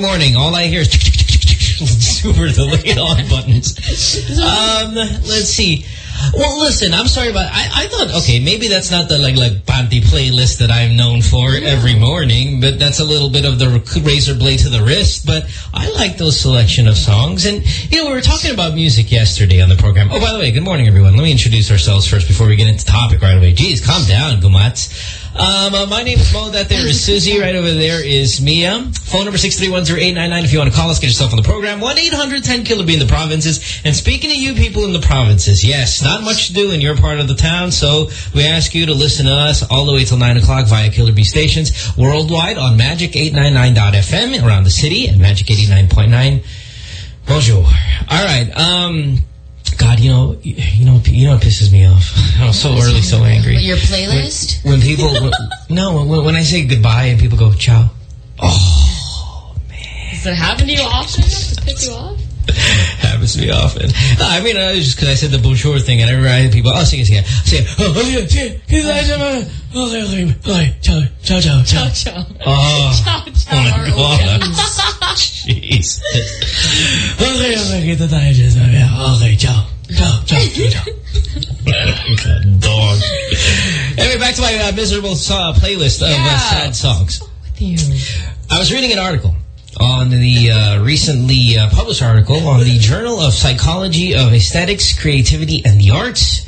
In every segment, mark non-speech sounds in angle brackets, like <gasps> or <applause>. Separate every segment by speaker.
Speaker 1: morning, all I hear is super delayed on buttons. Um, let's see. Well, listen, I'm sorry about. I, I thought okay, maybe that's not the like like panty playlist that I'm known for every morning, but that's a little bit of the razor blade to the wrist. But I like those selection of songs, and you know we were talking about music yesterday on the program. Oh, by the way, good morning, everyone. Let me introduce ourselves first before we get into topic right away. Jeez, calm down, Gumats. Um, uh, my name is Mo. That there is Susie. Right over there is Mia. Phone number 6310899 if you want to call us. Get yourself on the program. 1-800-10-KILO-B in the provinces. And speaking to you people in the provinces, yes, not much to do in your part of the town. So we ask you to listen to us all the way till 9 o'clock via Killer B stations worldwide on Magic899.fm around the city and Magic 89.9. Bonjour. All right. Um, God, you know, you know, you know, what pisses me off. <laughs> I'm so early, so angry.
Speaker 2: Your playlist?
Speaker 1: When people, when, <laughs> no, when, when I say goodbye and people go ciao. Oh
Speaker 3: Does it happen to you often? Does it piss you off?
Speaker 1: Happens to me often. I mean, uh, just because I said the bonjour thing, and I hear people, oh, sing it, sing it. Sing it. Oh, oh, yeah, okay, okay, okay, ciao, ciao, ciao, ciao.
Speaker 3: Ciao.
Speaker 1: Oh,
Speaker 3: Ciao,
Speaker 1: oh
Speaker 3: ciao.
Speaker 1: my
Speaker 3: are
Speaker 1: God. Jeez. okay, okay, kita tayo dyan. Okay, ciao. Ciao, ciao, ciao. God, dog. Anyway, back to my uh, miserable uh, playlist of uh,
Speaker 3: Yeah.
Speaker 1: sad songs.
Speaker 3: With you.
Speaker 1: I was reading an article on the uh, recently uh, published article on the Journal of Psychology of Aesthetics, Creativity, and the Arts.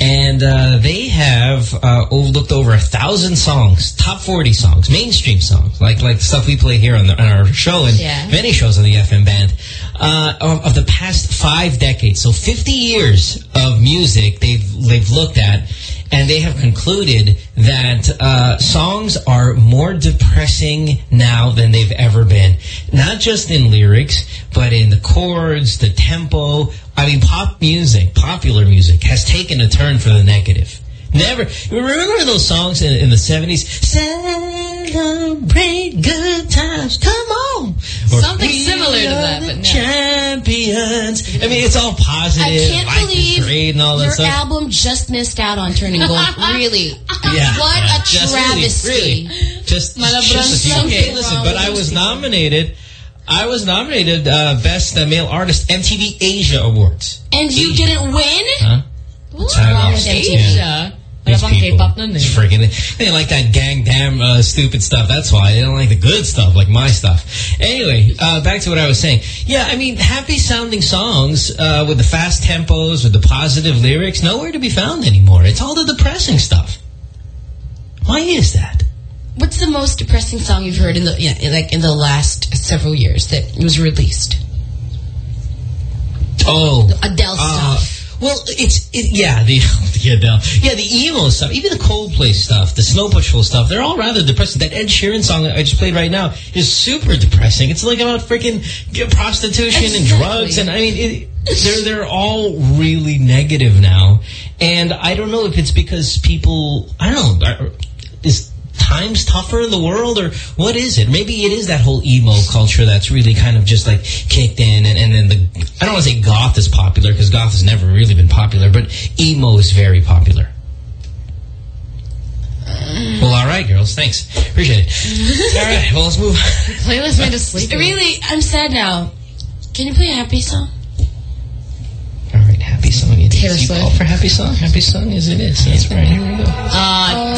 Speaker 1: And uh, they have uh, over- looked over a thousand songs, top 40 songs, mainstream songs, like like stuff we play here on, the, on our show and
Speaker 3: Yeah.
Speaker 1: many shows on the FM band, uh, of, of the past five decades. So 50 years of music they've, they've looked at, and they have concluded that uh, songs are more depressing now than they've ever been. Not just in lyrics, but in the chords, the tempo. I mean, pop music, popular music, has taken a turn for the negative. Never. Remember those songs in, in the 70s? Celebrate good times. Come on. Or,
Speaker 3: Something similar to that, but no.
Speaker 1: champions. I mean, it's all positive.
Speaker 4: I can't
Speaker 1: life is
Speaker 4: believe
Speaker 1: great and all that
Speaker 4: your
Speaker 1: stuff.
Speaker 4: album just missed out on turning gold. <laughs> really?
Speaker 1: Yeah.
Speaker 4: What
Speaker 1: yeah.
Speaker 4: a
Speaker 1: Just
Speaker 4: travesty.
Speaker 1: really. Just,
Speaker 3: Malabran
Speaker 1: just a few.
Speaker 3: something
Speaker 1: Hey, listen, but I was nominated. I was nominated uh, Best uh, Male Artist MTV Asia Awards.
Speaker 4: And you didn't win?
Speaker 1: Huh?
Speaker 4: What's wrong with MTV?
Speaker 1: Yeah.
Speaker 3: Asia. Wala
Speaker 1: These
Speaker 3: pang
Speaker 1: people.
Speaker 3: K-pop nun.
Speaker 1: It's freaking. They like that gang damn uh, stupid stuff. That's why they don't like the good stuff, like my stuff. Anyway, uh, back to what I was saying. Yeah, I mean, happy sounding songs uh, with the fast tempos, with the positive lyrics, nowhere to be found anymore. It's all the depressing stuff. Why is that?
Speaker 4: What's the most depressing song you've heard in the yeah, like in the last several years that was released?
Speaker 1: Oh,
Speaker 4: Adele
Speaker 1: Uh,
Speaker 4: stuff.
Speaker 1: Well, it's it, yeah the <laughs> Adele, yeah the emo stuff, even the Coldplay stuff, the Snow Patrol stuff. They're all rather depressing. That Ed Sheeran song I just played right now is super depressing. It's like about freaking prostitution and drugs, and I mean it, they're they're all really negative now. And I don't know if it's because people I don't know is times tougher in the world or what is it? Maybe it is that whole emo culture that's really kind of just like kicked in and, and then the, I don't want to say goth is popular because goth has never really been popular, but emo is very popular. Well, all right, girls. Thanks. Appreciate it. <laughs> all right. Well, let's move.
Speaker 3: Playlist made us sleepy.
Speaker 4: Really, I'm sad now. Can you play a happy song?
Speaker 1: All right. Happy song. It
Speaker 3: Taylor
Speaker 1: is. You
Speaker 3: Swift.
Speaker 1: call for happy song? Happy song as it is. That's right. Here we go.
Speaker 3: Uh,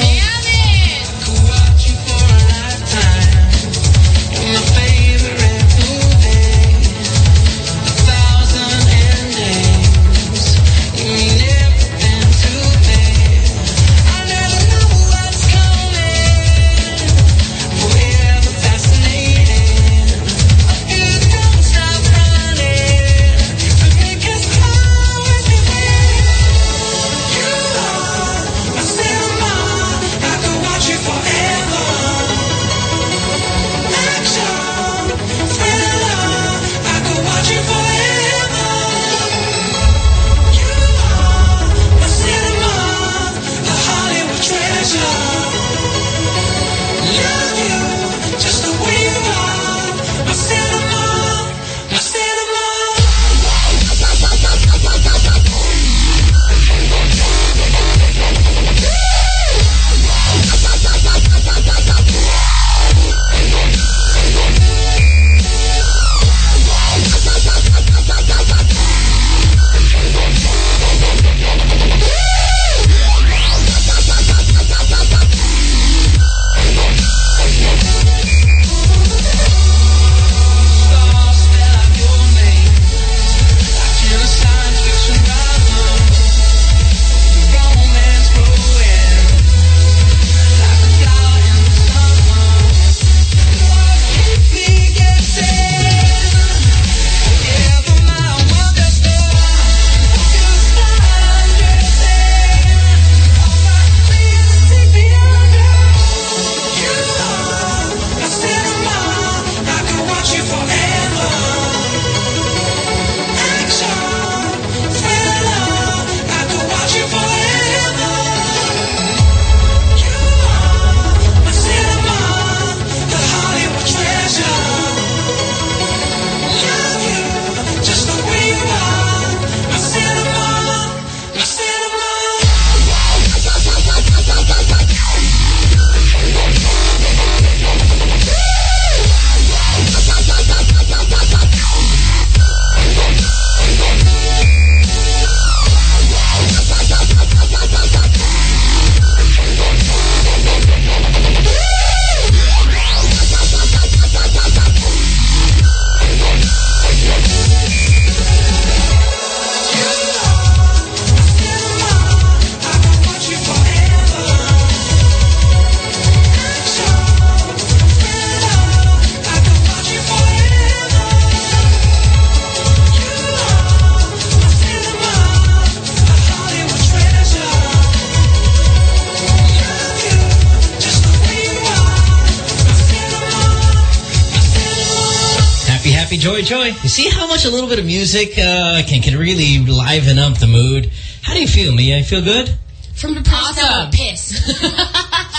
Speaker 5: You
Speaker 1: see how much a little bit of music uh, can can really liven up the mood. How do you feel, Mia? You feel good?
Speaker 6: From the past,
Speaker 2: Awesome.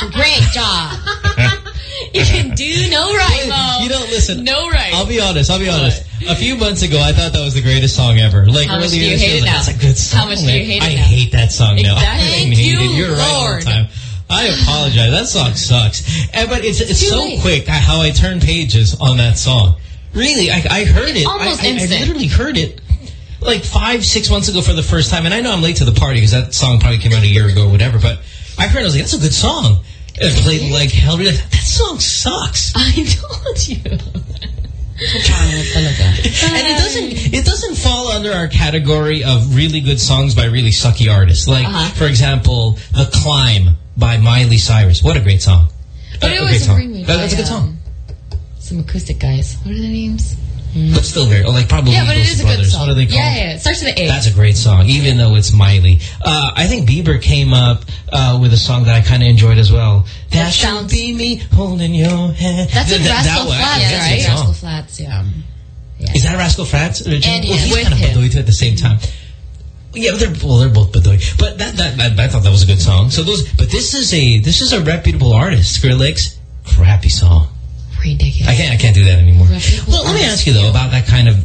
Speaker 6: I'm <laughs> great job. <laughs>
Speaker 2: You can do no right, Mo.
Speaker 1: You don't listen.
Speaker 2: No right.
Speaker 1: I'll be honest. I'll be honest. A few months ago, I thought that was the greatest song ever. Like,
Speaker 2: How much do you hate it
Speaker 1: like,
Speaker 2: now?
Speaker 1: That's a good song.
Speaker 2: How much do you
Speaker 1: man.
Speaker 2: hate it
Speaker 1: I
Speaker 2: now?
Speaker 1: hate that song now.
Speaker 2: Exactly. <laughs>
Speaker 1: I
Speaker 2: Thank
Speaker 1: hate
Speaker 2: you,
Speaker 1: it. You're right all the time. I apologize. That song sucks. And, but it's it's
Speaker 6: too
Speaker 1: so
Speaker 6: late.
Speaker 1: quick how I turn pages on that song. Really, I, I heard it.
Speaker 2: almost
Speaker 1: I, I, I literally heard it like five, six months ago for the first time. And I know I'm late to the party because that song probably came out a year ago or whatever. But I heard it. I was like, that's a good song. And it played like hell. Really, That song sucks.
Speaker 2: I <laughs> told you.
Speaker 1: And it doesn't it doesn't fall under our category of really good songs by really sucky artists. Like,
Speaker 2: Uh-huh.
Speaker 1: for example, The Climb by Miley Cyrus. What a great song.
Speaker 2: But
Speaker 1: Uh,
Speaker 2: it
Speaker 1: a great song. That- that's a good song.
Speaker 2: Um, Some acoustic guys. What are their names?
Speaker 1: But still very, like probably
Speaker 2: Yeah, but it
Speaker 1: Eagles
Speaker 2: is a
Speaker 1: Brothers.
Speaker 2: good song.
Speaker 1: What are they called?
Speaker 2: Yeah, yeah. It starts with an A.
Speaker 1: That's a great song, even though it's Miley. Uh, I think Bieber came up uh, with a song that I kind of enjoyed as well. That, should
Speaker 2: sounds-
Speaker 1: be me holding your hand.
Speaker 2: That's
Speaker 1: Th-
Speaker 2: with
Speaker 1: that- that
Speaker 2: Rascal
Speaker 1: one-
Speaker 2: Flatts,
Speaker 1: that's a good
Speaker 2: right?
Speaker 1: song.
Speaker 2: Rascal Flatts, yeah.
Speaker 1: Is that Rascal Flatts? And
Speaker 2: him.
Speaker 1: he's
Speaker 2: With
Speaker 1: kind of
Speaker 2: him.
Speaker 1: Badoy too at the same time. Yeah, but they're well, they're both Badoy. But that, that, that I thought that was a good song. So those, but this is a this is a reputable artist. Skrillex, crappy song.
Speaker 2: Ridiculous.
Speaker 1: I can't I can't do that anymore. Well, let me ask you though about that kind of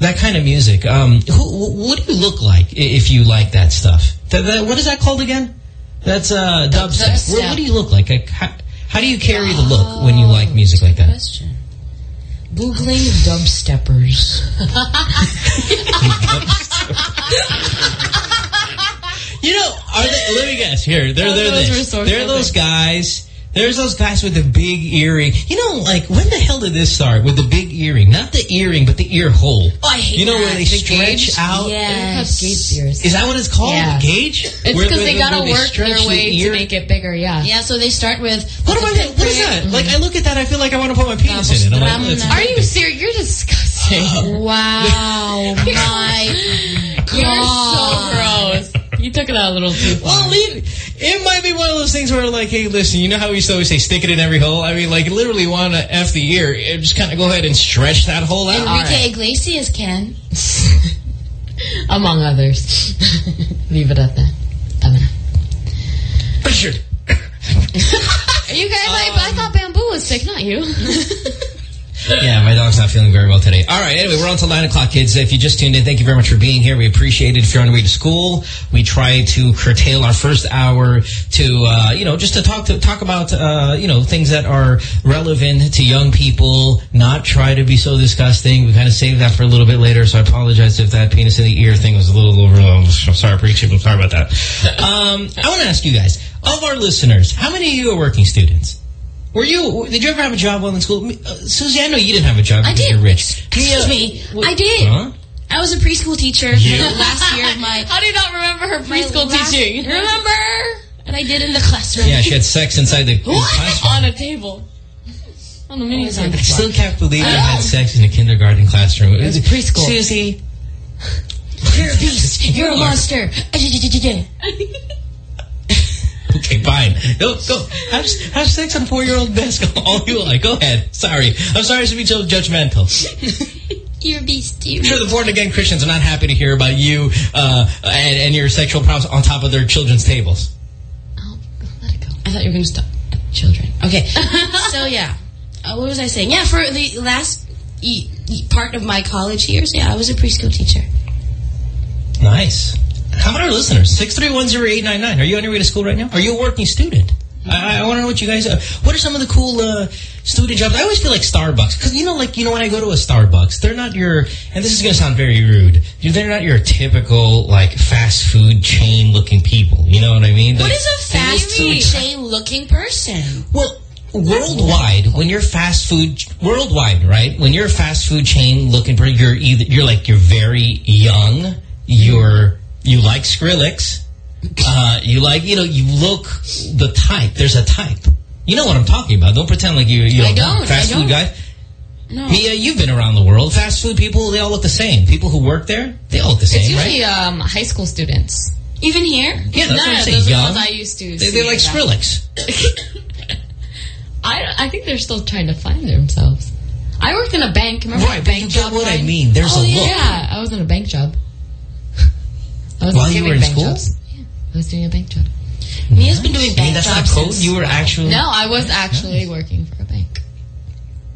Speaker 1: that kind of music. Um, who, what do you look like if you like that stuff? That, that, what is that called again? That's uh, dubstep.
Speaker 2: dubstep.
Speaker 1: What, what do you look like? like how, how do you carry the look when you like music like that?
Speaker 6: Question. Googling dubsteppers. <laughs> <laughs>
Speaker 1: You know, are they, let me guess. Here, they're
Speaker 2: Oh,
Speaker 1: they're
Speaker 2: those
Speaker 1: this. They're those guys. There's those guys with the big earring. You know, like when the hell did this start? With the big earring, not the earring, but the ear hole.
Speaker 6: Oh, I hate
Speaker 1: You know
Speaker 6: that.
Speaker 1: where they
Speaker 6: The
Speaker 1: stretch
Speaker 6: gauge?
Speaker 1: out.
Speaker 6: Yes.
Speaker 2: Gauge ears.
Speaker 1: Is that what it's called?
Speaker 2: Yeah.
Speaker 1: A gauge?
Speaker 2: It's because they gotta work
Speaker 1: stretch
Speaker 2: their
Speaker 1: the
Speaker 2: way to make it bigger, yeah.
Speaker 6: Yeah, so they start with.
Speaker 1: What am I? What is that? Like I look at that, I feel like I want to put my penis in it. I'm like, oh,
Speaker 2: Are you serious? You're disgusting.
Speaker 6: Wow, my <laughs>
Speaker 2: You're so gross. You took it out a little too far.
Speaker 1: Well, leave, it might be one of those things where, like, hey, listen, you know how we used to always say, stick it in every hole? I mean, like, literally want to F the ear. Just kind of go ahead and stretch that hole out.
Speaker 6: Enrique Iglesias can. <laughs>
Speaker 2: Among others. <laughs> Leave it at that. Tama.
Speaker 1: Richard.
Speaker 2: You guys, I, I thought bamboo was sick, not you.
Speaker 1: Yeah, my dog's not feeling very well today. All right, anyway, we're on to 9 o'clock, kids. If you just tuned in, thank you very much for being here. We appreciate it. If you're on your way to school, we try to curtail our first hour to, uh, you know, just to talk to talk about, uh, you know, things that are relevant to young people, not try to be so disgusting. We kind of saved that for a little bit later, so I apologize if that penis in the ear thing was a little over. I'm sorry, preaching. I'm sorry about that. <laughs> Um, I want to ask you guys, of our listeners, how many of you are working students? Were you? Did you ever have a job while in school? Uh, Susie, I know you didn't have a job
Speaker 6: I did.
Speaker 1: you're rich.
Speaker 6: Excuse
Speaker 1: Mia,
Speaker 6: me.
Speaker 1: w-
Speaker 6: I did.
Speaker 1: Huh?
Speaker 6: I was a preschool teacher
Speaker 1: You?
Speaker 6: last year of my. <laughs>
Speaker 2: How do you not remember her
Speaker 6: my
Speaker 2: preschool
Speaker 6: last-
Speaker 2: teaching?
Speaker 6: Remember? And I did in the classroom.
Speaker 1: Yeah, she had sex inside the classroom. <laughs>
Speaker 2: On a table. On the mini
Speaker 6: Always on the
Speaker 1: I still can't believe you had sex in a kindergarten classroom. It
Speaker 2: was preschool.
Speaker 1: Susie.
Speaker 6: You're a beast. You're a monster. <laughs>
Speaker 1: Okay, fine. Go, go. Have, have sex on a four-year-old desk <laughs> all you like. Go ahead. Sorry. I'm sorry to be so judgmental. <laughs>
Speaker 6: You're a beast. You.
Speaker 1: I'm sure the born-again Christians are not happy to hear about you uh, and, and your sexual problems on top of their children's tables.
Speaker 6: Oh, let it go.
Speaker 2: I thought you were going to stop children.
Speaker 6: Okay. <laughs> so yeah, uh, what was I saying? Yeah, for the last e e part of my college years, yeah, I was a preschool teacher.
Speaker 1: Nice. How about our listeners? 6310899. Are you on your way to school right now? Are you a working student? I, I want to know what you guys... Uh, what are some of the cool uh, student jobs? I always feel like Starbucks. Because, you know, like, you know, when I go to a Starbucks, they're not your... And this is going to sound very rude. They're not your typical, like, fast food chain-looking people. You know what I mean?
Speaker 6: What
Speaker 1: Like,
Speaker 6: is a fast food <laughs> chain looking person?
Speaker 1: well, worldwide, when you're fast food, worldwide, right? When you're a fast food chain looking for, you're either, you're like, you're very young, you're, you like Skrillex, uh, you like, you know, you look the type. There's a type. You know what I'm talking about. Don't pretend like you, you
Speaker 2: I don't,
Speaker 1: Fast
Speaker 2: I
Speaker 1: food guy.
Speaker 2: No.
Speaker 1: Mia, you've been around the world. Fast food people, they all look the same. People who work there, they all look the
Speaker 2: It's
Speaker 1: same, right?
Speaker 2: usually um, high school students.
Speaker 6: Even here?
Speaker 1: Yeah, that's
Speaker 2: no,
Speaker 1: what I'm saying.
Speaker 2: those are the ones I used to
Speaker 1: They, they're like. Skrillex. <laughs>
Speaker 2: I, I think they're still trying to find themselves. I worked in a bank. Remember
Speaker 1: Right,
Speaker 2: bank job?
Speaker 1: what I mean. There's
Speaker 2: oh,
Speaker 1: a look.
Speaker 2: Yeah, I was in a bank job.
Speaker 1: While you were in
Speaker 2: bank
Speaker 1: school?
Speaker 2: Jobs. Yeah, I was doing a bank job. Hmm.
Speaker 6: Mia's been doing
Speaker 1: I mean,
Speaker 6: bank
Speaker 1: that's not
Speaker 6: jobs
Speaker 1: code. You were actually
Speaker 2: No, I was actually working for a bank.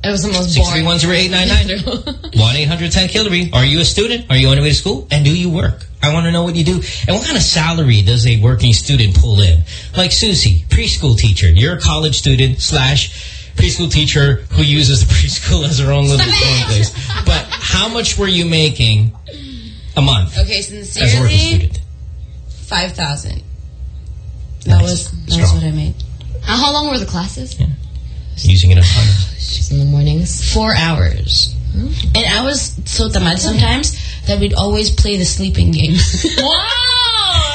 Speaker 2: It was the most boring.
Speaker 1: 6310899. <laughs> 1-800-10-KILLERY. Are you a student? Are you on your way to school? And do you work? I want to know what you do. And what kind of salary does a working student pull in? Like Susie, preschool teacher. You're a college student slash preschool teacher who uses the <laughs> preschool as her own little place. But how much were you making a month
Speaker 6: Okay,
Speaker 1: as a
Speaker 6: sincerely, 5,000. That
Speaker 1: Nice.
Speaker 6: was, that was what I made.
Speaker 2: How, how long were the classes?
Speaker 1: Using it a ton.
Speaker 2: Just in the mornings.
Speaker 6: Four hours. Mm-hmm. And I was so tamad sometimes that we'd always play the sleeping game. <laughs>
Speaker 2: Wow!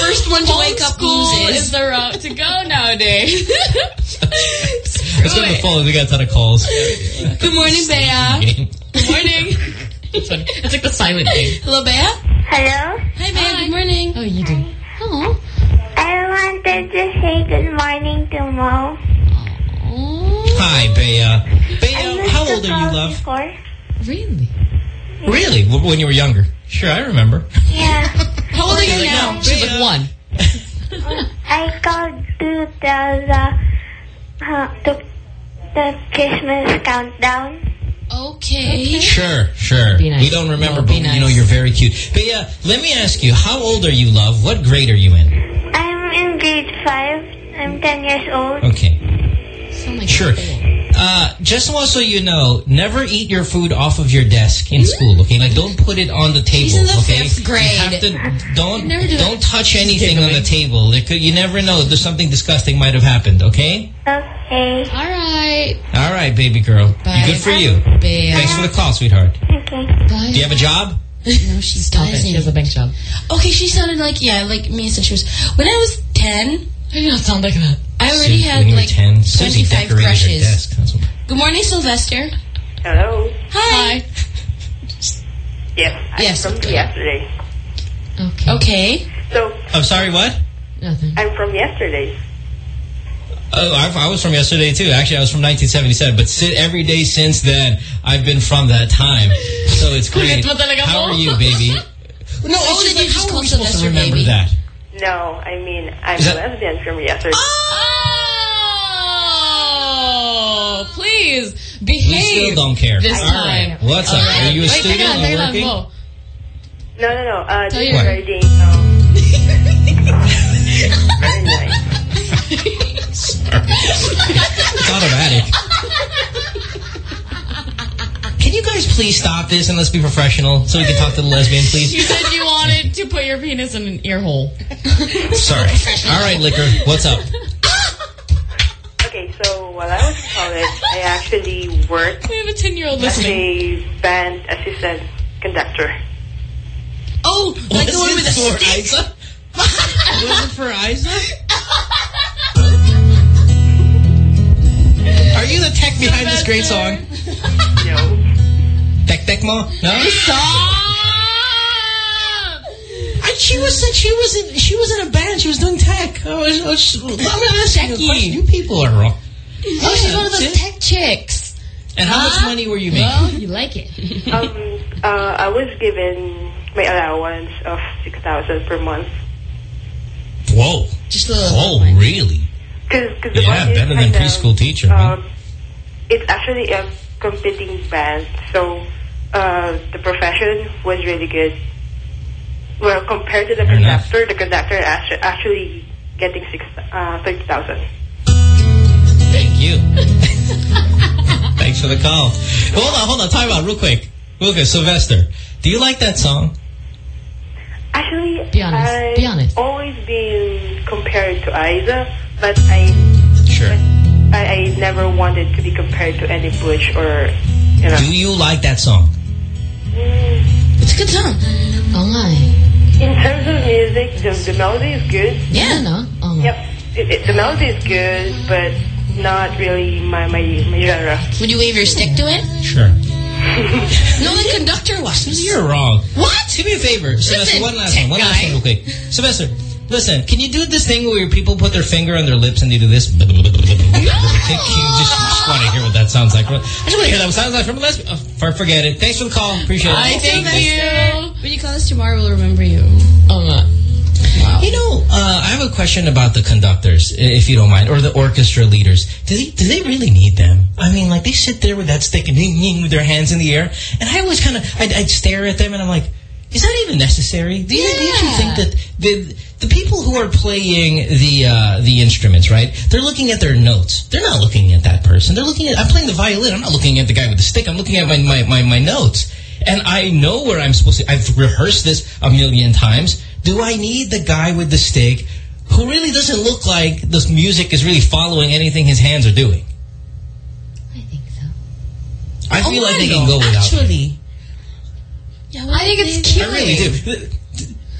Speaker 6: First one to wake up
Speaker 2: Homeschool
Speaker 6: loses.
Speaker 2: is the route to go nowadays. <laughs> <laughs>
Speaker 1: Let's go to the phone. We got a ton of calls.
Speaker 6: Good morning, Bea.
Speaker 2: Good morning. It's funny. It's like the silent game.
Speaker 6: Hello, Bea.
Speaker 7: Hello?
Speaker 6: Hi, Bea. Good morning.
Speaker 2: Oh, you do. Hello.
Speaker 7: I wanted to say good morning to Mo.
Speaker 1: Hi, Bea.
Speaker 7: I
Speaker 1: Bea, how old are you, love?
Speaker 7: Before.
Speaker 2: Really?
Speaker 1: Really? When you were younger? Sure, I remember.
Speaker 7: Yeah. <laughs>
Speaker 6: How old are you now?
Speaker 2: She's like one.
Speaker 7: I called to tell the, uh, to the Christmas countdown.
Speaker 6: Okay.
Speaker 1: Sure, sure.
Speaker 2: Be nice.
Speaker 1: We don't remember,
Speaker 2: No,
Speaker 1: but
Speaker 2: be
Speaker 1: you know you're very cute. But yeah, let me ask you, how old are you, love? What grade are you in?
Speaker 7: I'm in grade 5. I'm 10 years old.
Speaker 1: Okay,
Speaker 2: Sound like
Speaker 1: sure. Uh, just so you know, never eat your food off of your desk in school. Okay, like don't put it on the table.
Speaker 6: She's in the
Speaker 1: okay,
Speaker 6: fifth grade.
Speaker 1: You have to don't
Speaker 6: do
Speaker 1: don't touch anything on the table. There could, you never know. There's something disgusting might have happened. Okay.
Speaker 7: Okay.
Speaker 2: All right.
Speaker 1: All right, baby girl.
Speaker 2: Bye.
Speaker 1: Good for you.
Speaker 2: Bea.
Speaker 1: Thanks for the call, sweetheart.
Speaker 7: Okay.
Speaker 2: Bye.
Speaker 1: Do you have a job? <laughs>
Speaker 6: No, she
Speaker 2: Stop it. She has a bank job.
Speaker 6: Okay, she sounded like, yeah, like Mia said she was. When I was 10,
Speaker 2: I do not sound like that.
Speaker 6: I already
Speaker 1: Susie,
Speaker 6: had
Speaker 1: when you were
Speaker 6: like
Speaker 1: 10,
Speaker 6: 25
Speaker 1: decorated
Speaker 6: crushes.
Speaker 1: desk.
Speaker 6: Good morning, Sylvester.
Speaker 8: Hello.
Speaker 6: Hi. <laughs>
Speaker 8: Yes, I'm
Speaker 6: Yes,
Speaker 8: from
Speaker 6: okay.
Speaker 8: yesterday.
Speaker 2: Okay.
Speaker 6: Okay.
Speaker 8: So
Speaker 1: I'm sorry, what?
Speaker 2: Nothing.
Speaker 8: I'm from yesterday.
Speaker 1: Oh, I, I was from yesterday too. Actually, I was from 1977. But si every day since then, I've been from that time. So it's <laughs> great.
Speaker 2: Kulit mo talaga
Speaker 1: How are you, baby? <laughs> No,
Speaker 6: Oh,
Speaker 1: it's just
Speaker 6: did
Speaker 1: like,
Speaker 6: you just
Speaker 1: how
Speaker 6: call
Speaker 1: are we supposed to
Speaker 6: Sylvester
Speaker 1: remember
Speaker 6: baby?
Speaker 1: that?
Speaker 8: No, I mean I'm a lesbian from yesterday.
Speaker 2: Oh, please
Speaker 1: We
Speaker 2: behave.
Speaker 1: still don't care.
Speaker 2: This
Speaker 1: All
Speaker 2: time.
Speaker 1: right. What's up?
Speaker 2: All
Speaker 1: Are you a
Speaker 2: Wait,
Speaker 1: student
Speaker 2: teka lang,
Speaker 1: or
Speaker 2: teka lang,
Speaker 1: working?
Speaker 8: No, no, no. Uh,
Speaker 2: Tell
Speaker 8: this
Speaker 2: you-
Speaker 8: regarding um, very nice.
Speaker 1: It's automatic. Can you guys please stop this and let's be professional so we can talk to the lesbian, please?
Speaker 2: You said you wanted to put your penis in an ear hole.
Speaker 1: Sorry. All right, Liquor. What's up?
Speaker 8: Okay, so while I was in college, I actually worked
Speaker 2: We have a 10-year-old
Speaker 8: as
Speaker 2: listening.
Speaker 8: a band assistant conductor.
Speaker 6: Oh, <laughs> like the one with the
Speaker 1: for
Speaker 6: stick?
Speaker 1: Isa? Was <laughs> it for Isa? Are you the tech behind this great song?
Speaker 8: No.
Speaker 1: Tech Tech Mo? No?
Speaker 2: Stop!
Speaker 1: I, she was she was in she was in a band. She was doing tech. I was, I was I'm asking you a question. You people are wrong.
Speaker 2: Oh, she's one of those tech chicks.
Speaker 1: And how much money were you making?
Speaker 2: Well, you like it.
Speaker 8: Um, uh, I was given my allowance of 6000 per month.
Speaker 1: Whoa!
Speaker 6: Just a little.
Speaker 1: Oh, really?
Speaker 8: Cause, cause the
Speaker 1: Yeah, better than
Speaker 8: kind of,
Speaker 1: preschool teacher, huh?
Speaker 8: Um, it's actually a competing band, so uh, the profession was really good. Well, compared to the
Speaker 1: Fair enough.
Speaker 8: conductor, the conductor actu- actually getting six uh, thirty thousand.
Speaker 1: Thank you. <laughs> Thanks for the call. Hold on, hold on. Time out real quick. Real quick, Sylvester. Do you like that song?
Speaker 8: Actually,
Speaker 2: Be honest.
Speaker 8: I've
Speaker 2: Be honest.
Speaker 8: always been compared to Isa, but I,
Speaker 1: Sure.
Speaker 8: I I never wanted to be compared to any Butch or you know.
Speaker 1: Do you like that song?
Speaker 8: Mm,
Speaker 6: It's a good song.
Speaker 2: My.
Speaker 8: in terms of music, the, the melody is good.
Speaker 2: Yeah, no? Oh.
Speaker 8: Yep, it, it, the melody is good, but not really my my my genre.
Speaker 6: Would you wave your stick to it?
Speaker 1: Sure. <laughs>
Speaker 6: No, the conductor was.
Speaker 1: You're wrong.
Speaker 6: What?
Speaker 1: Do me a favor, Sylvester. One last
Speaker 6: tech
Speaker 1: one. One last one, real quick. Sylvester, Listen, can you do this thing where people put their finger on their lips and they do this? <laughs> Can you just, just want to hear what that sounds like. I just want to hear that sounds like from a lesbian. Oh, for- forget it. Thanks for the call. Appreciate it.
Speaker 2: I thank you.
Speaker 4: When you call us tomorrow, we'll remember you.
Speaker 2: Oh, nga. Wow.
Speaker 1: You know, uh, I have a question about the conductors, i- if you don't mind, or the orchestra leaders. Do they, do they really need them? I mean, like, they sit there with that stick and ding, <laughs> ding, with their hands in the air, and I always kind of, I'd, I'd stare at them, and I'm like, is that even necessary? Do you, do you think that the the people who are playing the uh, the instruments, right? They're looking at their notes. They're not looking at that person. They're looking at. I'm playing the violin. I'm not looking at the guy with the stick. I'm looking at my my my, my notes. And I know where I'm supposed to. I've rehearsed this a million times. Do I need the guy with the stick who really doesn't look like this music is really following anything his hands are doing?
Speaker 2: I think so.
Speaker 1: I feel
Speaker 4: Oh,
Speaker 1: like they can go without.
Speaker 4: Actually. Yeah,
Speaker 2: I think it's cute.
Speaker 1: I really do.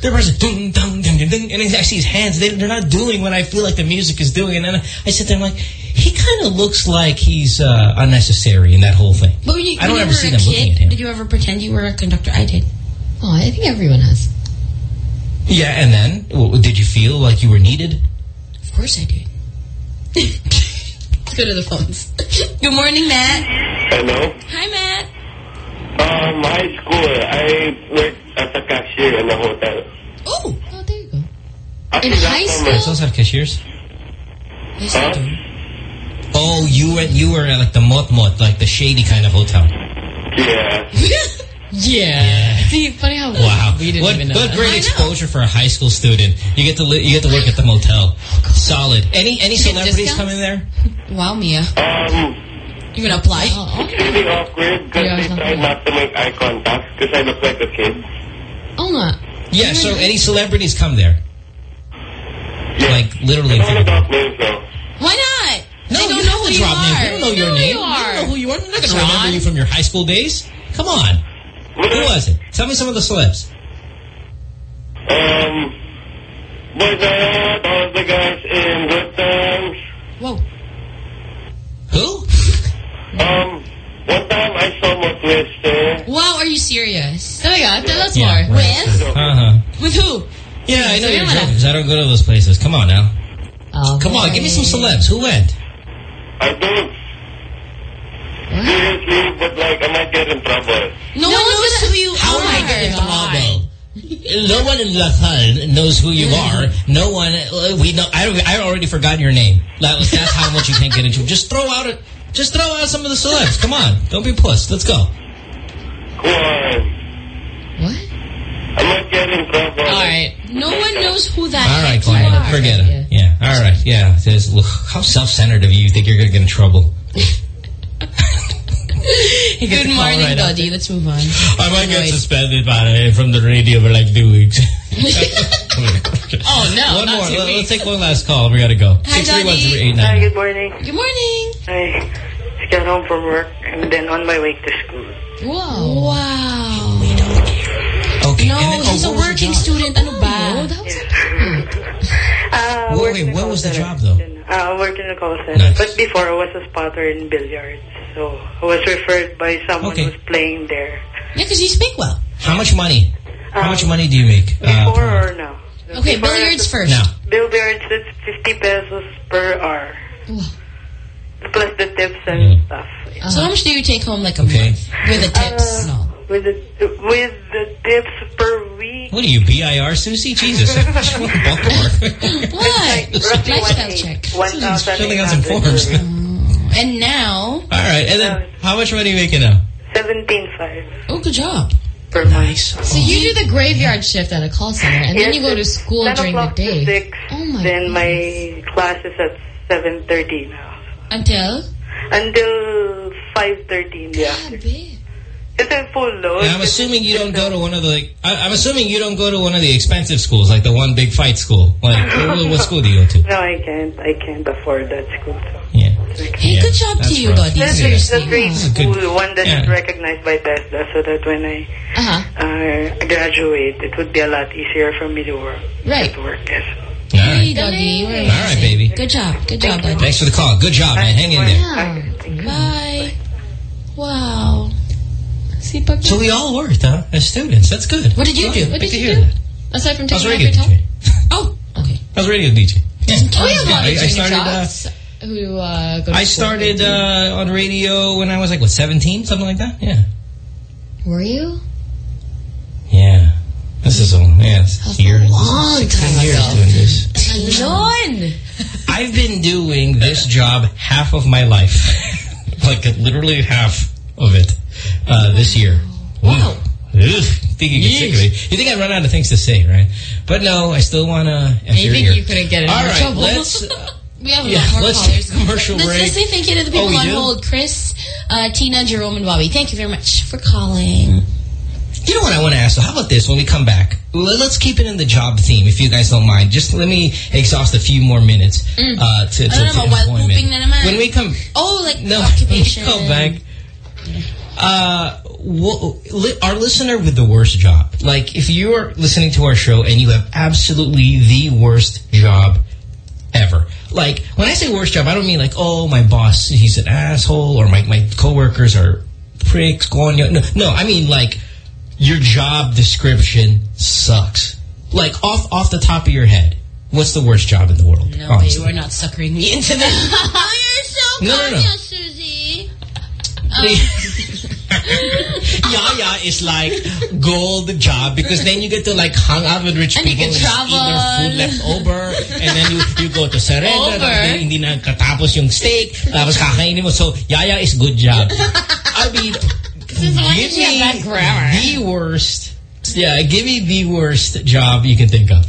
Speaker 1: They're person, ding, ding, ding, ding, ding, and I see his hands. They, they're not doing what I feel like the music is doing. And then I sit there and I'm like, he kind of looks like he's uh, unnecessary in that whole thing.
Speaker 4: But you,
Speaker 1: I don't
Speaker 4: when
Speaker 1: ever see
Speaker 4: were a
Speaker 1: them looking at him.
Speaker 4: Did you ever pretend you were a conductor? I did.
Speaker 2: Oh, I think everyone has.
Speaker 1: Yeah, and then w- did you feel like you were needed?
Speaker 4: Of course I did. <laughs> Let's go to the phones. <laughs> Good morning, Matt.
Speaker 9: Hello.
Speaker 4: Hi, Matt.
Speaker 9: Um, high school. I worked as a cashier in a hotel.
Speaker 4: Oh,
Speaker 2: Oh, there you go.
Speaker 9: Actually,
Speaker 2: In
Speaker 9: last
Speaker 2: high
Speaker 9: summer-
Speaker 1: Does those have cashiers?
Speaker 4: yes, I do.
Speaker 1: Oh, you were you were at like the mot mot, like the shady kind of hotel. <laughs>
Speaker 9: Yeah.
Speaker 2: Yeah. See, funny how
Speaker 1: Wow,
Speaker 2: we didn't
Speaker 1: what,
Speaker 2: even know
Speaker 1: what
Speaker 2: that.
Speaker 1: great exposure for a high school student. You get to li you get to work at the motel. Solid. Any any
Speaker 2: get
Speaker 1: celebrities
Speaker 2: discounts?
Speaker 1: come in there?
Speaker 4: Wow, Mia.
Speaker 9: Um,
Speaker 4: You're going to apply?
Speaker 2: Oh,
Speaker 9: it's really awkward because
Speaker 2: Yeah,
Speaker 9: they
Speaker 2: it's not
Speaker 9: try not to make eye contact because I look like a kid.
Speaker 2: oh nga.
Speaker 1: Yeah. So any celebrities come there?
Speaker 9: Yeah.
Speaker 1: Like literally.
Speaker 9: I don't want to talk names though.
Speaker 4: Why not?
Speaker 1: No,
Speaker 4: they don't
Speaker 1: you
Speaker 4: know who
Speaker 1: to
Speaker 4: you
Speaker 1: drop names.
Speaker 4: are.
Speaker 1: They don't know
Speaker 4: They
Speaker 1: your
Speaker 4: who
Speaker 1: name.
Speaker 4: You are.
Speaker 1: don't know who you are. I'm not going to
Speaker 4: John?
Speaker 1: remember you from your high school days. Come on. Who was it? Tell me some of the celebs.
Speaker 9: Um, Boy Zayat, all of the guys in Good Times.
Speaker 4: Whoa.
Speaker 1: Who?
Speaker 9: Um, one time I saw Mo Twister.
Speaker 4: Wow, are you serious?
Speaker 2: Oh my god, tell us
Speaker 1: Yeah,
Speaker 2: more.
Speaker 1: right.
Speaker 4: With?
Speaker 1: Uh huh.
Speaker 4: With who?
Speaker 1: Yeah, I know
Speaker 2: So
Speaker 1: you're
Speaker 2: you're
Speaker 1: joking 'cause I don't go to those places. Come on now.
Speaker 2: Oh,
Speaker 1: Come on, give me some celebs. Who went?
Speaker 9: I don't. Seriously, but like I might get in trouble.
Speaker 4: No, one knows who you
Speaker 1: How
Speaker 4: are.
Speaker 1: am I getting trouble? No one in La Salle knows who you are. No one. uh, We know. I, I already forgot your name. That was, that's how much you can't get into. Just throw out a. Just throw out some of the celebs. Come on, don't be puss. Let's go.
Speaker 9: Come on.
Speaker 2: What?
Speaker 9: I might get in trouble.
Speaker 2: All right.
Speaker 4: No one knows who that
Speaker 1: All right,
Speaker 4: heck you
Speaker 1: Forget it. Yeah. All right. Yeah. Says, look, how self-centered of you. You think you're going to get in trouble? <laughs> He gets
Speaker 4: Good morning,
Speaker 1: right out
Speaker 4: Let's move on.
Speaker 1: I might get suspended by, from the radio for like two weeks. <laughs>
Speaker 2: Oh, no.
Speaker 1: one
Speaker 2: not
Speaker 1: more.
Speaker 2: two
Speaker 1: Let, us take one last call. We got to go.
Speaker 4: Hi,
Speaker 1: Six three one
Speaker 4: Dottie.
Speaker 1: zero eight
Speaker 8: Hi,
Speaker 1: nine.
Speaker 8: good morning.
Speaker 4: Good morning.
Speaker 8: I just got home from work and then on my way to school.
Speaker 2: Whoa.
Speaker 4: Wow.
Speaker 1: Okay.
Speaker 4: No,
Speaker 1: and then, oh,
Speaker 4: he's a
Speaker 1: what was the
Speaker 4: working
Speaker 1: job?
Speaker 4: student. Ano
Speaker 2: Oh,
Speaker 4: ba?
Speaker 2: that was <laughs>
Speaker 8: Uh,
Speaker 1: Wait, wait, what was the
Speaker 8: center.
Speaker 1: job, though?
Speaker 8: Uh, I worked in a call center.
Speaker 1: Nice.
Speaker 8: But before, I was a spotter in billiards. So I was referred by someone
Speaker 1: Okay.
Speaker 8: who's playing there.
Speaker 4: Yeah, because you speak well.
Speaker 1: How much money? How
Speaker 8: Um,
Speaker 1: much money do you make? uh,
Speaker 8: Before
Speaker 1: per-
Speaker 8: or now?
Speaker 4: Okay,
Speaker 8: Before,
Speaker 4: billiards
Speaker 8: uh,
Speaker 4: first.
Speaker 1: now.
Speaker 8: Billiards, it's 50 pesos per hour. Plus the tips and
Speaker 1: Mm.
Speaker 8: stuff.
Speaker 4: So how much do you take home like a
Speaker 1: Okay.
Speaker 4: month? With the tips?
Speaker 8: Uh,
Speaker 4: no.
Speaker 8: With the with the tips per week.
Speaker 1: What are you, BIR, Susie? Jesus. Baltimore. <laughs>
Speaker 4: What?
Speaker 8: Roughly <laughs>
Speaker 4: Lifestyle check.
Speaker 8: One thousand
Speaker 1: Filling out some forms. <laughs>
Speaker 4: Oh, and now,
Speaker 1: All right. And then how much money are you making now?
Speaker 8: 17.5.
Speaker 4: Oh, good job.
Speaker 8: per month.
Speaker 1: Nice.
Speaker 2: So you do the graveyard shift at a call center, and then you go to school
Speaker 8: 10
Speaker 2: during the
Speaker 8: o'clock to
Speaker 2: day.
Speaker 8: Six,
Speaker 2: Oh my
Speaker 8: Then
Speaker 2: goodness.
Speaker 8: my class is at seven thirty now.
Speaker 4: Until?
Speaker 8: Until five thirty in the afternoon. It's a full load.
Speaker 1: And I'm assuming you don't go to one of the. I, I'm assuming you don't go to one of the expensive schools, like the one big fight school. Like, <laughs> what, what school do you go to?
Speaker 8: No, I can't. I can't afford that school. So.
Speaker 1: Yeah.
Speaker 4: Hey,
Speaker 1: Yeah,
Speaker 4: good job to
Speaker 1: that's
Speaker 4: you,
Speaker 1: rough.
Speaker 4: Dottie.
Speaker 8: This
Speaker 1: Yeah.
Speaker 8: a great
Speaker 1: Yeah. Good.
Speaker 8: school, one that's
Speaker 1: Yeah.
Speaker 8: recognized by TESDA, so that when I
Speaker 2: Uh-huh.
Speaker 8: uh, graduate, it would be a lot easier for me to work.
Speaker 2: Right.
Speaker 8: To work, yes.
Speaker 1: All
Speaker 4: Hey,
Speaker 1: right.
Speaker 4: Doggy.
Speaker 1: All right, baby.
Speaker 4: Good job. Good job, Doggy.
Speaker 1: Thanks for the call. Good job, man. Hang in there.
Speaker 2: Yeah.
Speaker 4: Bye. Wow.
Speaker 2: Sipag
Speaker 1: So we all worked, huh? As students. That's good.
Speaker 4: What did you do?
Speaker 2: What did
Speaker 1: to
Speaker 2: you
Speaker 1: hear
Speaker 2: do?
Speaker 1: that.
Speaker 2: Aside from
Speaker 1: I was
Speaker 2: taking
Speaker 1: a radio
Speaker 2: off your top?
Speaker 1: DJ.
Speaker 4: Oh,
Speaker 1: I was a radio DJ. Yeah.
Speaker 2: Oh, a lot
Speaker 1: I, I started. Uh,
Speaker 2: who uh, go
Speaker 1: I started uh, on radio when I was like what 17, something like that. Yeah.
Speaker 2: Were you?
Speaker 1: Yeah. This is a yeah, it's years.
Speaker 2: long
Speaker 1: this is 16
Speaker 2: time
Speaker 1: years
Speaker 2: ago.
Speaker 1: doing this.
Speaker 2: Lon!
Speaker 1: I've been doing this job half of my life, <laughs> like literally half of it uh, this year. Wow. Ugh, think you get sick of it. You think I run out of things to say, right? But no, I still want to.
Speaker 2: You think you couldn't get in
Speaker 1: All right,
Speaker 2: trouble?
Speaker 1: let's. <laughs>
Speaker 4: We have a <laughs>
Speaker 1: Yeah,
Speaker 4: lot more
Speaker 1: let's
Speaker 4: callers.
Speaker 1: commercial
Speaker 4: let's,
Speaker 1: break.
Speaker 4: Let's say thank you to the people
Speaker 1: Oh,
Speaker 4: on
Speaker 1: do?
Speaker 4: hold. Chris, uh, Tina, Jerome, and Bobby. Thank you very much for calling.
Speaker 1: You know what I want to ask? So how about this? When we come back, let's keep it in the job theme, if you guys don't mind. Just let me exhaust a few more minutes uh, to, to, to employment. When we come,
Speaker 4: Oh, like
Speaker 1: no, <laughs>
Speaker 4: occupation.
Speaker 1: come back. Uh, wha- li- our listener with the worst job. Like, if you're listening to our show and you have absolutely the worst job ever. Like, when I say worst job, I don't mean like, oh, my boss, he's an asshole, or my, my coworkers are pricks, going, no, no, I mean like, your job description sucks. Like, off off the top of your head, what's the worst job in the world?
Speaker 4: No,
Speaker 1: honestly?
Speaker 4: you are not suckering me into this. <laughs> oh, you're so
Speaker 1: No, no, no.
Speaker 4: Susie. <laughs>
Speaker 1: Yaya is like gold job because then you get to like hang out with rich
Speaker 4: And you
Speaker 1: people
Speaker 4: can
Speaker 1: just eat their food left over and then you you go to Serena
Speaker 4: Over.
Speaker 1: hindi na katapos yung steak. Tapos kakainin mo. So Yaya is good job. I mean give me
Speaker 2: grammar.
Speaker 1: the worst. Yeah give me the worst job you can think of.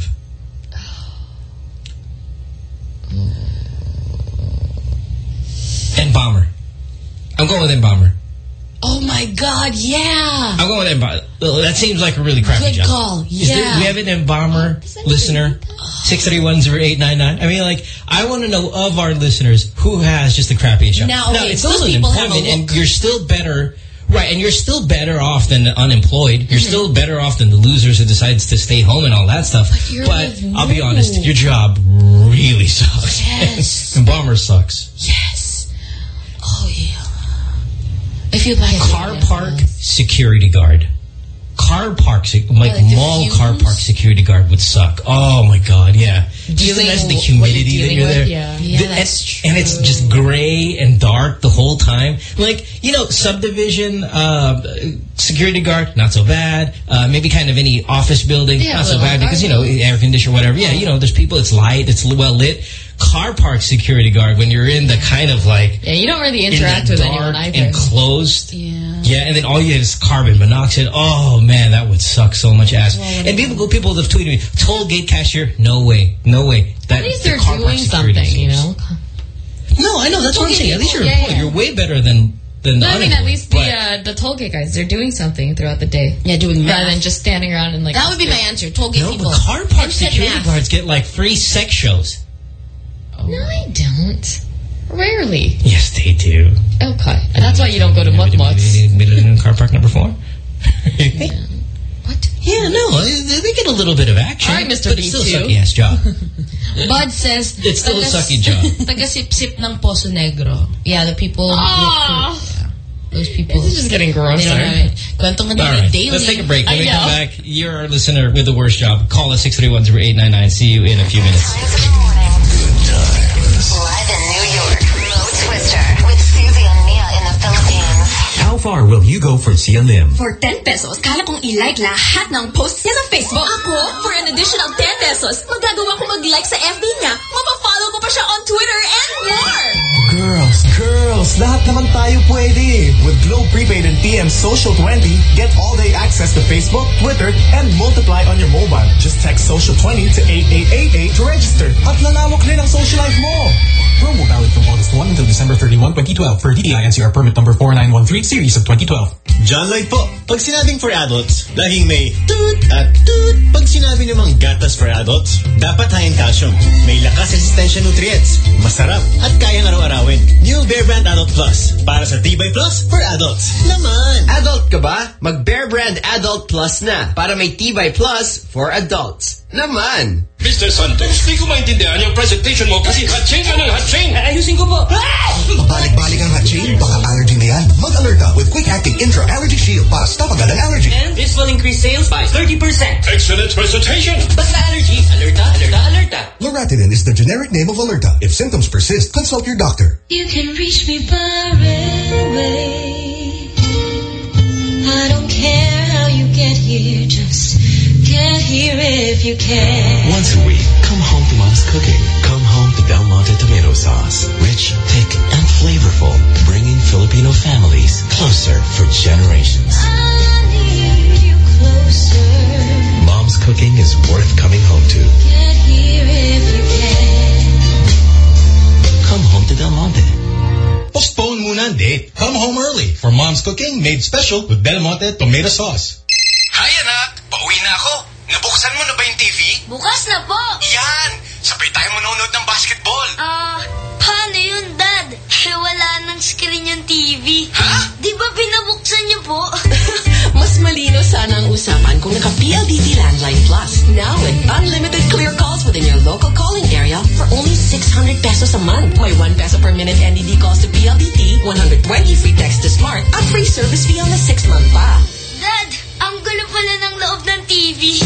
Speaker 1: <gasps> And bomber I'm going with Embalmer.
Speaker 4: Oh my God, yeah.
Speaker 1: I'm going with Embalmer. That seems like a really crappy
Speaker 4: Good
Speaker 1: job.
Speaker 4: call,
Speaker 1: Is there-
Speaker 4: yeah.
Speaker 1: we have an Embalmer listener, 6310899. I mean, like, I want to know of our listeners who has just the crappiest job.
Speaker 4: Now, okay,
Speaker 1: it's
Speaker 4: those
Speaker 1: still
Speaker 4: people have a
Speaker 1: unemployment, and you're still better. Right, and you're still better off than the unemployed. You're
Speaker 4: Mm-hmm.
Speaker 1: still better off than the losers who decides to stay home and all that stuff.
Speaker 4: But you're
Speaker 1: But I'll be honest, your job really <laughs> sucks.
Speaker 4: Yes.
Speaker 1: Embalmer sucks.
Speaker 4: Yes. Oh, yeah. I feel bad.
Speaker 1: car park security guard. Car park, like,
Speaker 4: like the
Speaker 1: mall car park security guard would suck. Oh my god, yeah. Just
Speaker 2: Dealing
Speaker 1: imagine the humidity
Speaker 2: you're
Speaker 1: that you're
Speaker 2: with,
Speaker 1: there.
Speaker 2: yeah.
Speaker 4: Yeah,
Speaker 1: The-
Speaker 4: that's
Speaker 1: and, and it's just gray and dark the whole time. Like you know, subdivision uh, security guard, not so bad. Uh, maybe kind of any office building,
Speaker 2: Yeah,
Speaker 1: not so bad because you know air conditioner, whatever. Yeah, you know, there's people. It's light. It's well lit. Car park security guard when you're in the kind of like
Speaker 2: Yeah, you don't really
Speaker 1: in
Speaker 2: interact
Speaker 1: the
Speaker 2: with
Speaker 1: dark
Speaker 2: anyone either.
Speaker 1: and closed.
Speaker 4: Yeah.
Speaker 1: Yeah, and then all you have is carbon monoxide. Oh man, that would suck so much ass. and people go, people have tweeted me, toll gate cashier, no way, no way. That
Speaker 2: At least
Speaker 1: the
Speaker 2: they're
Speaker 1: car park
Speaker 2: doing
Speaker 1: security
Speaker 2: something, you know?
Speaker 1: No, I know that's what I'm saying. At least you're
Speaker 2: Yeah,
Speaker 1: employed.
Speaker 2: yeah.
Speaker 1: You're way better than than the
Speaker 2: No, I mean, at least the uh, the toll gate guys, they're doing something throughout the day.
Speaker 4: Yeah, doing math.
Speaker 2: Rather than just standing around and like...
Speaker 4: That would be my answer. Toll gate
Speaker 1: no,
Speaker 4: people.
Speaker 1: but car park security
Speaker 4: math.
Speaker 1: guards get like free sex shows.
Speaker 2: No, I don't. Rarely.
Speaker 1: Yes, they do.
Speaker 2: Okay. And that's why you don't go to Mud Muds.
Speaker 1: Car park number four. <laughs>
Speaker 2: What?
Speaker 1: Yeah, no, they they get a little bit of action.
Speaker 2: All right, Mr.
Speaker 1: But it's still a
Speaker 2: B2.
Speaker 1: sucky ass job. <laughs>
Speaker 4: Bud says...
Speaker 1: It's still a sucky job. <laughs>
Speaker 4: Taga-sip-sip ng Poso Negro. Yeah, the people...
Speaker 2: Ah.
Speaker 4: Yeah, those people...
Speaker 2: This is just getting
Speaker 4: They don't
Speaker 2: grosser.
Speaker 4: have it. Kwento nga
Speaker 1: All
Speaker 4: nila
Speaker 1: right,
Speaker 4: daily.
Speaker 1: let's take a break. When
Speaker 2: I
Speaker 1: we come back, you're our listener with the worst job. Call us 631-0899. See you in a few minutes.
Speaker 10: Far will you go for Lim?
Speaker 11: For 10 pesos, kala kong i-like lahat ng posts niya sa Facebook. Ako, for an additional 10 pesos, magagawa ko mag-like sa FB niya, mapafollow ko pa siya on Twitter and more!
Speaker 10: Girls, girls, lahat naman tayo pwede. With Globe Prepaid and TM Social 20, get all-day access to Facebook, Twitter, and multiply on your mobile. Just text Social 20 to 8888 to register. At lalawak rin ang social life mo. Promo valid from August 1 until December 31, 2012 for DTI NCR permit number 4913 series of 2012.
Speaker 12: John Lloyd po. Pag sinabing for adults, laging may toot at toot. Pag sinabi namang gatas for adults, dapat high in calcium. May lakas resistensya nutrients, masarap, at kayang araw-arawin. New Bear Brand Adult Plus. Para sa Tibay Plus for adults. Naman!
Speaker 13: Adult ka ba? Mag Bear Brand Adult Plus na para may Tibay Plus for adults. Naman!
Speaker 14: Mr. Santos, di ko maintindihan yung presentation mo kasi hatching ka ng hatching.
Speaker 13: Eh, ayusin ko po!
Speaker 15: Pabalik-balik ang hatching, baka allergy na yan. Mag-alerta with quick-acting intra-allergy shield para stop agad ang allergy.
Speaker 13: And this will increase sales by 30%.
Speaker 14: Excellent presentation.
Speaker 13: Basta allergy, alerta, alerta, alerta.
Speaker 16: Alerta.
Speaker 10: Loratadine is the generic name of Alerta. If symptoms persist, consult your doctor.
Speaker 11: You can reach me by railway. I don't care how you get here, just get here if you can.
Speaker 17: Once a week, come home to mom's cooking. Come home to Del Monte tomato sauce. Rich, thick, and flavorful. Bringing Filipino families closer for generations.
Speaker 11: I need you closer.
Speaker 17: Mom's cooking is worth coming home to.
Speaker 11: Get here if you can.
Speaker 17: Come home to Del Monte.
Speaker 18: Postpone muna ang date. Come home early for mom's cooking made special with Del Monte tomato sauce.
Speaker 16: Hi anak, pauwi na ako. Nabuksan mo na ba yung TV?
Speaker 11: Bukas na po.
Speaker 16: Yan! Sabay tayo manonood ng basketball.
Speaker 11: Ah, paano yun, Dad? Wala nang screen yung TV. Ha? Di ba pinabuksan niyo po? <laughs>
Speaker 19: Mas malino sana ang usapan kung naka-PLDT Landline Plus. Now with unlimited clear calls within your local calling area for only 600 pesos a month. May 1 peso per minute NDD calls to PLDT, 120 free text to Smart, at free service fee on the 6th month pa.
Speaker 11: Dad, ang gulo pala ng loob ng TV.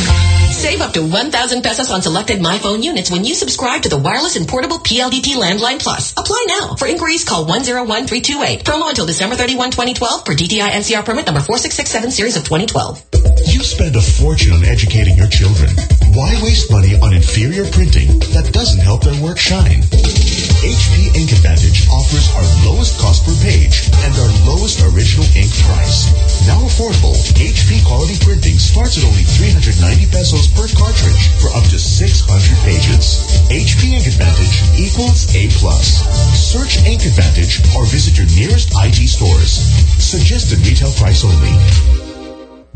Speaker 19: Save up to 1,000 pesos on selected MyPhone units when you subscribe to the wireless and portable PLDT Landline Plus. Apply now. For inquiries, call 101328. Promo until December 31, 2012 per DTI NCR permit number 4667 series of 2012.
Speaker 10: You spend a fortune on educating your children. Why waste money on inferior printing that doesn't help their work shine? HP Ink Advantage offers our lowest cost per page and our lowest original ink price. Now affordable, HP quality printing starts at only 390 pesos per cartridge for up to 600 pages. HP Ink Advantage equals A+. plus. Search Ink Advantage or visit your nearest IG stores. Suggested retail price only.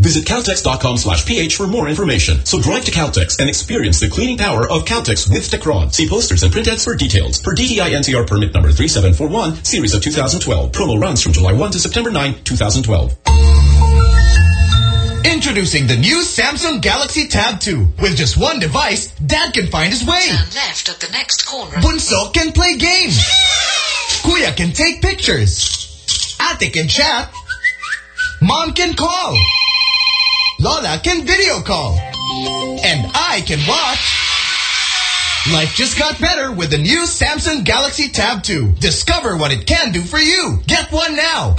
Speaker 20: Visit Caltex.com slash PH for more information. So drive to Caltex and experience the cleaning power of Caltex with Techron. See posters and printheads for details. Per DTI NCR permit number 3741, series of 2012. Promo runs from July 1 to September 9, 2012.
Speaker 21: Introducing the new Samsung Galaxy Tab 2. With just one device, Dad can find his way.
Speaker 22: Turn left at the next corner.
Speaker 21: Bunso can play games. Kuya can take pictures. Ate can chat. Mom can call. Lola can video call. And I can watch. Life just got better with the new Samsung Galaxy Tab 2. Discover what it can do for you. Get one now.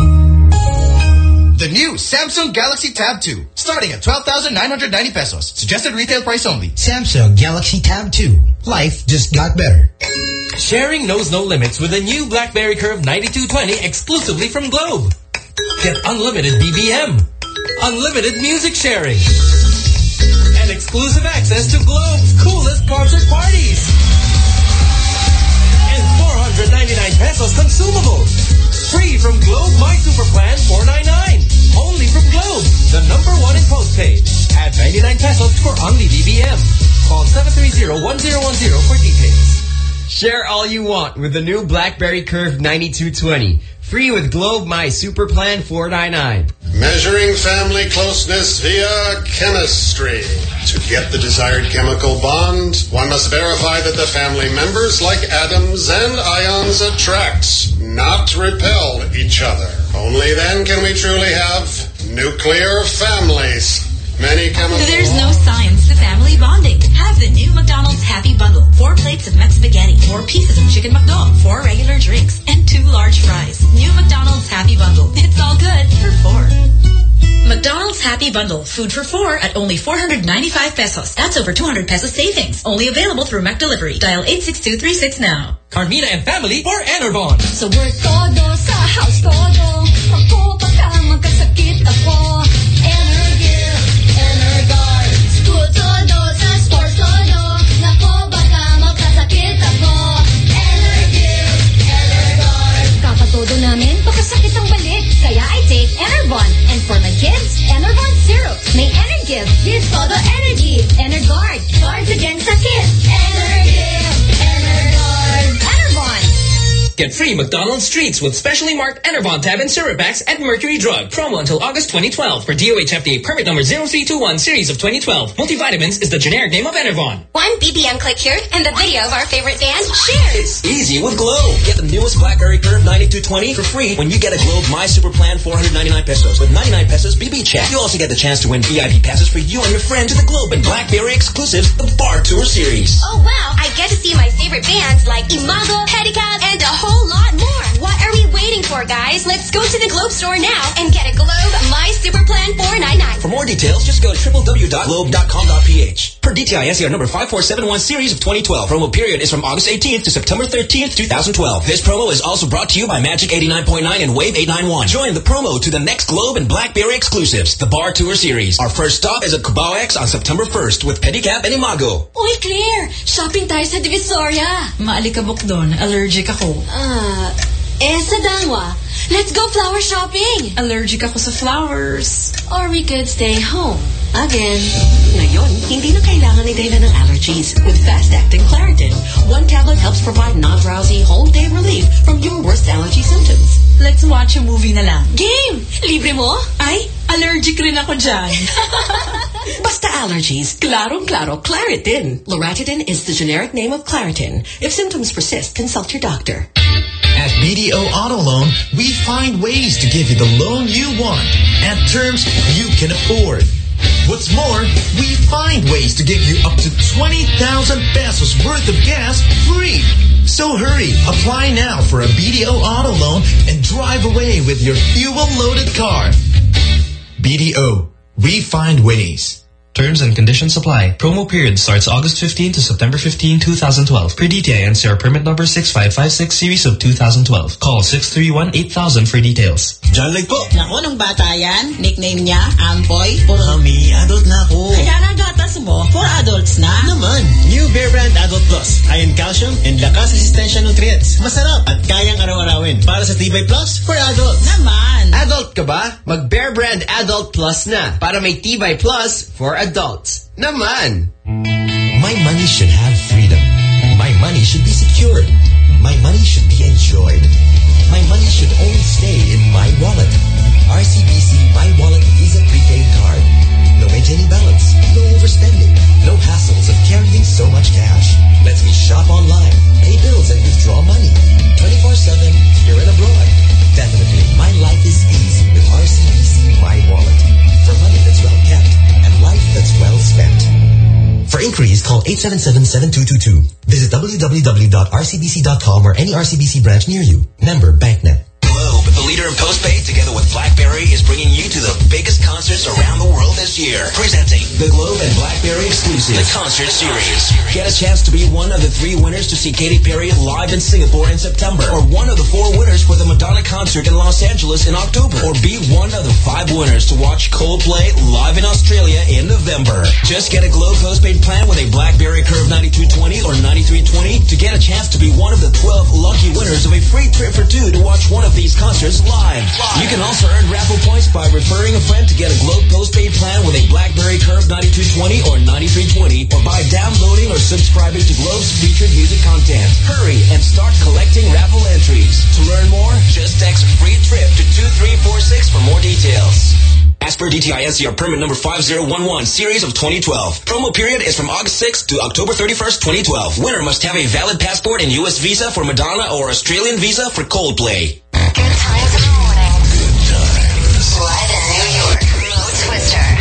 Speaker 21: The new Samsung Galaxy Tab 2. Starting at 12,990 pesos. Suggested retail price only.
Speaker 23: Samsung Galaxy Tab 2. Life just got better.
Speaker 1: Sharing knows no limits with the new BlackBerry Curve 9220 exclusively from Globe. Get unlimited BBM, unlimited music sharing, and exclusive access to Globe's coolest concert parties. And 499 pesos consumable. Free from Globe My Super Plan 499. Only from Globe, the number one in postpaid. Add 99 pesos for only BBM. Call 730-1010 for details.
Speaker 13: Share all you want with the new BlackBerry Curve 9220. Free with Globe My Super Plan 499.
Speaker 24: Measuring family closeness via chemistry. To get the desired chemical bond, one must verify that the family members, like atoms and ions, attract, not repel each other. Only then can we truly have nuclear families. Many chemical
Speaker 25: There's no science to family bonding. Have the new McDonald's Happy Bundle. Four plates of McSpaghetti, four pieces of chicken McDo, four regular drinks, and two large fries. New McDonald's Happy Bundle. It's all good for four. McDonald's Happy Bundle. Food for four at only 495 pesos. That's over 200 pesos savings. Only available through McDelivery. Dial 86236 now.
Speaker 1: Carmina and family for Enervon.
Speaker 11: Sa work todo, sa house todo, ako pagka magkasakit ako. And for my kids, Enervon Syrup. May Energive, gives todo energy. Energuard, guards against sakit. Energive,
Speaker 16: Get free McDonald's treats with specially marked Enervon tab and syrup packs at Mercury Drug. Promo until August 2012 for DOH FDA permit number 0321 series of 2012. Multivitamins is the generic name of Enervon.
Speaker 11: One BBM click here and the video of our favorite band shared.
Speaker 26: It's easy with Globe. Get the newest BlackBerry Curve 9220 for free when you get a Globe My Super Plan 499 pesos with 99 pesos BB chat. You also get the chance to win VIP passes for you and your friend to the Globe and BlackBerry exclusives, the Bar Tour Series.
Speaker 11: Oh wow, I get to see my favorite bands like Imago, Pedicab, and a whole lot more. What are we waiting for, guys? Let's go to the Globe store now and get a Globe My Super Plan 499.
Speaker 26: For more details, just go to www.globe.com.ph. Per DTI NCR number 5471 series of 2012. Promo period is from August 18th to September 13th, 2012. This promo is also brought to you by Magic 89.9 and Wave 891. Join the promo to the next Globe and BlackBerry exclusives, the Bar Tour Series. Our first stop is at Cubao X on September 1st with Pedicab and Imago.
Speaker 27: Uy, Claire! Shopping tayo sa Divisoria.
Speaker 25: Maalikabok doon. Allergic ako.
Speaker 27: Ah, eh sa Dangwa. Let's go flower shopping.
Speaker 25: Allergic ako sa flowers.
Speaker 27: Or we could stay home. Again.
Speaker 19: Ngayon, hindi na kailangan ni Dela ng allergies with fast-acting Claritin. One tablet helps provide non-drowsy, whole-day relief from your worst allergy symptoms.
Speaker 25: Let's watch a movie na lang.
Speaker 27: Game! Libre mo?
Speaker 25: Ay, allergic rin ako dyan. <laughs>
Speaker 19: Basta allergies, klarong-klaro Claritin. Loratadine is the generic name of Claritin. If symptoms persist, consult your doctor.
Speaker 10: At BDO Auto Loan, we find ways to give you the loan you want at terms you can afford. What's more, we find ways to give you up to 20,000 pesos worth of gas free. So hurry, apply now for a BDO Auto Loan and drive away with your fuel-loaded car. BDO, we find ways.
Speaker 28: Terms and conditions apply. Promo period starts August 15 to September 15, 2012. Per DTI NCR permit number 6556 series of 2012. Call 631-8000 for details.
Speaker 12: John Leg po.
Speaker 29: Naku, nung bata yan, nickname niya, Amboy. Puro...
Speaker 12: Mami, adult na ako.
Speaker 29: Kaya na gatas mo, for adults na.
Speaker 12: Naman. New Bear Brand Adult Plus. Iron calcium and lakas resistensya nutrients. Masarap at kayang araw-arawin. Para sa Tibay Plus for adults.
Speaker 29: Naman.
Speaker 13: Adult ka ba? Mag Bear Brand Adult Plus na para may Tibay Plus for adults. Naman!
Speaker 30: My money should have freedom. My money should be secured. My money should be enjoyed. My money should only stay in my wallet. RCBC My Wallet Visa Prepaid Card. No maintaining balance. No overspending. No hassles of carrying so much cash. Lets me shop online, pay bills and withdraw money. 24-7, here and abroad. Definitely, my life is easy with RCBC My Wallet. For inquiries, call 877-7222. Visit www.rcbc.com or any RCBC branch near you. Member
Speaker 26: BancNet. Leader in postpaid, together with BlackBerry, is bringing you to the biggest concerts around the world this year. Presenting the Globe and BlackBerry exclusive, the Concert Series. Get a chance to be one of the three winners to see Katy Perry live in Singapore in September, or one of the four winners for the Madonna concert in Los Angeles in October, or be one of the five winners to watch Coldplay live in Australia in November. Just get a Globe postpaid plan with a BlackBerry Curve 9220 or 9320 to get a chance to be one of the 12 lucky winners of a free trip for two to watch one of these concerts live. You can also earn raffle points by referring a friend to get a Globe postpaid plan with a BlackBerry Curve 9220 or 9320 or by downloading or subscribing to Globe's featured music content. Hurry and start collecting raffle entries. To learn more, just text free trip to 2346 for more details. As per DTI NCR permit number 5011 series of 2012. Promo period is from August 6th to October 31st, 2012. Winner must have a valid passport and U.S. visa for Madonna or Australian visa for Coldplay.
Speaker 3: Good times in the morning. Good times. Live in New York. Mo Twister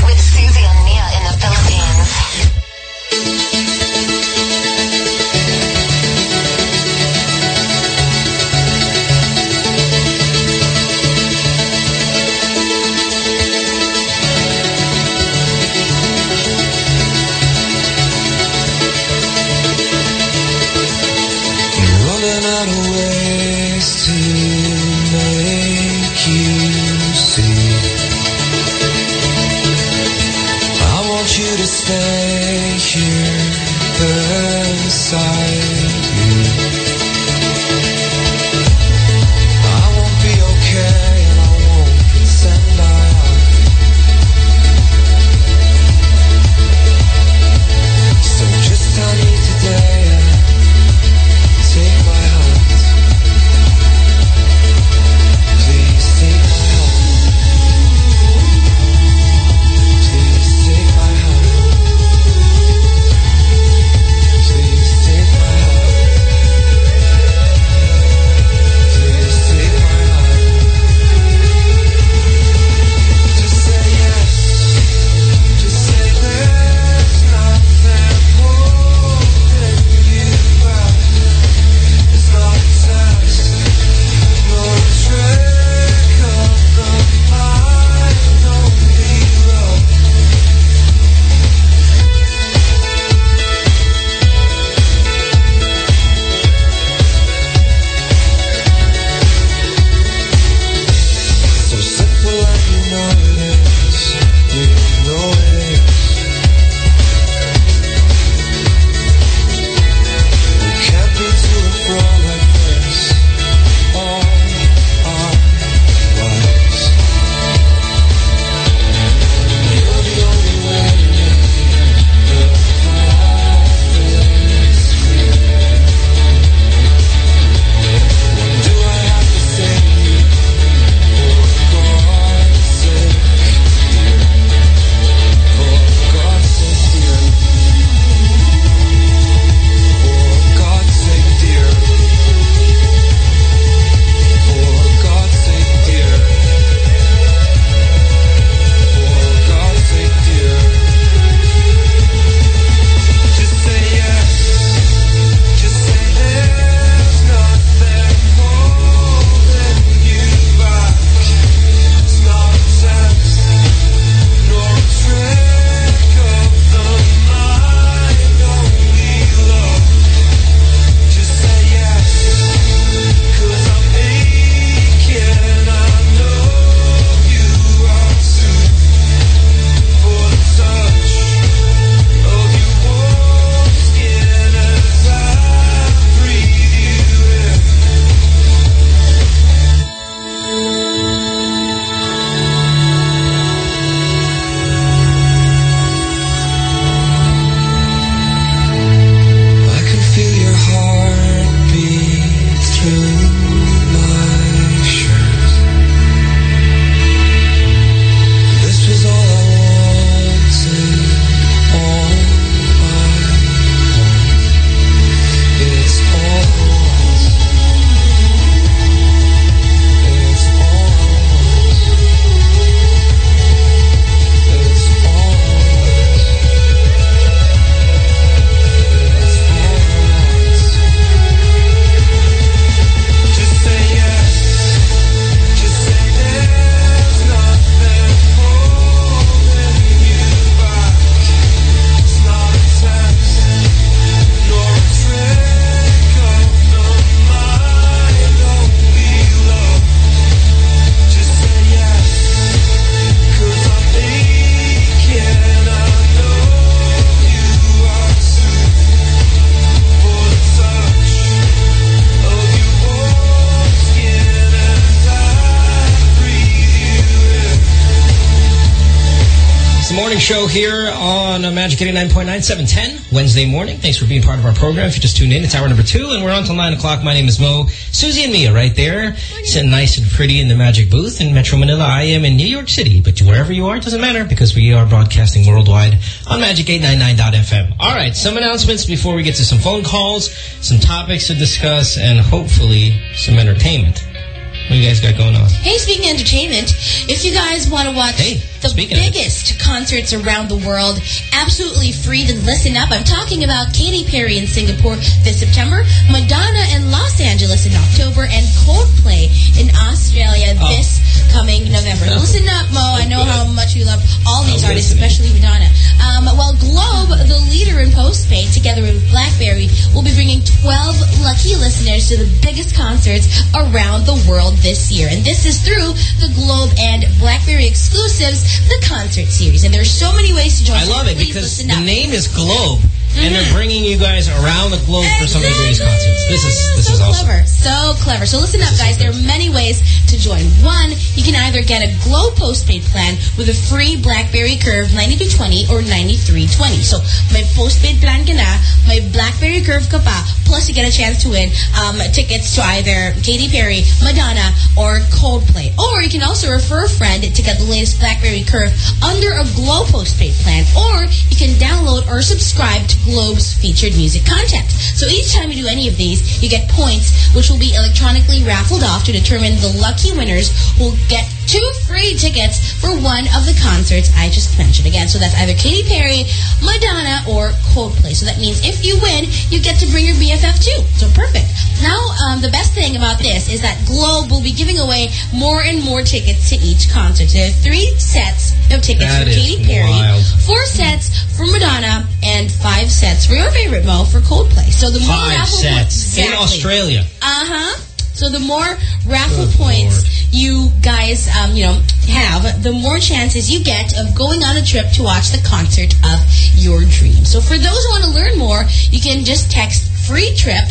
Speaker 31: here
Speaker 1: on Magic 89.9, 710, Wednesday morning. Thanks for being part of our program. If you just tuned in, it's hour number two, and we're on till 9 o'clock. My name is Mo. Susie and Mia right there, sitting nice and pretty in the Magic booth in Metro Manila. I am in New York City, but wherever you are, it doesn't matter because we are broadcasting worldwide on Magic899.fm. All right, some announcements before we get to some phone calls, some topics to discuss, and hopefully some entertainment. What do you guys got going on?
Speaker 4: Hey, speaking of entertainment, if you guys want to watch the biggest concerts around the world, absolutely free to listen up. I'm talking about Katy Perry in Singapore this September, Madonna in Los Angeles in October, and Coldplay in Australia
Speaker 1: Oh.
Speaker 4: this coming November. Listen up, Mo. I know how much you love all these
Speaker 1: I'm
Speaker 4: artists,
Speaker 1: listening.
Speaker 4: especially Madonna. Um, well, Globe, the leader in postpaid, together with BlackBerry, will be bringing 12 lucky listeners to the biggest concerts around the world this year. And this is through the Globe and BlackBerry exclusives, the concert series. And there's so many ways to join.
Speaker 1: I
Speaker 4: so
Speaker 1: love it because the name is Globe, and they're bringing you guys around the globe for some of the greatest concerts. This is this
Speaker 4: so
Speaker 1: is awesome.
Speaker 4: clever. So clever. So listen up, guys. There are many ways to join. One, you can either get a Globe postpaid plan with a free BlackBerry Curve 9220 or 9320. So may postpaid plan ka na, may BlackBerry Curve ka pa, plus you get a chance to win um, tickets to either Katy Perry, Madonna, or Coldplay. Or you can also refer a friend to get the latest BlackBerry Curve under a Globe postpaid plan. Or you can download or subscribe to Globe's featured music content. So each time you do any of these, you get points, which will be electronically raffled off to determine the lucky winners who will get two free tickets for one of the concerts I just mentioned. Again, so that's either Katy Perry, Madonna, or Coldplay. So that means if you win, you get to bring your BFF too. So perfect. Now, um, the best thing about this is that Globe will be giving away more and more tickets to each concert. There are three sets of tickets
Speaker 1: That
Speaker 4: for Katy Perry,
Speaker 1: wild.
Speaker 4: four sets for Madonna, and five sets for your favorite Mo for Coldplay. So the more
Speaker 1: Five
Speaker 4: raffle
Speaker 1: sets in
Speaker 4: Exactly.
Speaker 1: Australia.
Speaker 4: Uh huh. So the more raffle points you guys, um, you know, have, the more chances you get of going on a trip to watch the concert of your dreams. So for those who want to learn more, you can just text free trip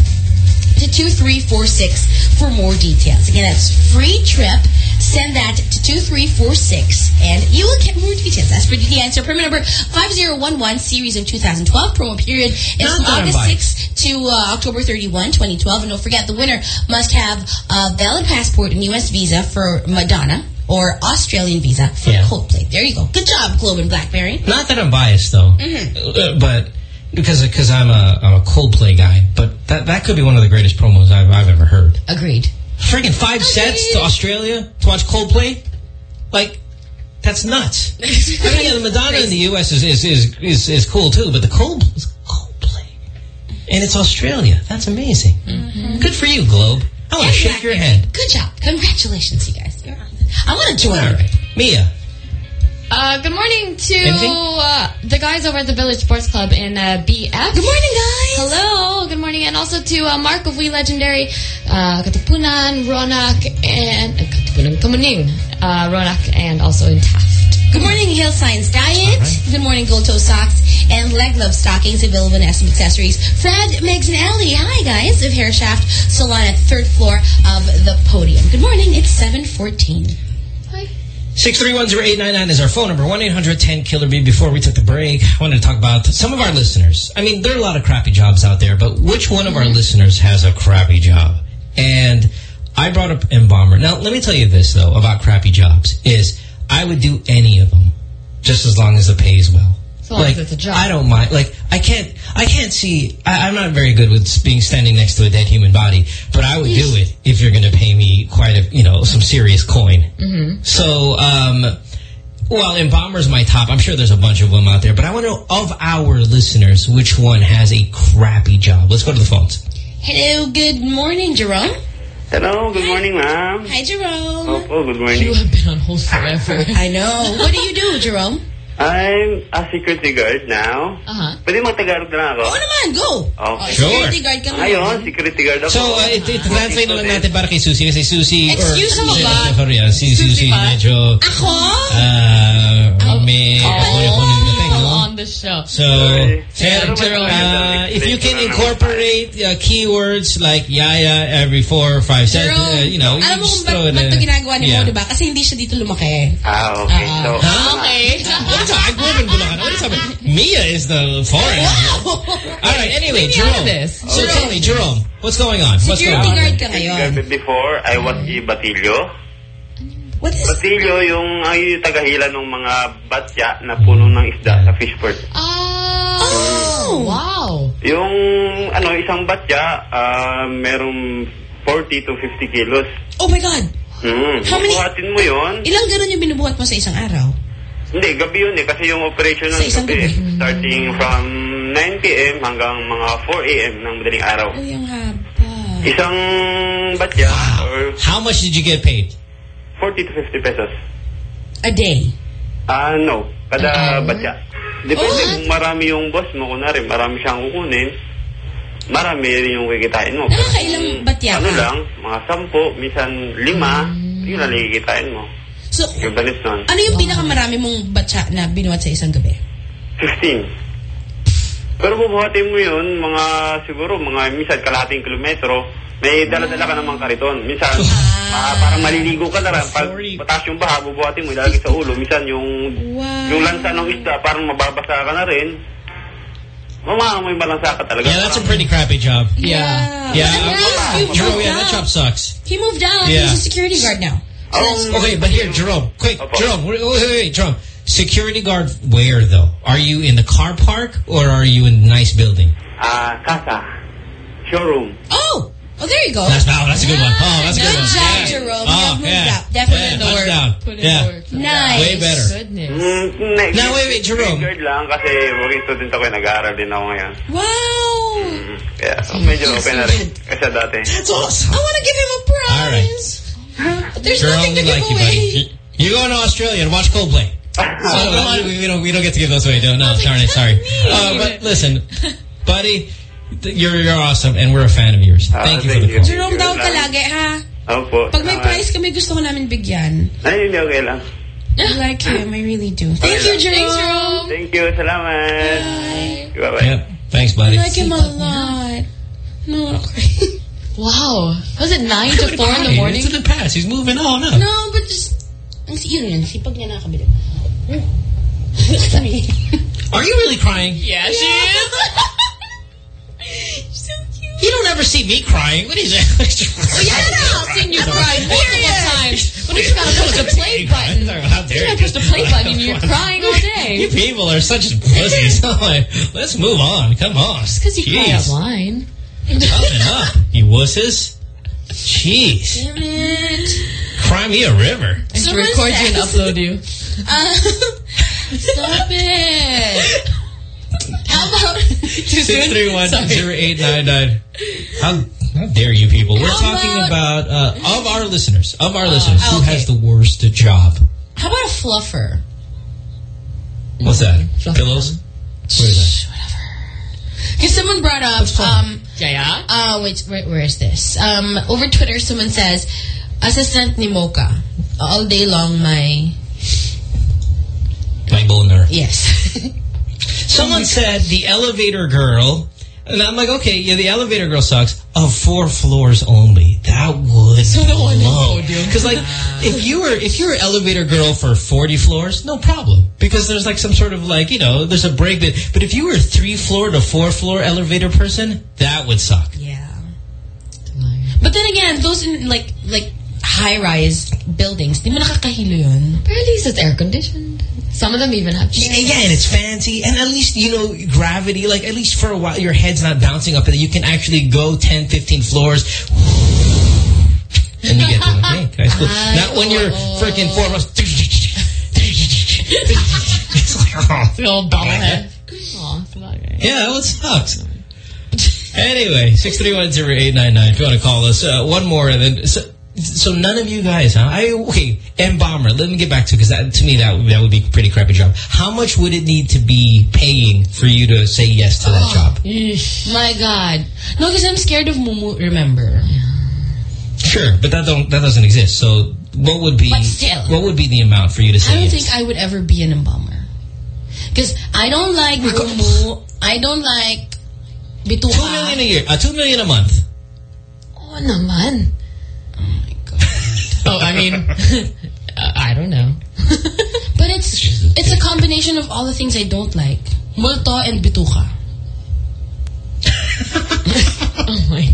Speaker 4: to 2346 for more details. Again, that's free trip. Send that to 2346 and you will get more details. That's for the answer, permit number 5011 series of 2012 promo period is from August
Speaker 1: biased.
Speaker 4: 6th to uh, October 31, 2012. And don't forget, the winner must have a valid passport and U.S. visa for Madonna or Australian visa for
Speaker 1: Yeah.
Speaker 4: Coldplay. There you go. Good job, Globe and Blackberry.
Speaker 1: Not that I'm biased though,
Speaker 4: Mhm.
Speaker 1: uh, but because because I'm a I'm a Coldplay guy. But that that could be one of the greatest promos I've I've ever heard.
Speaker 4: Agreed.
Speaker 1: Freaking five sets to Australia to watch Coldplay, like. That's nuts. <laughs> I mean, yeah, the Madonna in the U.S. is is, is is is cool too, but the Cold Coldplay, and it's Australia. That's amazing. Mm-hmm. Good for you, Globe. I want to shake your hand.
Speaker 4: Good job. Congratulations, you guys. You're on. I want to join.
Speaker 1: All right, Mia.
Speaker 2: Uh, good morning to uh, the guys over at the Village Sports Club in uh, BF. Good
Speaker 4: morning, guys.
Speaker 2: Hello. Good morning, and also to uh, Mark of We Legendary, uh, Katipunan, Ronak, and uh, Katipunan, Kamuning, uh, Ronak, and also in Taft.
Speaker 4: Good morning, Hill Science Diet. Good morning, Gold Toe Socks and Leg Love Stockings available in SM Accessories. Fred, Megs, and Ellie. Hi, guys, of Hair Shaft Salon at third floor of the podium. Good morning. It's 714.
Speaker 1: 6310899 is our phone number, 1-800-10-KILLER-B. Before we took the break, I wanted to talk about some of our listeners. I mean, there are a lot of crappy jobs out there, but which one of our listeners has a crappy job? And I brought up Embalmer. Now, let me tell you this, though, about crappy jobs, is I would do any of them just as long as the pay is well.
Speaker 2: As long
Speaker 1: like,
Speaker 2: as it's a job.
Speaker 1: I don't mind. Like, I can't, I can't see, I, I'm not very good with being standing next to a dead human body, but I would do it if you're going to pay me quite a, you know, some serious coin.
Speaker 2: Mm-hmm.
Speaker 1: So, um, well, Embalmer's my top. I'm sure there's a bunch of them out there, but I want to know of our listeners, which one has a crappy job? Let's go to the phones.
Speaker 4: Hello, good morning, Jerome.
Speaker 32: Hello, good morning, ma'am.
Speaker 4: Hi, Jerome.
Speaker 32: Opo, good morning.
Speaker 4: You have been on hold forever. <laughs> I know. What do you do, Jerome?
Speaker 32: I'm a security guard now.
Speaker 4: Uh-huh.
Speaker 32: Pwede mag-Tagalog na ako?
Speaker 4: Oo naman, go.
Speaker 32: Okay.
Speaker 1: Sure.
Speaker 4: Security guard ka
Speaker 32: Ngayon, security guard ako.
Speaker 1: So, uh, ito, ito, translate na lang natin para kay Susie. Kasi Susie,
Speaker 4: Excuse
Speaker 1: or,
Speaker 4: me ba?
Speaker 1: Sorry, ah, si Susie, medyo,
Speaker 4: Ako?
Speaker 1: ah, may, ako yung dating, no?
Speaker 2: On the show.
Speaker 1: So, Ted, uh, if you can incorporate uh, keywords like yaya every four or five
Speaker 4: Jerome,
Speaker 1: seconds, uh, you know, you
Speaker 4: alam mo
Speaker 1: just
Speaker 4: kung
Speaker 1: throw
Speaker 4: ba't, ba't ito ginagawa ni
Speaker 1: yeah.
Speaker 4: Mo, diba? Kasi hindi siya dito lumaki.
Speaker 32: Ah, okay. So,
Speaker 2: Okay. <laughs>
Speaker 1: I grew up in Bulacan. What are you talking? Mia is the foreign. All right, anyway,
Speaker 2: Leave me out of
Speaker 1: Jerome.
Speaker 2: this.
Speaker 1: So tell me, Jerome, what's going on? What's going
Speaker 4: Security
Speaker 1: on?
Speaker 4: guard ka ngayon.
Speaker 32: before, I was a batilyo.
Speaker 4: What is...
Speaker 32: Batilyo, yung ay tagahila ng mga batya na puno ng isda sa fishport.
Speaker 2: Oh, wow.
Speaker 32: Yung ano, isang batya, ah, merong 40 to 50 kilos.
Speaker 4: Oh my God!
Speaker 32: Hmm.
Speaker 4: How many-
Speaker 32: Bubuhatin mo yun.
Speaker 4: Ilang ganun yung binubuhat mo sa isang araw?
Speaker 32: Hindi, gabi yun eh. Kasi yung operation ng gabi,
Speaker 4: gabi.
Speaker 32: starting from 9 p.m. hanggang mga 4 a.m. ng madaling araw.
Speaker 4: Oh, yung haba.
Speaker 32: Isang batya, or
Speaker 1: How much did you get paid?
Speaker 32: 40 to 50 pesos.
Speaker 4: A day?
Speaker 32: Ah, no. Kada batya. Depende kung marami yung boss mo. Kunwari, marami siyang kukunin. Marami rin yung kikitain mo.
Speaker 4: Nakakailang batya
Speaker 32: Ano lang, mga sampo, minsan lima, yun lang kikitain mo.
Speaker 4: So,
Speaker 32: Equivalent nun.
Speaker 4: ano yung pinakamarami mong batya na binuhat sa isang gabi?
Speaker 32: 15. Pero bubuhatin mo yun, mga siguro, mga minsan kalahating kilometro, may dala-dala ka namang kariton. Minsan, ah, parang maliligo ka na lang. Pag mataas yung baha, bubuhatin mo, ilalagay sa ulo. Minsan yung, yung lansa ng isda, parang mababasa ka na rin. Mamaamoy malansa ka talaga.
Speaker 1: Yeah, that's a pretty crappy job.
Speaker 4: Yeah.
Speaker 1: Yeah.
Speaker 4: You
Speaker 1: Jerome,
Speaker 4: moved
Speaker 1: yeah, that job sucks.
Speaker 4: He moved down.
Speaker 1: Yeah.
Speaker 4: He's a security guard now.
Speaker 1: okay, but here, Jerome, quick, Jerome, wait, wait, wait, wait, Jerome. Security guard where, though? Are you in the car park or are you in a nice building?
Speaker 32: Ah, casa. Showroom.
Speaker 4: Oh! Oh, there you go.
Speaker 1: That's, oh, that's a good one. Oh, that's a good,
Speaker 4: Good
Speaker 1: one.
Speaker 4: job,
Speaker 1: Yeah.
Speaker 4: Jerome.
Speaker 1: Oh,
Speaker 4: you have moved
Speaker 1: yeah.
Speaker 4: up. Definitely
Speaker 1: Yeah,
Speaker 4: in the work.
Speaker 1: touchdown.
Speaker 4: Put in
Speaker 1: Yeah.
Speaker 4: the work. Nice.
Speaker 1: Way better.
Speaker 32: Mm, next,
Speaker 1: Now, wait, wait, Jerome.
Speaker 32: Guard lang kasi working student ako, nag-aaral din ako ngayon.
Speaker 4: Wow!
Speaker 32: Kaya, so medyo okay na rin. Kasi dati.
Speaker 1: That's awesome.
Speaker 4: I want to give him a prize.
Speaker 1: All right.
Speaker 4: There's
Speaker 1: Jerome,
Speaker 4: nothing to give
Speaker 1: like you,
Speaker 4: away.
Speaker 1: buddy. You go to Australia and watch Coldplay. So, <laughs> we, we don't we don't get to give those away. No, no, darn it, sorry. Uh, but listen, <laughs> buddy, th- you're you're awesome, and we're a fan of yours. Ah, thank you for the call.
Speaker 4: Jerome daw ka lagi, ha?
Speaker 32: Opo.
Speaker 4: Pag may ah.
Speaker 32: salamat.
Speaker 4: prize kami, gusto ko namin bigyan.
Speaker 32: Ay, hindi okay lang.
Speaker 4: I like him. I really do. Thank you, Jerome. Thanks, Jerome.
Speaker 32: Thank you. Salamat. Bye-bye.
Speaker 1: Yep. Thanks,
Speaker 4: I like him a lot. No, okay.
Speaker 2: Wow. Was it 9 to 4 in the morning?
Speaker 1: It's in the past. He's moving on up.
Speaker 4: No, but just... Ang yun yun. Sipag niya nakakabili. Look at me.
Speaker 1: Are you really crying?
Speaker 2: Yeah, she is. <laughs>
Speaker 1: You don't ever see me crying. What is that?
Speaker 2: Well, <laughs> yeah, I've seen you cry multiple times. But <laughs> you gotta push the play button.
Speaker 1: How
Speaker 2: You
Speaker 1: dare
Speaker 2: gotta
Speaker 1: you?
Speaker 2: push the play <laughs> button and you're crying all day.
Speaker 1: You people are such pussies. I'm Let's move on. Come on.
Speaker 2: Just because you cry
Speaker 1: Jeez.
Speaker 2: out line.
Speaker 1: Toughen up, you wusses. Jeez.
Speaker 4: Damn it.
Speaker 1: Cry me a river.
Speaker 2: I should
Speaker 4: Someone
Speaker 2: record you and upload you.
Speaker 4: Uh, stop it. How about...
Speaker 1: Six three one zero eight nine nine. How how dare you people? We're
Speaker 4: How
Speaker 1: talking about, uh, of our listeners, of our
Speaker 4: Uh,
Speaker 1: listeners, who has the worst job?
Speaker 4: How about a fluffer?
Speaker 1: What's that? Pillows? What is that?
Speaker 4: Because someone brought up... Um,
Speaker 2: Yeah, yeah.
Speaker 4: uh, wait, where, where is this? Um, over Twitter, someone says, Assistant ni Mocha. All day long, my...
Speaker 1: My boner.
Speaker 4: Yes. <laughs>
Speaker 1: Someone said the elevator girl, and I'm like, okay, yeah, the elevator girl sucks. Of four floors only, that would <laughs> blow. Because like, if you were if you're an elevator girl for 40 floors, no problem, because there's like some sort of like you know there's a break bit. But if you were a three floor to four floor elevator person, that would suck.
Speaker 4: Yeah. But then again, those in like like high-rise buildings, di mo nakakahilo yun.
Speaker 2: But at least it's air conditioned. Some of them even have.
Speaker 1: Yeah, yeah, and it's fancy, and at least you know gravity. Like at least for a while, your head's not bouncing up, and you can actually go 10, 15 floors. And you get to the okay. Cool. <laughs> Not when you're freaking four. It's like, oh.
Speaker 2: The old bobblehead. It's.
Speaker 1: Yeah, that one sucks. Anyway, six three one zero eight nine nine. If you want to call us, uh, one more, and then so, so none of you guys, huh? I okay, embalmer. Let me get back to because that to me that would- that would be a pretty crappy job. How much would it need to be paying for you to say yes to that job?
Speaker 4: My God. No, because I'm scared of Mumu, remember.
Speaker 1: Sure, but that don't that doesn't exist. So what would be
Speaker 4: But still.
Speaker 1: what would be the amount for you to say
Speaker 4: I don't
Speaker 1: yes?
Speaker 4: think I would ever be an embalmer. Because I don't like mumu. I don't like bituka.
Speaker 1: Two million a year. Uh, two million a month.
Speaker 2: Oh, naman. Oh, I mean, uh, <laughs> I don't know. <laughs>
Speaker 4: But it's it's a combination of all the things I don't like. Multo and bituka. <laughs>
Speaker 2: oh my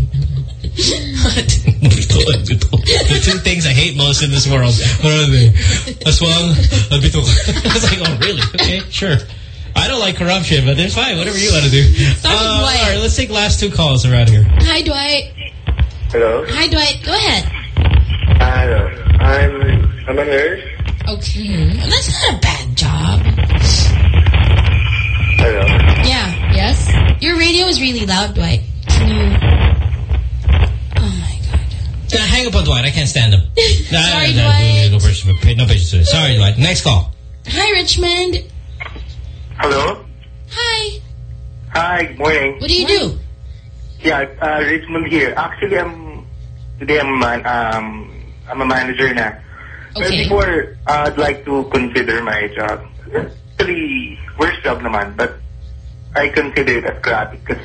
Speaker 1: the two things I hate most in this world. What are they? Aswang, and bituka. I was like, oh, really? Okay, sure. I don't like corruption, but it's fine. Whatever you want to do. Uh, all right, let's take last two calls around here.
Speaker 4: Hi, Dwight.
Speaker 9: Hello.
Speaker 4: Hi, Dwight. Go ahead.
Speaker 9: Hello. I'm I'm a nurse.
Speaker 4: Okay. That's not a bad job.
Speaker 9: Hello.
Speaker 4: Yeah. Yes? Your radio is really loud, Dwight. Can you...
Speaker 1: Yeah, hang up on Dwight. I can't stand him. <laughs> Nah,
Speaker 4: Sorry,
Speaker 1: nah,
Speaker 4: Dwight.
Speaker 1: No, patience, no patience today. Sorry, Dwight. Next call.
Speaker 4: Hi, Richmond.
Speaker 9: Hello.
Speaker 4: Hi.
Speaker 9: Hi. Good morning.
Speaker 4: What do you do?
Speaker 9: Yeah, uh, Richmond here. Actually, I'm today I'm man, um I'm a manager na. But before, uh, I'd like to consider my job. Actually, worst job naman, but I consider it as crappy because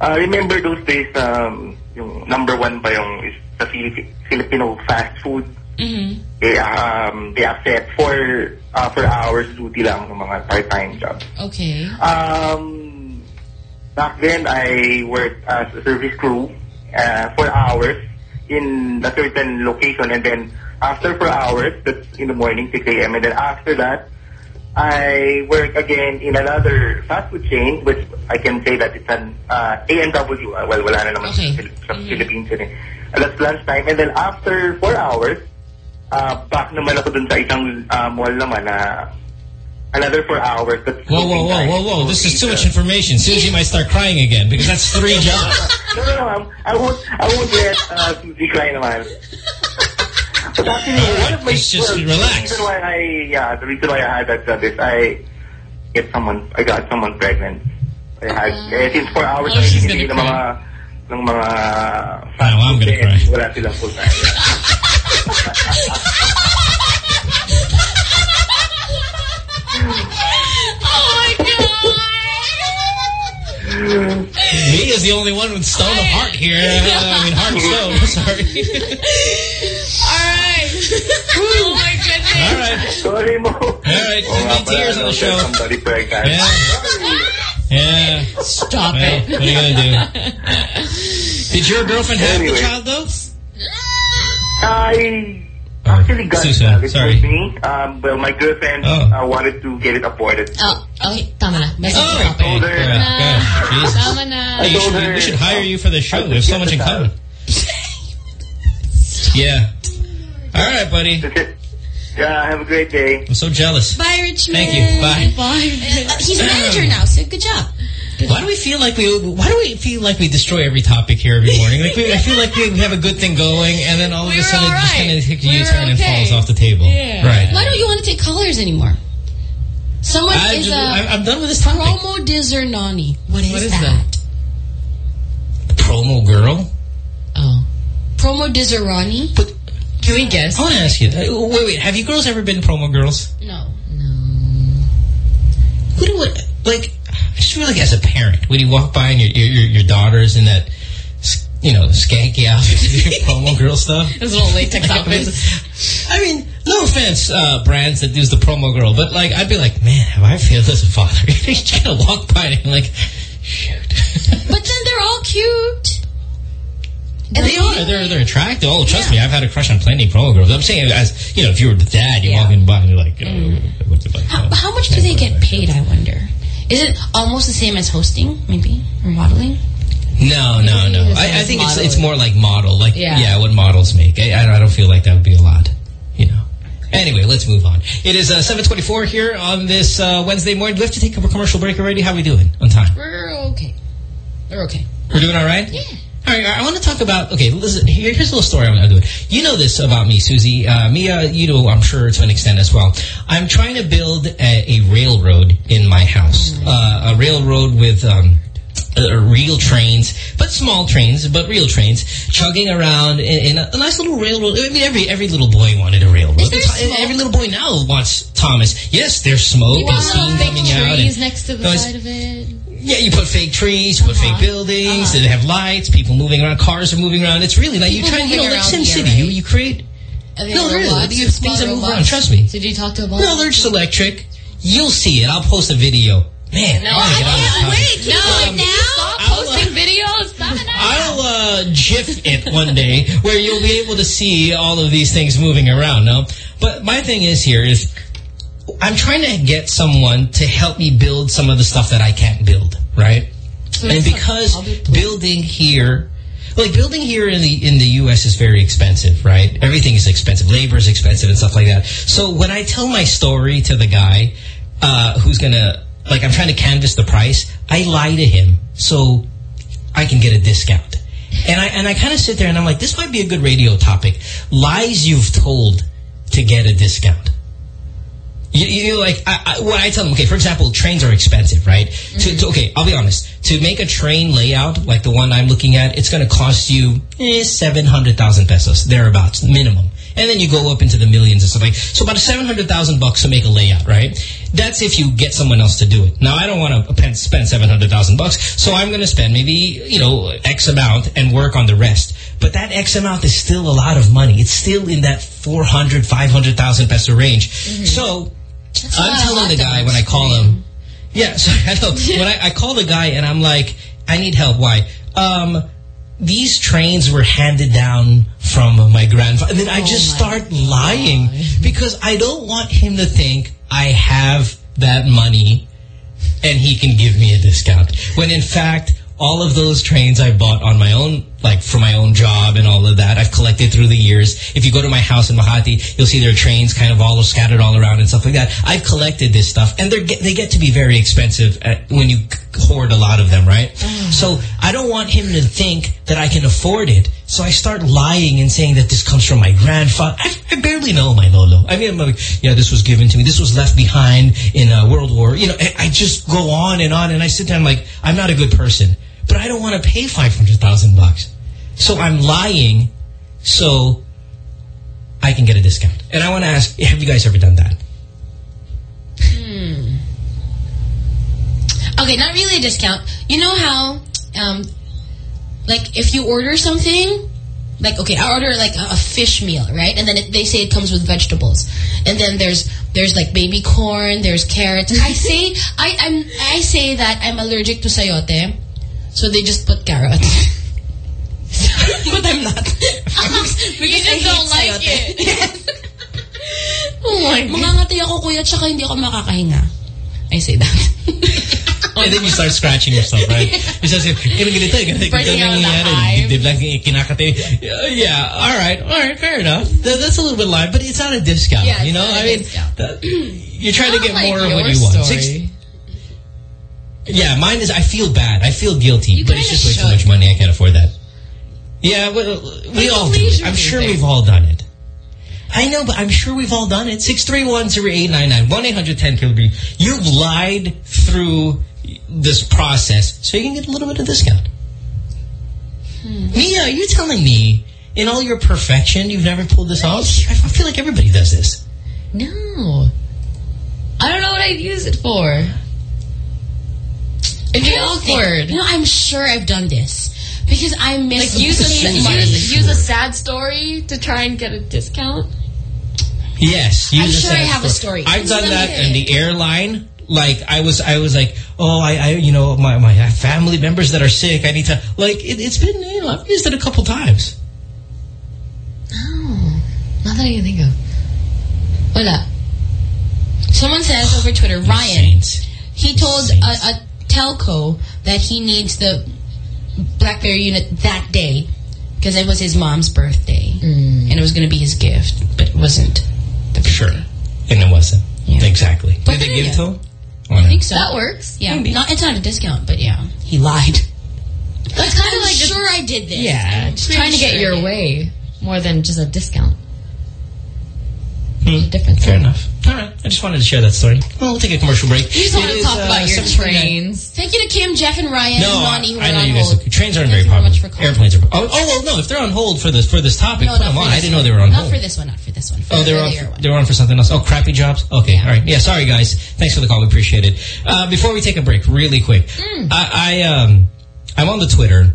Speaker 9: uh, remember those days um yung number one pa yung is Fili- Filipino fast food.
Speaker 4: Mm-hmm.
Speaker 9: They um they accept for uh, for hours duty lang ng mga part-time job.
Speaker 4: Okay.
Speaker 9: Um, back then, I worked as a service crew uh, for hours in a certain location, and then after four hours, that's in the morning, 6 a.m., and then after that, I work again in another fast food chain, which I can say that it's an uh, A&W. Uh, well, wala na naman sa Phil- sa Philippines yun eh. That's lunchtime, and then after four hours, uh, back naman ako dun sa isang uh, mall naman na another four hours. That's
Speaker 1: Whoa, whoa, whoa, whoa, whoa. This is too much information. Susie might start crying again because that's three jobs. <laughs>
Speaker 9: no, no, no. I'm, I won't. I won't let uh, Susie cry naman. But actually, one of my
Speaker 1: It's just
Speaker 9: well,
Speaker 1: relax.
Speaker 9: The reason why I yeah, the reason why I had that job is I get someone. I got someone pregnant. I had eh, since four hours.
Speaker 1: Oh, she's
Speaker 9: hindi ng
Speaker 1: gonna
Speaker 9: mga ng mga
Speaker 1: I know, I'm gonna cry.
Speaker 9: wala silang full time. <laughs>
Speaker 1: Me is the only one with stone of heart here. <laughs> I mean, heart stone. Sorry. <laughs>
Speaker 4: Alright. oh my goodness.
Speaker 1: All right.
Speaker 9: Sorry mo.
Speaker 1: All right.
Speaker 9: Oo
Speaker 1: Too many tears on the show.
Speaker 9: Somebody pregnant.
Speaker 1: Yeah. Yeah.
Speaker 4: Stop
Speaker 1: Well,
Speaker 4: it.
Speaker 1: What are you going to do? <laughs> Did your girlfriend have
Speaker 9: Anyway.
Speaker 1: the child, though?
Speaker 9: I actually got
Speaker 1: Too soon.
Speaker 9: married
Speaker 1: Sorry.
Speaker 9: with me. Um, well, my girlfriend uh, wanted to get it aborted.
Speaker 2: Oh, okay. Tama na. Basta
Speaker 1: Oh,
Speaker 2: stop
Speaker 9: I told
Speaker 2: it.
Speaker 1: Jesus.
Speaker 2: Tama na.
Speaker 1: Hey, you should,
Speaker 9: her
Speaker 1: we should hire you for the show. We have so much in common. <laughs> Yeah. All right, buddy.
Speaker 9: That's it. Yeah, have a great day.
Speaker 1: I'm so jealous.
Speaker 4: Bye, Richmond.
Speaker 1: Thank you. Bye.
Speaker 4: Bye. Uh, <laughs> he's a manager now, so good job.
Speaker 1: Why do we feel like we? Why do we feel like we destroy every topic here every morning? Like we, I feel like we have a good thing going, and then all of a sudden it just kind of takes a
Speaker 4: We were
Speaker 1: U-turn and
Speaker 4: okay.
Speaker 1: falls off the table.
Speaker 4: Yeah.
Speaker 1: Right.
Speaker 4: Why don't you want to take colors anymore? Someone
Speaker 1: I
Speaker 4: is
Speaker 1: just-
Speaker 4: a
Speaker 1: I'm- I'm done with this topic.
Speaker 4: promo Dizernani. What is,
Speaker 2: What is
Speaker 4: that?
Speaker 1: Promo girl.
Speaker 2: Oh.
Speaker 4: Promo Dizerani?
Speaker 2: Can we guess?
Speaker 1: I want to ask you. uh, Wait, wait. Have you girls ever been promo girls?
Speaker 4: No. No.
Speaker 1: Who do it? Like, I just feel like as a parent, when you walk by and your your, your, your daughter's in that, you know, skanky outfit, <laughs> promo girl stuff.
Speaker 2: Those little latex outfits. <laughs>
Speaker 1: I mean, no offense, uh, brands that use the promo girl, but like, I'd be like, man, have I failed as a father? <laughs> You're just gonna walk by and like, shoot.
Speaker 4: But then they're all cute.
Speaker 1: and they are, they're they're attractive. Oh, trust me, I've had a crush on plenty of promo girls. I'm saying, as you know, if you were the dad, you walk in by and you're like, oh, what's it like?
Speaker 4: How, how much do they get paid, I wonder? Is it almost the same as hosting, maybe? Or modeling?
Speaker 1: No, no, no. I, I think it's it's more like model, like
Speaker 4: Yeah.
Speaker 1: yeah, what models make. I, I don't- I don't feel like that would be a lot, you know. Anyway, let's move on. It is uh, 7:24 here on this uh, Wednesday morning. Do we have to take a commercial break already? How are we doing on time?
Speaker 4: We're okay. We're okay.
Speaker 1: We're doing all right. Yeah. All right, I want to talk about, okay, listen, here, here's a little story I'm going to do. You know this about me, Susie. Uh, Mia, you know, I'm sure to an extent as well. I'm trying to build a, a railroad in my house. Uh, a railroad with, um, uh, real trains, but small trains, but real trains, chugging around in, in a, a nice little railroad. I mean, every every little boy wanted a railroad.
Speaker 2: Is there smoke?
Speaker 1: every little boy now wants Thomas. Yes, there's smoke
Speaker 2: You
Speaker 1: and steam coming out.
Speaker 2: trees
Speaker 1: and-
Speaker 2: next to the
Speaker 1: No,
Speaker 2: side of it.
Speaker 1: Yeah, you put fake trees, you put
Speaker 2: Uh-huh.
Speaker 1: fake buildings, they have lights, people moving around, cars are moving around. It's really like you
Speaker 2: People
Speaker 1: try, you know,
Speaker 2: moving
Speaker 1: like
Speaker 2: around
Speaker 1: SimCity. You, you create.
Speaker 2: Are they
Speaker 1: No, really,
Speaker 2: robots?
Speaker 1: these things that move around. Trust me.
Speaker 2: Did you talk to a bot?
Speaker 1: No, they're just electric. You'll see it. I'll post a video. Man,
Speaker 2: No,
Speaker 1: I gotta
Speaker 2: I
Speaker 1: get on this
Speaker 2: can't wait. Can you do it now? Stop posting videos. Stop it now.
Speaker 1: I'll uh, GIF it one day where you'll be able to see all of these things moving around. No, but my thing is here is I'm trying to get someone to help me build some of the stuff that I can't build, right? and because building here, like building here in the in the U.S. is very expensive, right? Everything is expensive, labor is expensive, and stuff like that. So when I tell my story to the guy uh, who's gonna like, I'm trying to canvas the price, I lie to him so I can get a discount. And I and I kind of sit there and I'm like, this might be a good radio topic: lies you've told to get a discount. You, you like I, I, when I tell them, okay, for example, trains are expensive, right? To, to, okay, I'll be honest. To make a train layout like the one I'm looking at, it's going to cost you eh, seven hundred thousand pesos thereabouts minimum, and then you go up into the millions and stuff like. So about seven hundred thousand bucks to make a layout, right? That's if you get someone else to do it. Now I don't want to spend seven hundred thousand bucks, so I'm going to spend maybe you know X amount and work on the rest. But that X amount is still a lot of money. It's still in that 400, 500,000 peso range. So I'm telling the guy when I call him. Yeah, <laughs> so I know. <laughs> When I, I call the guy and I'm like, I need help. Why? Um, these trains were handed down from my grandfather. And then I just start lying <laughs> because I don't want him to think I have that money and he can give me a discount. When in fact, all of those trains I bought on my own, like for my own job and all of that, I've collected through the years. If you go to my house in Makati, you'll see there are trains kind of all scattered all around and stuff like that. I've collected this stuff, and they they get to be very expensive at, when you hoard a lot of them, right? So I don't want him to think that I can afford it. So I start lying and saying that this comes from my grandfather. I, I barely know my lolo. I mean, I'm like, yeah, this was given to me. This was left behind in uh, World War. You know, I, I just go on and on, and I sit there and I'm like, I'm not a good person, but I don't want to pay five hundred thousand bucks. So I'm lying, so I can get a discount. And I want to ask, have you guys ever done that?
Speaker 4: Hmm. Okay, not really a discount. You know how, um, like, if you order something, like, okay, I order like a, a fish meal, right? And then it, they say it comes with vegetables, and then there's there's like baby corn, there's carrots. I <laughs> say I I'm I say that I'm allergic to sayote, so they just put carrots. <laughs> but I'm not. <laughs> because
Speaker 2: You just
Speaker 4: I hate
Speaker 2: don't like
Speaker 4: sayote. <laughs> oh my God. Mangangati ako kuya, tsaka hindi ako makakahinga. I say that.
Speaker 1: And then you start scratching yourself, right? You start saying, ganun ganito, ganito, ganito
Speaker 4: Burning out the
Speaker 1: nangyayari.
Speaker 4: hive.
Speaker 1: Dibdib lang kinakate. Yeah, yeah, all right, all right, fair enough. That, that's a little bit light, but it's not a discount,
Speaker 4: Yeah,
Speaker 1: you know?
Speaker 4: not a
Speaker 1: I mean, that- you're trying to get
Speaker 2: like
Speaker 1: more of what you want. Yeah, mine is, I feel bad. I feel guilty, but it's just way too much money. I can't afford that. Yeah, well, we all do it. I'm sure
Speaker 2: thing.
Speaker 1: we've all done it. I know, but I'm sure we've all done it. 631-0899, 1-800-10-KILOBREED. You've lied through this process so you can get a little bit of discount. Hmm. Mia, are you telling me in all your perfection you've never pulled this off? I I feel like everybody does this.
Speaker 2: No. I don't know what I'd use it for. It'd be awkward.
Speaker 4: You know, I'm sure I've done this. Because I miss
Speaker 2: Like use a, use,
Speaker 4: money.
Speaker 2: use a sad story to try and get a discount.
Speaker 1: Yes,
Speaker 4: I'm
Speaker 1: use a
Speaker 4: sure I
Speaker 1: sad
Speaker 4: have a story.
Speaker 1: I've done that in the airline. Like I was, I was like, oh, I, I you know, my my family members that are sick. I need to like. It, it's been, you know, I've used it a couple times.
Speaker 2: Oh, not that I can think of.
Speaker 4: Wala. Someone says over Twitter, Ryan, he told a, a telco that he needs the BlackBerry unit that day because it was his mom's birthday mm. and it was going to be his gift, but it wasn't.
Speaker 1: Sure, and it wasn't exactly.
Speaker 4: But
Speaker 1: Did they give it to him?
Speaker 4: I think so.
Speaker 2: That works.
Speaker 4: Yeah, not it's not a discount, but yeah, he lied.
Speaker 2: That's kind of
Speaker 4: I'm
Speaker 2: like just-
Speaker 4: sure I did this.
Speaker 2: Yeah, just trying to get
Speaker 4: sure
Speaker 2: your way more than just a discount. Difference.
Speaker 1: Fair enough. All right. I just wanted to share that story. Well, we'll take a commercial break.
Speaker 4: You just want to
Speaker 1: is,
Speaker 4: talk
Speaker 1: uh,
Speaker 4: about your trains. Thank you to Kim, Jeff, and Ryan
Speaker 1: No,
Speaker 4: and
Speaker 1: I,
Speaker 4: Lonnie who
Speaker 1: I
Speaker 4: are
Speaker 1: know
Speaker 4: on
Speaker 1: you guys.
Speaker 4: hold.
Speaker 1: Trains aren't very popular. Airplanes are. Oh, oh, well, no. If they're on hold for this for this topic,
Speaker 4: No,
Speaker 1: put them on. I didn't know they were on
Speaker 4: Not
Speaker 1: hold.
Speaker 4: Not for this one, not for this one. For
Speaker 1: Oh, they
Speaker 4: the
Speaker 1: were on. For,
Speaker 4: one.
Speaker 1: they were on for something else. Oh, crappy jobs. Okay, all right. Yeah, sorry guys. Thanks for the call. We appreciate it. Uh, before we take a break, really quick,
Speaker 4: Mm.
Speaker 1: I, I um, I'm on the Twitter.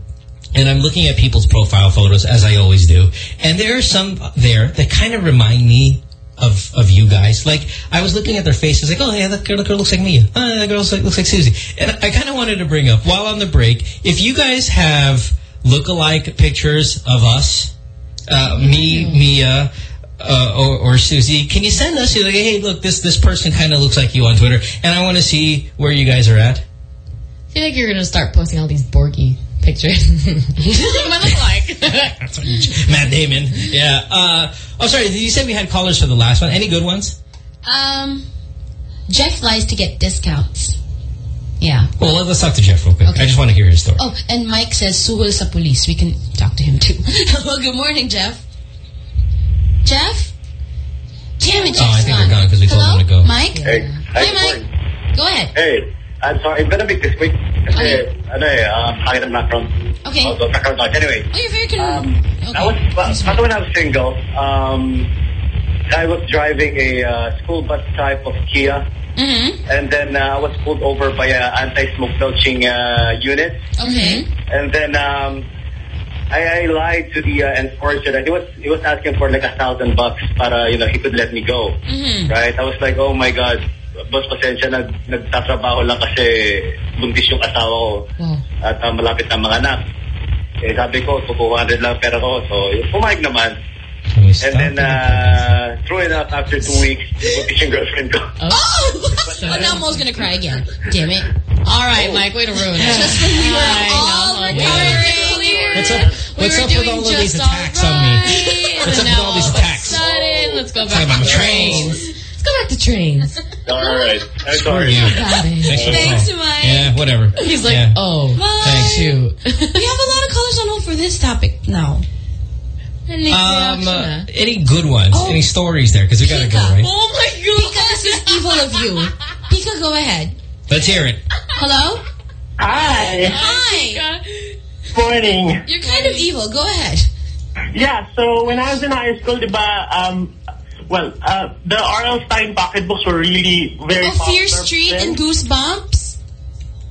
Speaker 1: And I'm looking at people's profile photos as I always do, and there are some there that kind of remind me of of you guys. Like I was looking at their faces, like, oh yeah, that girl, that girl looks like Mia. Oh, that girl looks like, looks like Susie. And I kind of wanted to bring up while on the break, if you guys have look-alike pictures of us, uh, me, Mia, uh, or, or Susie, can you send us? You're like, hey, look, this this person kind of looks like you on Twitter, and I want to see where you guys are at.
Speaker 2: I feel like you're gonna start posting all these Borky pictures. <laughs> what I look like? <laughs>
Speaker 1: That's what you, Matt Damon. Yeah. Uh, oh, sorry. Did you say we had callers for the last one? Any good ones?
Speaker 4: Um, Jeff lies to get discounts. Yeah.
Speaker 1: Well, let- let's talk to Jeff real quick. I just want to hear his story.
Speaker 4: Oh, and Mike says suhul sa police. We can talk to him too. <laughs> well, good morning, Jeff. Jeff? Damn it, Jeff's
Speaker 1: Oh, I think
Speaker 4: gone.
Speaker 1: they're gone because we told
Speaker 4: Hello?
Speaker 1: them to go.
Speaker 4: Mike?
Speaker 33: Hey,
Speaker 4: Hi, Mike. Go ahead.
Speaker 33: Hey, I'm sorry. I'm gonna make this quick. Kasi, ano eh, um, hangin ang background.
Speaker 4: Okay.
Speaker 33: Oh, background noise. Anyway,
Speaker 4: Oh, you're very good.
Speaker 33: um, I was, well, when I was single, um, I was driving a uh, school bus type of Kia.
Speaker 4: Mm-hmm.
Speaker 33: And then uh, I was pulled over by an anti-smoke belching uh, unit.
Speaker 4: Okay.
Speaker 33: And then um, I, I lied to the uh, enforcer that he was he was asking for like a thousand bucks but you know he could let me go.
Speaker 4: Mm-hmm.
Speaker 33: Right? I was like, oh my god, boss pasensya nag nagtatrabaho lang kasi buntis yung asawa ko at uh, malapit na mga anak. Eh sabi ko, 200 lang pera ko. So pumayag naman. And then, uh, true enough, after two weeks, buntis yung girlfriend ko.
Speaker 4: Oh! <laughs> oh, now Mo's gonna cry again. Damn it.
Speaker 2: All right, Mike, way to ruin it.
Speaker 4: Just when we were all recovering.
Speaker 1: What's up? What's up with all of these attacks on me? What's up with all these attacks?
Speaker 2: Sudden, let's go back
Speaker 1: about
Speaker 2: to
Speaker 1: trains.
Speaker 2: Let's go back to trains. <laughs>
Speaker 33: All right. I'm sorry.
Speaker 1: you.
Speaker 2: Got it.
Speaker 1: Thanks for the
Speaker 4: Thanks,
Speaker 1: call.
Speaker 4: Mike.
Speaker 1: Yeah, whatever.
Speaker 2: He's like,
Speaker 1: Yeah.
Speaker 2: oh,
Speaker 1: Thanks.
Speaker 2: you. <laughs>
Speaker 4: we have a lot of callers on hold for this topic now.
Speaker 1: Um, uh, any good ones? Any stories there? Because we gotta go, right?
Speaker 4: Oh my god. Pika, this is evil of you. Pika, go ahead.
Speaker 1: Let's hear it.
Speaker 4: Hello?
Speaker 34: Hi.
Speaker 4: Hi.
Speaker 34: Morning.
Speaker 4: You're kind of evil. Go ahead.
Speaker 34: Yeah, so when I was in high school, diba, um, well, uh, the R.L. Stine pocketbooks were really very
Speaker 4: Oh,
Speaker 34: popular.
Speaker 4: Fear Street
Speaker 34: then.
Speaker 4: and Goosebumps?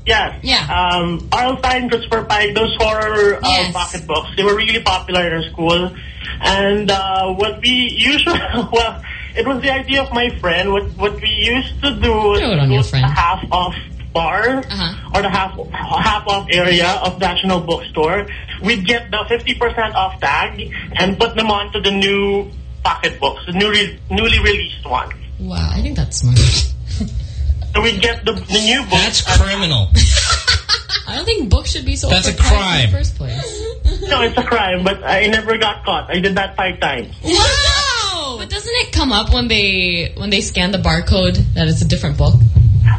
Speaker 34: Yes.
Speaker 4: Yeah.
Speaker 34: Um, R.L. Stine, Christopher Pike, those horror uh,
Speaker 4: Yes.
Speaker 34: pocketbooks, they were really popular in our school. And uh, what we usually, <laughs> well, it was the idea of my friend. What what we used to do was
Speaker 2: on
Speaker 34: go to the half off bar
Speaker 4: Uh-huh.
Speaker 34: or the half half off area of National Bookstore. We'd get the 50% off tag and put them onto the new pocketbooks, the newly newly released ones.
Speaker 2: Wow, I think that's smart. <laughs>
Speaker 34: So we'd get the, the new books.
Speaker 1: That's criminal. <laughs>
Speaker 2: I don't think books should be so
Speaker 1: That's a crime.
Speaker 2: in the first place. <laughs>
Speaker 34: No, it's a crime, but I never got caught. I did that five times.
Speaker 4: Wow!
Speaker 2: But doesn't it come up when they when they scan the barcode that it's a different book?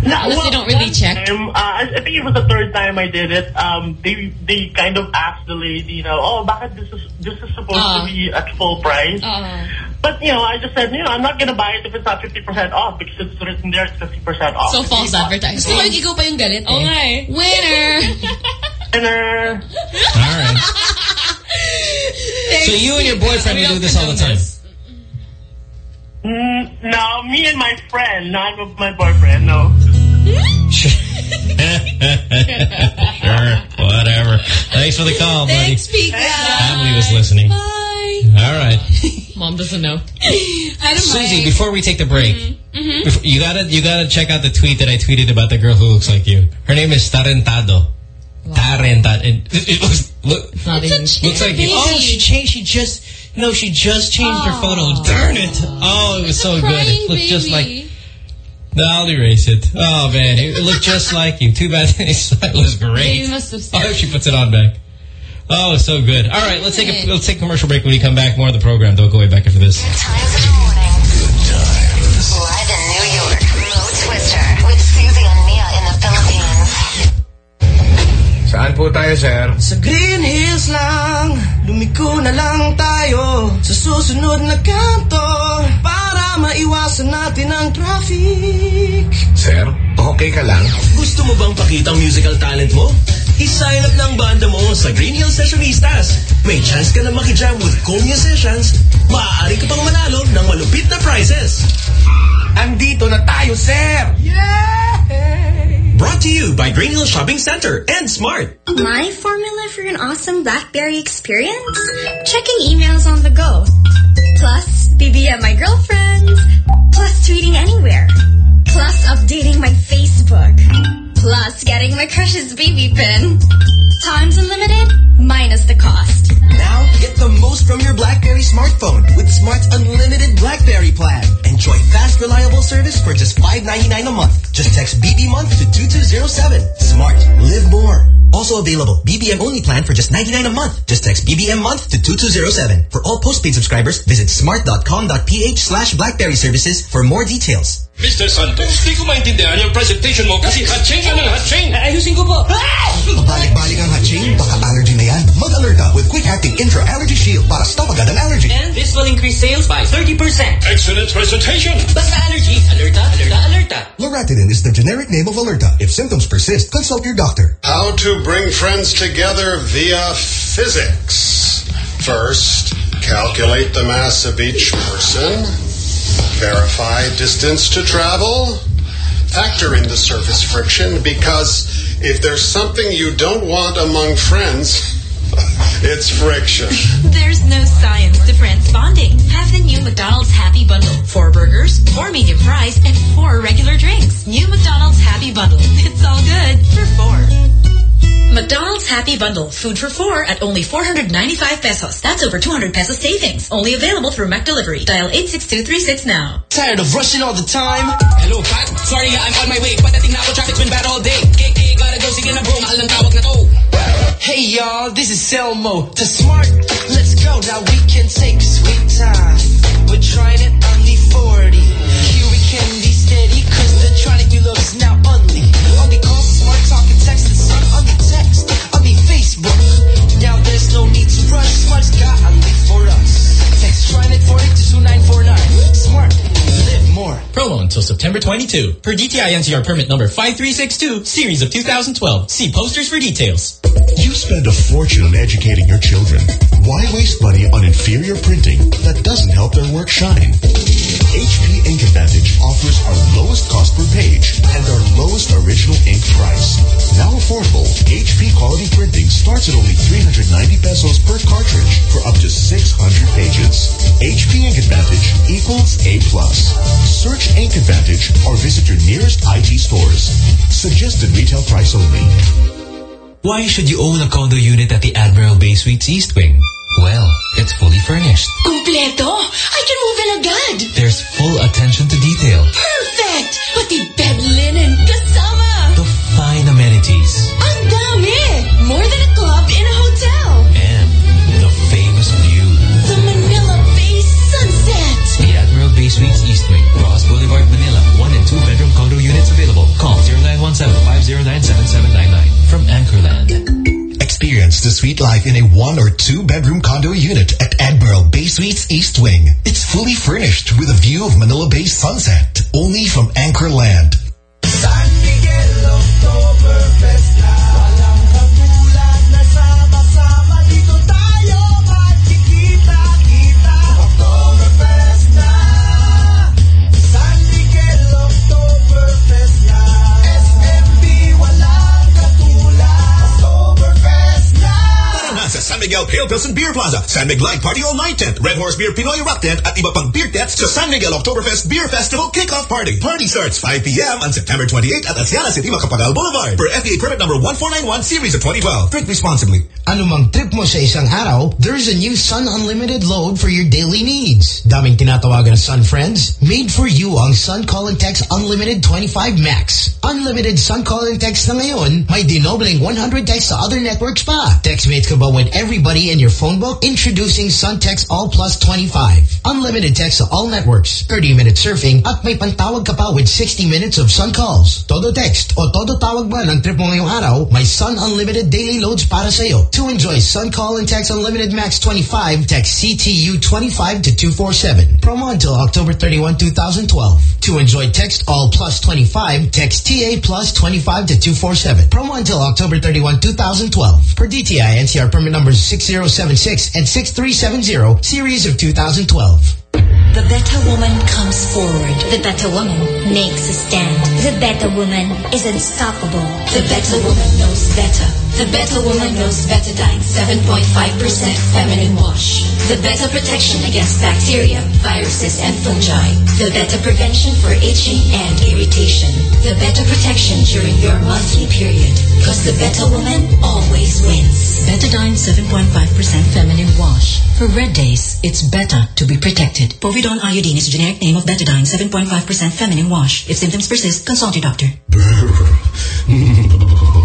Speaker 34: No,
Speaker 2: Unless they don't really check.
Speaker 34: Time, uh, I I think it was the third time I did it. Um, they they kind of asked the lady, you know, oh, bakit this is this is supposed
Speaker 2: Uh.
Speaker 34: to be at full price? But you know, I just said, you know, I'm not gonna buy it if it's not 50% off because it's written there it's 50% off.
Speaker 2: So false advertising.
Speaker 4: Gusto ko ikaw pa yung galit eh.
Speaker 2: Okay.
Speaker 4: Winner!
Speaker 34: Winner! <laughs>
Speaker 1: All right. So you and your boyfriend will do this all the time.
Speaker 34: Mm, no, me and my friend, not with my boyfriend. No. <laughs>
Speaker 1: sure, whatever. Thanks for the call, buddy.
Speaker 4: Thanks, Pika.
Speaker 1: Family was listening.
Speaker 4: Bye.
Speaker 1: All right. <laughs>
Speaker 2: Mom doesn't know.
Speaker 4: Hi to
Speaker 1: Susie,
Speaker 4: Mike.
Speaker 1: before we take the break,
Speaker 4: Mhm.
Speaker 1: before- you gotta you gotta check out the tweet that I tweeted about the girl who looks like you. Her name is Tarentado. Tarentado. It, it looks look,
Speaker 2: It's not even.
Speaker 1: looks like you. Oh, she changed. She just no, she just changed her photo. Darn it! Oh, it was so good. It looked just like. No, I'll erase it. Oh man, it looked just like you. Too bad <laughs> it was great.
Speaker 2: You must have
Speaker 1: I hope she puts it on back. Oh, it's so good. All right, let's take a let's take a commercial break. When we come back, more of the program. Don't go away back after this.
Speaker 17: Saan po tayo, sir? Sa Green Hills lang, lumiko na lang tayo sa susunod na kanto para
Speaker 3: maiwasan natin ang traffic.
Speaker 35: Sir, okay ka lang?
Speaker 26: Gusto mo bang pakita ang musical talent mo? I-sign up ng banda mo sa Green Hill Sessionistas. May chance ka na makijam with cool musicians. Maaari ka pang manalo ng malupit na prizes.
Speaker 35: Andito na tayo, sir!
Speaker 26: Brought to you by Green Hill Shopping Center and Smart.
Speaker 11: My formula for an awesome BlackBerry experience? Checking emails on the go. Plus, BBM my girlfriends. Plus, tweeting anywhere. Plus, updating my Facebook. Plus, getting my crush's BB PIN. Times unlimited, minus the cost.
Speaker 36: Now, get the most from your BlackBerry smartphone with Smart's unlimited BlackBerry plan. Enjoy fast, reliable service for just $5.99 a month. Just text BB month to 2207. Smart. Live more. Also available, BBM only plan for just 99 a month. Just text BBM month to 2207. For all postpaid subscribers, visit smart.com.ph slash BlackBerry services for more details.
Speaker 14: Mr. Santos, di ko maintindihan yung presentation mo kasi hatching ka ng hatching.
Speaker 36: Ayusin ko po. Ah! Pabalik-balik ang hatching, baka allergy na yan. Mag-alerta with quick-acting intra-allergy shield para stop agad ang allergy.
Speaker 16: And this will increase sales by 30%.
Speaker 14: Excellent presentation.
Speaker 16: Basta allergy, alerta, alerta, alerta.
Speaker 36: Loratadine is the generic name of Alerta. If symptoms persist, consult your doctor.
Speaker 24: How to bring friends together via physics. First, calculate the mass of each person. Verify distance to travel. Factor in the surface friction because if there's something you don't want among friends, <laughs> it's friction.
Speaker 25: There's no science to friends bonding. Have the new McDonald's Happy Bundle. Four burgers, four medium fries, and four regular drinks. New McDonald's Happy Bundle. It's all good for four. McDonald's Happy Bundle. Food for four at only 495 pesos. That's over 200 pesos savings. Only available through McDelivery. Dial 86236 now.
Speaker 16: Tired of rushing all the time? Hello, Pat. Sorry, I'm on my way. Patating na ako, traffic's been bad all day. KK, gotta go. Sige na bro, mahal ng tawag na to.
Speaker 3: Hey y'all, this is Selmo. To smart, let's go. Now we can take sweet time. We're trying it on the 40. No need to rush, smart's got a lead for us. Text TRINET 40 to 2949. Smart, live more.
Speaker 14: Promo until September 22. Per DTI NCR permit number 5362, series of 2012. See posters for details.
Speaker 10: You spend a fortune on educating your children. Why waste money on inferior printing that doesn't help their work shine? HP Ink Advantage offers our lowest cost per page and our lowest original ink price. Now affordable, HP quality printing starts at only 390 pesos per cartridge for up to 600 pages. HP Ink Advantage equals A+. plus. Search Ink Advantage or visit your nearest IT stores. Suggested retail price only.
Speaker 17: Why should you own a condo unit at the Admiral Bay Suites East Wing? Well, it's fully furnished.
Speaker 4: Completo? I can move in agad.
Speaker 17: There's full attention to detail.
Speaker 4: Perfect! Pati bed linen kasama.
Speaker 17: The fine amenities.
Speaker 4: Ang dami! More than a club in a hotel.
Speaker 17: And the famous view.
Speaker 4: The Manila Bay sunset.
Speaker 17: The Admiral Bay Suites East Wing, Roxas Boulevard, Manila. One and two bedroom condo units available. Call 0917-509-7799 from Anchorland.
Speaker 10: Experience the sweet life in a one or two bedroom condo unit at Admiral Bay Suites East Wing. It's fully furnished with a view of Manila Bay sunset. Only from Anchor Land.
Speaker 3: Miguel
Speaker 36: Pale Pilsen Beer Plaza, San Miguel Party All Night Tent, Red Horse Beer Pinoy Rock Tent at iba pang beer tents sa San Miguel Oktoberfest Beer Festival Kickoff Party. Party starts 5 p.m. on September 28 at Asiana City, Macapagal Boulevard. Per FDA permit number 1491 series of 2012. Drink responsibly.
Speaker 23: Anumang trip mo sa isang araw, there's a new Sun Unlimited load for your daily needs. Daming tinatawagan na Sun Friends, made for you ang Sun Call and Text Unlimited 25 Max. Unlimited Sun Call and Text na ngayon, may dinoubling 100 texts sa other networks pa. Textmates ka ba when everybody everybody in your phone book? Introducing SunText All Plus 25. Unlimited text to all networks, 30-minute surfing, at may pantawag ka pa with 60 minutes of Sun calls. Todo text o todo tawag ba ng trip mo ngayong araw, may Sun Unlimited daily loads para sa'yo. To enjoy Sun Call and Text Unlimited Max 25, text CTU 25 to 247. Promo until October 31, 2012. To enjoy Text All Plus 25, text TA Plus 25 to 247. Promo until October 31, 2012. Per DTI NCR permit numbers 6076 and 6370, series of 2012.
Speaker 11: The better woman comes forward. The better woman makes a stand.
Speaker 25: The better woman is unstoppable.
Speaker 11: The better woman knows better. The better woman knows Betadine 7.5% feminine wash. The better protection against bacteria, viruses, and fungi. The better prevention for itching and irritation. The better protection during your monthly period. Because the better woman always wins.
Speaker 37: Betadine 7.5% feminine wash. For red days, it's better to be protected. Povidone iodine is a generic name of Betadine 7.5% feminine wash. If symptoms persist, consult your doctor. <laughs>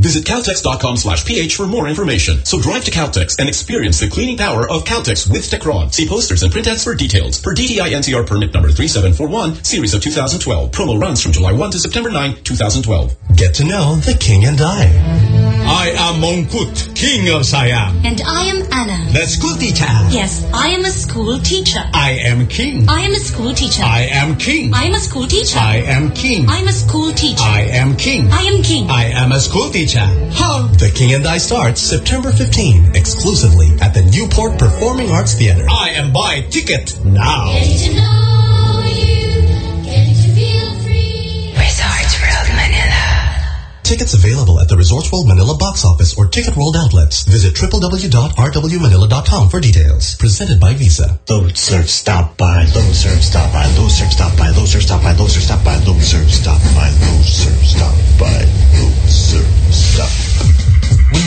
Speaker 20: Visit Caltex.com slash PH for more information. So drive to Caltex and experience the cleaning power of Caltex with Techron. See posters and print ads for details. Per DTI NCR permit number 3741, series of 2012. Promo runs from July 1 to September 9, 2012.
Speaker 17: Get to know the king and I.
Speaker 4: I am Mongkut, king of Siam.
Speaker 25: And I am Anna.
Speaker 4: Let's school teacher.
Speaker 25: Yes, I am a school teacher.
Speaker 4: I am king.
Speaker 25: I am a school teacher.
Speaker 4: I am king.
Speaker 25: I am a school teacher.
Speaker 4: I am king.
Speaker 25: I am a school teacher.
Speaker 4: I am king.
Speaker 25: I am king.
Speaker 4: I am a school teacher.
Speaker 17: How? The King and I starts September 15, exclusively at the Newport Performing Arts Theater.
Speaker 4: I am buy ticket now.
Speaker 38: Resorts World Manila.
Speaker 17: Tickets available at the Resorts World Manila box office or Ticket World outlets. Visit www.rwmanila.com for details. Presented by Visa.
Speaker 12: Load serve stop by, load serve stop by, load serve stop by, load serve stop by, load serve stop by, load serve stop by, load serve stop by, load serve Pizza.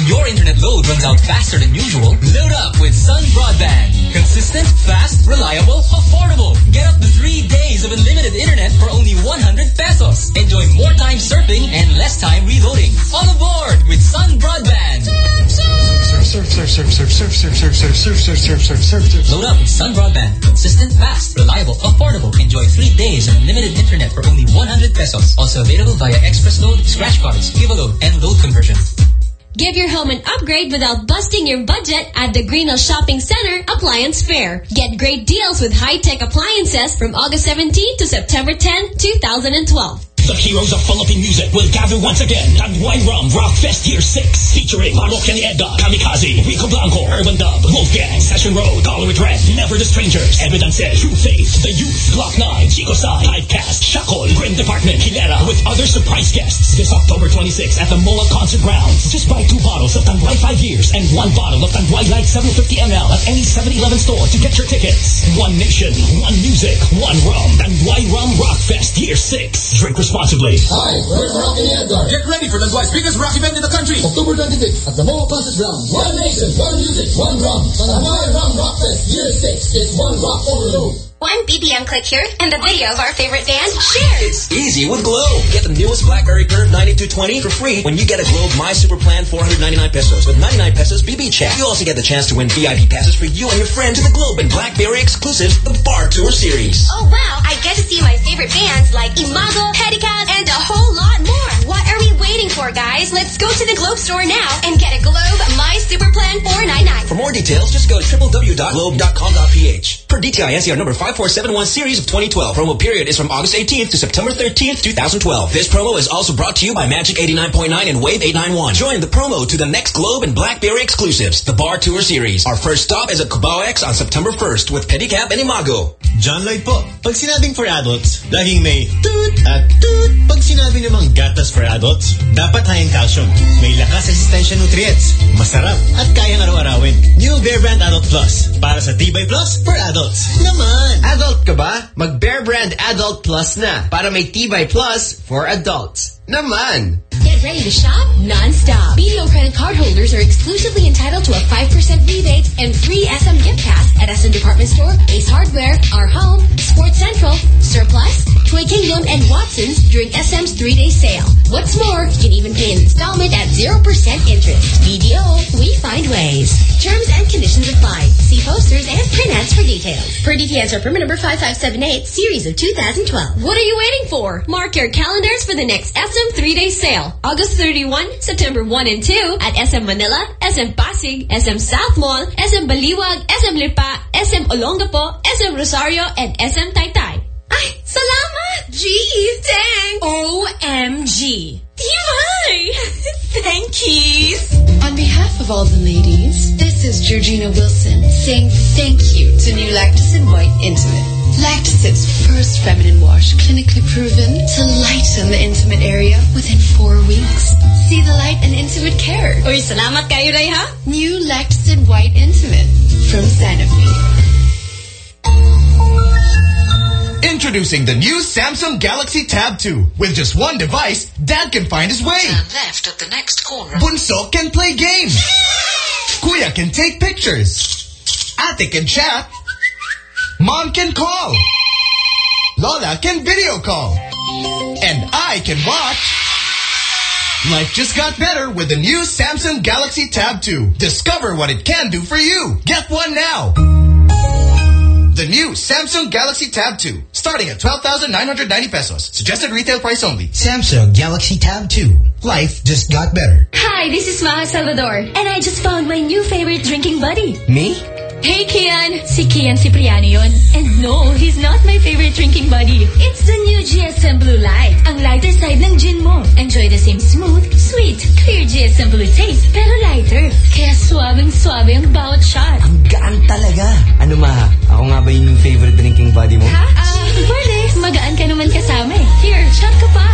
Speaker 39: When your internet load runs out faster than usual, load up with Sun Broadband. Consistent, fast, reliable, affordable. Get up to three days of unlimited internet for only 100 pesos. Enjoy more time surfing and less time reloading. On board with Sun Broadband.
Speaker 17: Surf, surf, surf, surf, surf, surf, surf, surf, surf, surf, surf, surf, surf, surf, surf.
Speaker 39: Load up with Sun Broadband. Consistent, fast, reliable, affordable. Enjoy three days of unlimited internet for only 100 pesos. Also available via Express Load, Scratch Cards, Give a Load, and Load Conversion.
Speaker 40: Give your home an upgrade without busting your budget at the Greenhill Shopping Center Appliance Fair. Get great deals with high-tech appliances from August 17 to September 10, 2012.
Speaker 41: The heroes of Philippine music will gather once again at Rock Fest Year 6 featuring Marok and Edgar, Kamikazee, Rico Blanco, Urbandub, Wolfgang, Session Road, Color It Red, Never the Strangers, Evidence, True Faith, The Youth, Gloc-9, Chico Sai, Typecast, Shakol, Grin Department, Hilera, with other surprise guests this October 26 at the MOA Concert Grounds. Just buy two bottles of Tanduay 5 years and one bottle of Tanduay Light 750 ml at any 7-Eleven store to get your tickets. One nation, one music, one rum. Tanduay Rum Rock Fest Year 6. Drink responsibly.
Speaker 42: Hi, we're Rocky and Edgar. Get ready for the Dwight's biggest rock event in the country. October 26th at the Mall Concert Ground. One nation, one music, one rum. Tanduay Rum Rock Fest Year 6. It's one rock overload.
Speaker 25: One BBM click here, and the video of our favorite band shared.
Speaker 26: It's easy with Globe. Get the newest BlackBerry Curve 9220 for free when you get a Globe My Super Plan 499 pesos with 99 pesos BB chat. You also get the chance to win VIP passes for you and your friends to the Globe and BlackBerry exclusive the Bar Tour Series.
Speaker 25: Oh wow, I get to see my favorite bands like Imago, Pedicab, and a whole lot more. What are we waiting for, guys? Let's go to the Globe store now and get a Globe My Super Plan 499.
Speaker 26: For more details, just go to www.globe.com.ph. Per DTI NCR number 5471 series of 2012. Promo period is from August 18th to September 13th, 2012. This promo is also brought to you by Magic 89.9 and Wave 891. Join the promo to the next Globe and BlackBerry exclusives, the Bar Tour Series. Our first stop is at Cubao X on September 1st with Pedicab and Imago.
Speaker 12: John Lloyd po. Pag sinabing for adults, laging may toot at toot. Pag sinabi namang gatas for adults, dapat high in calcium. May lakas resistensya nutrients. Masarap at kayang araw-arawin. New Bear Brand Adult Plus. Para sa Tibay Plus for adults. Naman!
Speaker 13: Adult ka ba? Mag Bear Brand Adult Plus na para may Tibay Plus for adults. Naman!
Speaker 11: Get ready to shop non-stop. BDO credit card holders are exclusively entitled to a 5% rebate and free SM gift pass at SM Department Store, Ace Hardware, Our Home, Sports Central, Surplus, Toy Kingdom, and Watson's during SM's three-day sale. What's more, you can even pay an installment at 0% interest. BDO, we find ways. Terms and conditions apply. See posters and print ads for details. Per DTI NCR permit number 5578, series of 2012. What are you waiting for? Mark your calendars for the next SM three-day sale. August 31, September 1 and 2 at SM Manila, SM Pasig, SM South Mall, SM Baliwag, SM Lipa, SM Olongapo, SM Rosario, and SM Taytay. Ay, salamat! Gee, dang! OMG! <laughs> Thankies!
Speaker 43: On behalf of all the ladies, this is Georgina Wilson saying thank you to new Lactacid White Intimate. Lactacid's first feminine wash clinically proven to lighten the intimate area within four weeks. See the light and intimate care.
Speaker 11: Uy, salamat kayo, ha?
Speaker 43: New Lactacid White Intimate from Sanofi.
Speaker 44: Introducing the new Samsung Galaxy Tab 2. With just one device, Dad can find his way.
Speaker 45: Turn left at the next corner.
Speaker 44: Bunso can play games. Kuya can take pictures. Ate can chat. Mom can call. Lola can video call. And I can watch. Life just got better with the new Samsung Galaxy Tab 2. Discover what it can do for you. Get one now. The new Samsung Galaxy Tab 2, starting at 12,990 pesos. Suggested retail price only.
Speaker 23: Samsung Galaxy Tab 2. Life just got better.
Speaker 11: Hi, this is Maja Salvador, and I just found my new favorite drinking buddy.
Speaker 23: Me?
Speaker 11: Hey, Kian! Si Kian Cipriano yun. And no, he's not my favorite drinking buddy. It's the new GSM Blue Light. Ang lighter side ng gin mo. Enjoy the same smooth, sweet, clear GSM Blue taste, pero lighter. Kaya suabing-suabe ang bawat shot.
Speaker 13: Ang gaan talaga. Ano ma, ako nga ba yung favorite drinking buddy mo?
Speaker 11: Ha? Ah, pwede. Magaan ka naman kasama eh. Here, shot ka pa.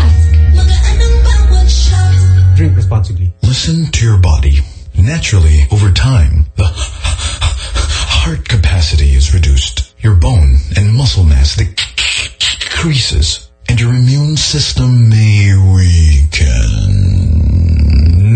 Speaker 44: Drink responsibly.
Speaker 10: Listen to your body. Naturally, over time, the heart capacity is reduced. Your bone and muscle mass decreases, and your immune system may weaken.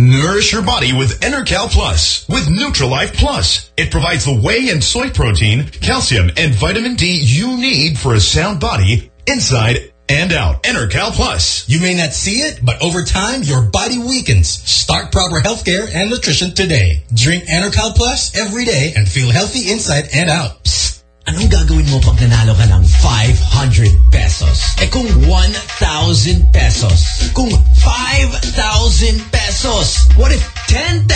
Speaker 46: Nourish your body with Enercal Plus. With Neutralife Plus. It provides the whey and soy protein, calcium, and vitamin D you need for a sound body inside and out. Enercal Plus.
Speaker 18: You may not see it, but over time, your body weakens. Start proper healthcare and nutrition today. Drink Enercal Plus every day and feel healthy inside and out.
Speaker 13: Anong gagawin mo pag nanalo ka ng 500 pesos? Eh kung 1,000 pesos? Kung 5,000 pesos? What if 10,000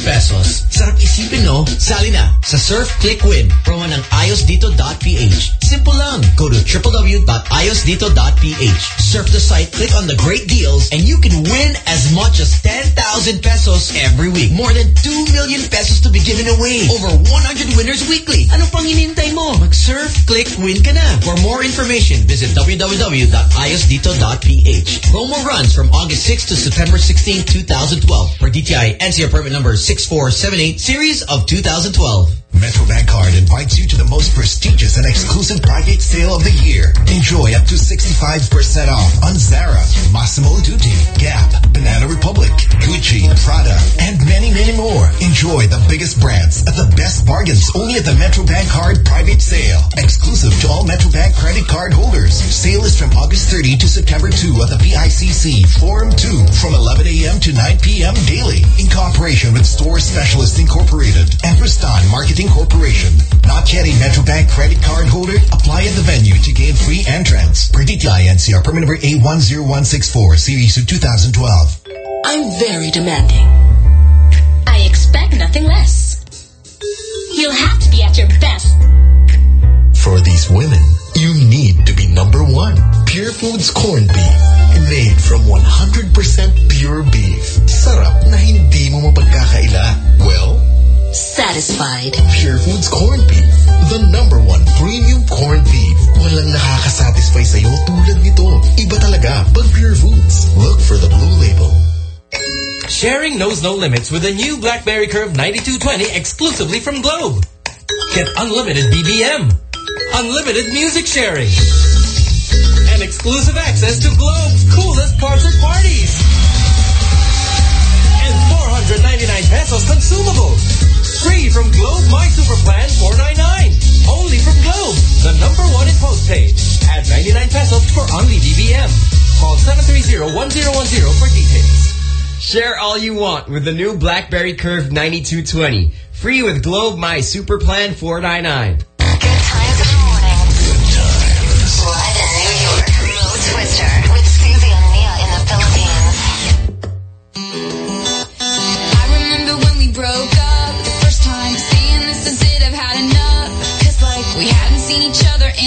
Speaker 13: pesos? Sarap isipin no? Sali na sa Surf Click Win. Promo ng iosdito.ph. Simple lang. Go to www.iosdito.ph. Surf the site, click on the great deals, and you can win as much as 10,000 pesos every week. More than 2 million pesos to be given away. Over 100 winners weekly. Ano pang hinintay mo? Mag-surf, click, win ka na. For more information, visit www.ayosdito.ph. Promo runs from August 6 to September 16, 2012. For DTI NCR permit number 6478, series of 2012.
Speaker 10: Metro Bank Card invites you to the most prestigious and exclusive private sale of the year. Enjoy up to 65% off on Zara, Massimo Dutti, Gap, Banana Republic, Gucci, Prada, and many, many more. Enjoy the biggest brands at the best bargains only at the Metro Bank Card private sale. Exclusive to all Metro Bank credit card holders. Sale is from August 30 to September 2 at the PICC Forum 2 from 11 a.m. to 9 p.m. daily in cooperation with Store Specialists Incorporated and Preston Marketing Corporation. Not yet a Metro Bank credit card holder? Apply at the venue to gain free entrance. Per DTI NCR permit number A10164 series of 2012.
Speaker 47: I'm very demanding.
Speaker 11: I expect nothing less. You'll have to be at your best.
Speaker 10: For these women, you need to be number one. Pure Foods Corned Beef. Made from 100% pure beef. Sarap na hindi mo mapagkakaila. Well,
Speaker 47: Satisfied.
Speaker 10: Pure Foods Corned Beef. The number one premium corned beef. Walang nakakasatisfy sa'yo tulad nito. Iba talaga pag Pure Foods. Look for the blue label.
Speaker 18: Sharing knows no limits with the new BlackBerry Curve 9220 exclusively from Globe. Get unlimited BBM,
Speaker 48: unlimited music sharing, and exclusive access to Globe's coolest concert parties. And 499 pesos consumables. Free from Globe My Super Plan 499. Only from Globe, the number one in postpaid. Add 99 pesos for only BBM. Call 730-1010 for details.
Speaker 13: Share all you want with the new BlackBerry Curve 9220. Free with Globe My Super Plan 499.
Speaker 49: Good times in the
Speaker 50: morning. Good times. Live in New York, Mo Twister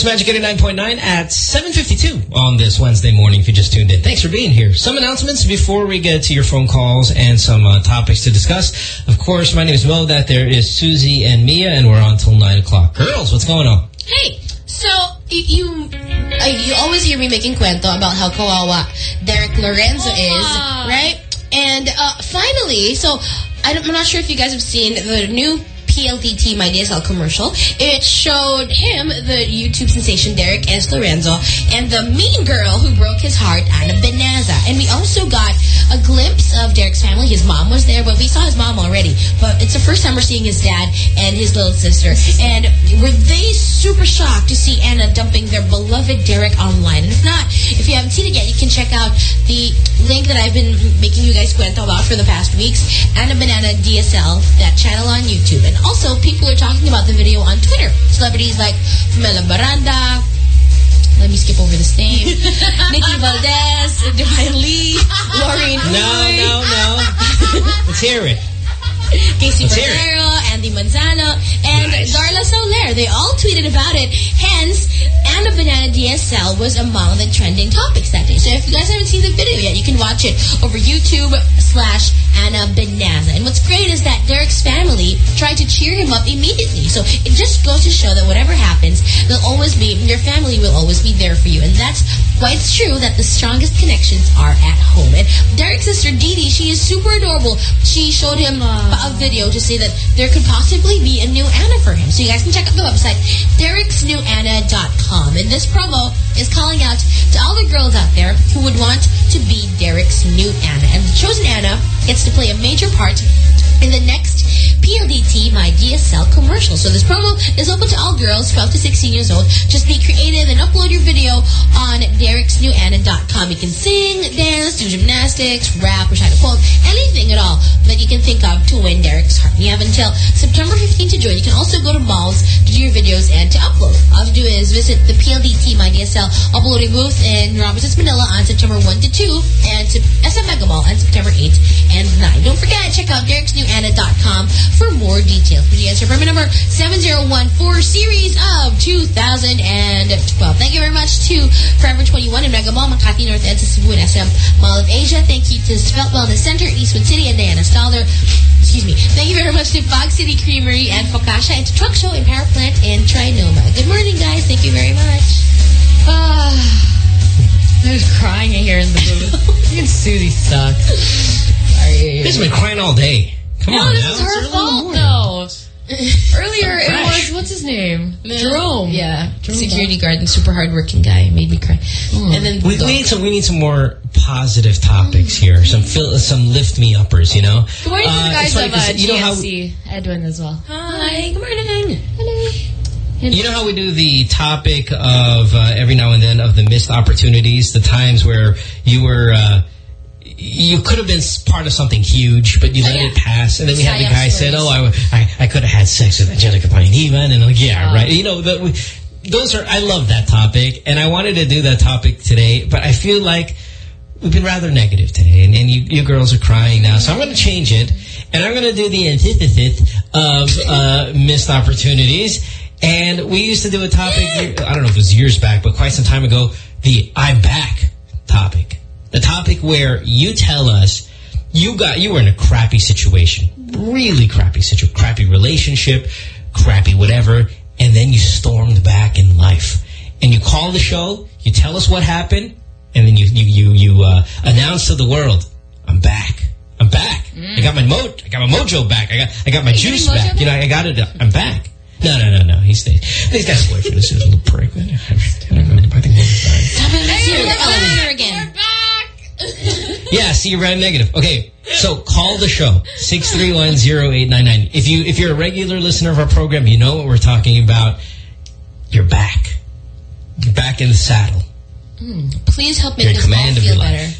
Speaker 50: together.
Speaker 1: Magic 89.9 at 7.52 on this Wednesday morning if you just tuned in. Thanks for being here. Some announcements before we get to your phone calls and some uh, topics to discuss. Of course, my name is Mo. That there is Susie and Mia, and we're on till 9 o'clock. Girls, what's going on?
Speaker 4: Hey, so y- you uh, you always hear me making cuento about how kawawa Derek Lorenzo is, right? And uh, finally, so I don't- I'm not sure if you guys have seen the new PLDT My DSL commercial. It showed him, the YouTube sensation Derek S. Lorenzo, and the mean girl who broke his heart, Anna Benaza. And we also got a glimpse of Derek's family. His mom was there, but we saw his mom already. But it's the first time we're seeing his dad and his little sister. And were they super shocked to see Anna dumping their beloved Derek online? And if not, if you haven't seen it yet, you can check out the link that I've been making you guys cuento about for the past weeks. Anna Banana DSL, that channel on YouTube. And also, people are talking about the video on Twitter. Celebrities like Pamela Baranda, let me skip over this name. <laughs> Nikki Valdez, Divine Lee, Laureen
Speaker 1: No,
Speaker 4: Uy,
Speaker 1: no, no. Let's hear it.
Speaker 4: Casey
Speaker 1: hear
Speaker 4: Andy Manzano, and Darla Soler. They all tweeted about it. Hence, Anna Banana DSL was among the trending topics that day. So if you guys haven't seen the video yet, you can watch it over YouTube slash Anna Banana. And what's great is that Derek's family tried to cheer him up immediately. So it just goes to show that whatever happens, they'll always be, your family will always be there for you. And that's why it's true that the strongest connections are at home. And Derek's sister Dee Dee, she is super adorable. She showed him a video to say that there could possibly be a new Anna for him. So you guys can check out the website, dereksnewanna.com. And this promo is calling out to all the girls out there who would want to be Derek's new Anna. And the chosen Anna gets to play a major part in the next PLDT My DSL commercial. So this promo is open to all girls 12 to 16 years old. Just be creative and upload your video on dereksnewanna.com. You can sing, dance, do gymnastics, rap, recite a poem, anything at all that you can think of to win Derek's heart. You have until September 15 to join. You can also go to malls to do your videos and to upload. All you do is visit the PLDT My DSL uploading booth in Robinsons, Manila on September 1 to 2 and to SM Mega Mall on September 8 and 9. Don't forget, check out dereksnewanna.com for more details. Please answer permit number 7014 series of 2012. Thank you very much to Forever 21 in Mega Mall, Makati North End, Cebu, and SM Mall of Asia. Thank you to Spelt Wellness Center, Eastwood City, and Diana Stalder. Excuse me. Thank you very much to Fog City Creamery and Focaccia and to Truck Show and Power Plant and Trinoma. Good morning, guys. Thank you very much.
Speaker 2: Ah, <laughs> there's crying in here in the booth. <laughs> Even Susie sucks. Sorry.
Speaker 1: This has been crying all day. Come
Speaker 2: no,
Speaker 1: on
Speaker 2: this
Speaker 1: now.
Speaker 2: is her fault, though. Earlier, it was, what's his name? Jerome.
Speaker 4: Yeah. Jerome Security guard and super hardworking guy. Made me cry. And then
Speaker 1: We, we need some. We need some more positive topics here. Some fill, some lift me uppers. You know.
Speaker 2: Good morning to
Speaker 1: Uh,
Speaker 2: the guys
Speaker 1: it's funny
Speaker 2: of
Speaker 1: 'cause
Speaker 2: uh,
Speaker 1: you know how
Speaker 2: Edwin as well.
Speaker 4: Hi. Good morning. Hello.
Speaker 1: You know how we do the topic of uh, every now and then of the missed opportunities, the times where you were, uh, you could have been part of something huge, but you let it pass. And then we had the guy said, oh, I, I, I could have had sex with Angelica Panganiban. And I'm like, yeah, right. You know, that we, those are, I love that topic. And I wanted to do that topic today, but I feel like we've been rather negative today. And, and you, you girls are crying now. So I'm going to change it. And I'm going to do the antithesis of uh, missed opportunities. And we used to do a topic, I don't know if it was years back, but quite some time ago, the I'm back topic. The topic where you tell us you got you were in a crappy situation, really crappy situation, crappy relationship, crappy whatever, and then you stormed back in life. And you call the show, you tell us what happened, and then you you you, you uh, announce to the world, I'm back. I'm back. I got my mo I got my mojo back. I got I got my
Speaker 2: Wait,
Speaker 1: juice
Speaker 2: you mean mojo
Speaker 1: back. You know, I got it. I'm back. No, no, no, no. He stayed. He's got a boyfriend. This is a little prick. I don't know. I think he'll be fine.
Speaker 4: Stop it. Let's hear the elevator again.
Speaker 1: Yeah, see, you ran negative. Okay, so call the show, 6310899. If, you, if you're a regular listener of our program, you know what we're talking about. You're back. You're back in the saddle.
Speaker 4: Mm, please help make
Speaker 1: You're
Speaker 4: us all
Speaker 1: command of
Speaker 4: feel better.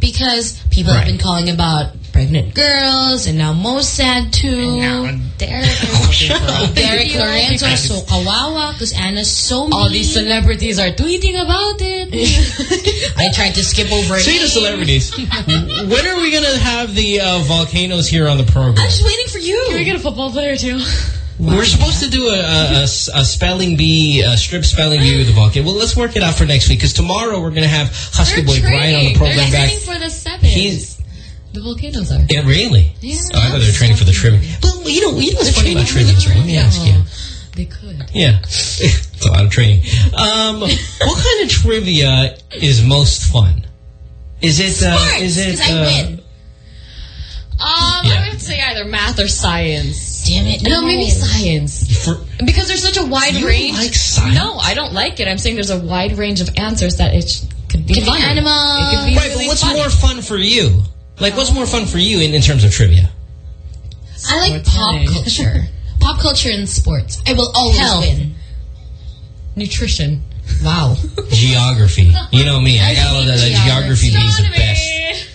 Speaker 4: Because people have been calling about pregnant girls, and now Mo's sad too. Derek, <laughs> Derek Lorenzo, so kawawa, because Anna's so mean.
Speaker 2: All these celebrities are tweeting about it. <laughs>
Speaker 4: I tried to skip over it.
Speaker 1: Speaking of celebrities, <laughs> when are we going to have the uh, volcanoes here on the program?
Speaker 4: I'm just waiting for you.
Speaker 2: Can we get a football player too?
Speaker 1: We're supposed to do a spelling bee, a strip spelling bee with the volcano. Well, let's work it out for next week because tomorrow we're going to have Husky Boy Brian on the program
Speaker 2: They're
Speaker 1: back.
Speaker 2: training for the seventh.
Speaker 1: He's
Speaker 2: the volcanoes are.
Speaker 1: yeah, really.
Speaker 2: Yeah.
Speaker 1: Oh, I thought they were training for the trivia. Well, you know, you know what's funny about trivia, right? Let me ask you.
Speaker 2: They could.
Speaker 1: Yeah, it's a lot of training. Um, what kind of trivia is most fun? Is it? Uh, is it?
Speaker 2: 'cause I
Speaker 1: uh.
Speaker 2: Um,
Speaker 1: Yeah.
Speaker 2: I would say either math or science.
Speaker 4: Damn it!
Speaker 2: No,
Speaker 4: no.
Speaker 2: maybe science.
Speaker 1: For,
Speaker 2: Because there's such a wide
Speaker 1: You
Speaker 2: range.
Speaker 1: like science?
Speaker 2: No, I don't like it. I'm saying there's a wide range of answers that it could be
Speaker 4: Could be
Speaker 2: funny.
Speaker 4: animal.
Speaker 2: It could be
Speaker 1: right,
Speaker 2: really
Speaker 1: but what's
Speaker 2: funny.
Speaker 1: more fun for you? Like, what's more fun for you in, in terms of trivia?
Speaker 4: I like pop
Speaker 2: winning.
Speaker 4: culture. <laughs> pop culture and sports. I will always
Speaker 2: Health.
Speaker 4: win.
Speaker 2: Nutrition.
Speaker 4: Wow. <laughs>
Speaker 1: Geography. You know me. I I got all that. that
Speaker 4: Geography.
Speaker 1: geography bees the best.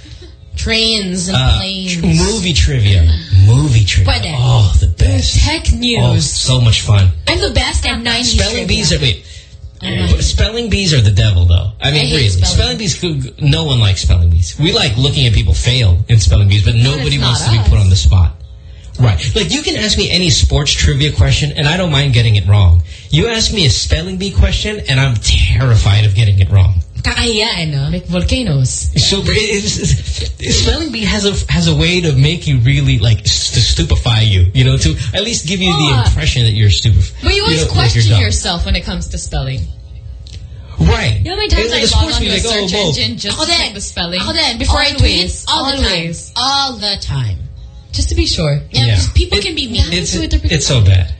Speaker 4: Trains and
Speaker 1: Uh,
Speaker 4: planes.
Speaker 1: tr- movie trivia. Movie trivia.
Speaker 4: Pwede.
Speaker 1: Oh, the best.
Speaker 2: Tech news.
Speaker 1: Oh,
Speaker 2: news.
Speaker 1: so much fun.
Speaker 4: I'm the best at 90s
Speaker 1: Spelling
Speaker 4: trivia.
Speaker 1: bees are wait. Spelling bees are the devil, though. I mean,
Speaker 4: I
Speaker 1: really,
Speaker 4: spelling.
Speaker 1: spelling bees, no one likes spelling bees. We like looking at people fail in spelling bees, but nobody wants
Speaker 2: not
Speaker 1: to be put on the spot. Right. Like, you can ask me any sports trivia question, and I don't mind getting it wrong. You ask me a spelling bee question, and I'm terrified of getting it wrong.
Speaker 2: Kakahiya, no? Like volcanoes.
Speaker 1: So spelling bee has a has a way to make you really like s- to stupefy you, you know, to at least give you
Speaker 2: Ah.
Speaker 1: the impression that you're stupid.
Speaker 2: But you always
Speaker 1: you know,
Speaker 2: question
Speaker 1: dumb.
Speaker 2: yourself when it comes to spelling.
Speaker 1: Right.
Speaker 2: You know how many times
Speaker 1: And
Speaker 2: I log on to a
Speaker 1: like, oh,
Speaker 2: search
Speaker 1: whoa.
Speaker 2: engine just
Speaker 4: Ako
Speaker 2: to
Speaker 4: din.
Speaker 2: check the spelling?
Speaker 4: Ako din. Before I tweet,
Speaker 2: Always.
Speaker 4: all the time. All the time.
Speaker 2: Just to be sure.
Speaker 4: Yeah,
Speaker 1: Yeah.
Speaker 4: because people can be mean.
Speaker 1: It's it's so bad.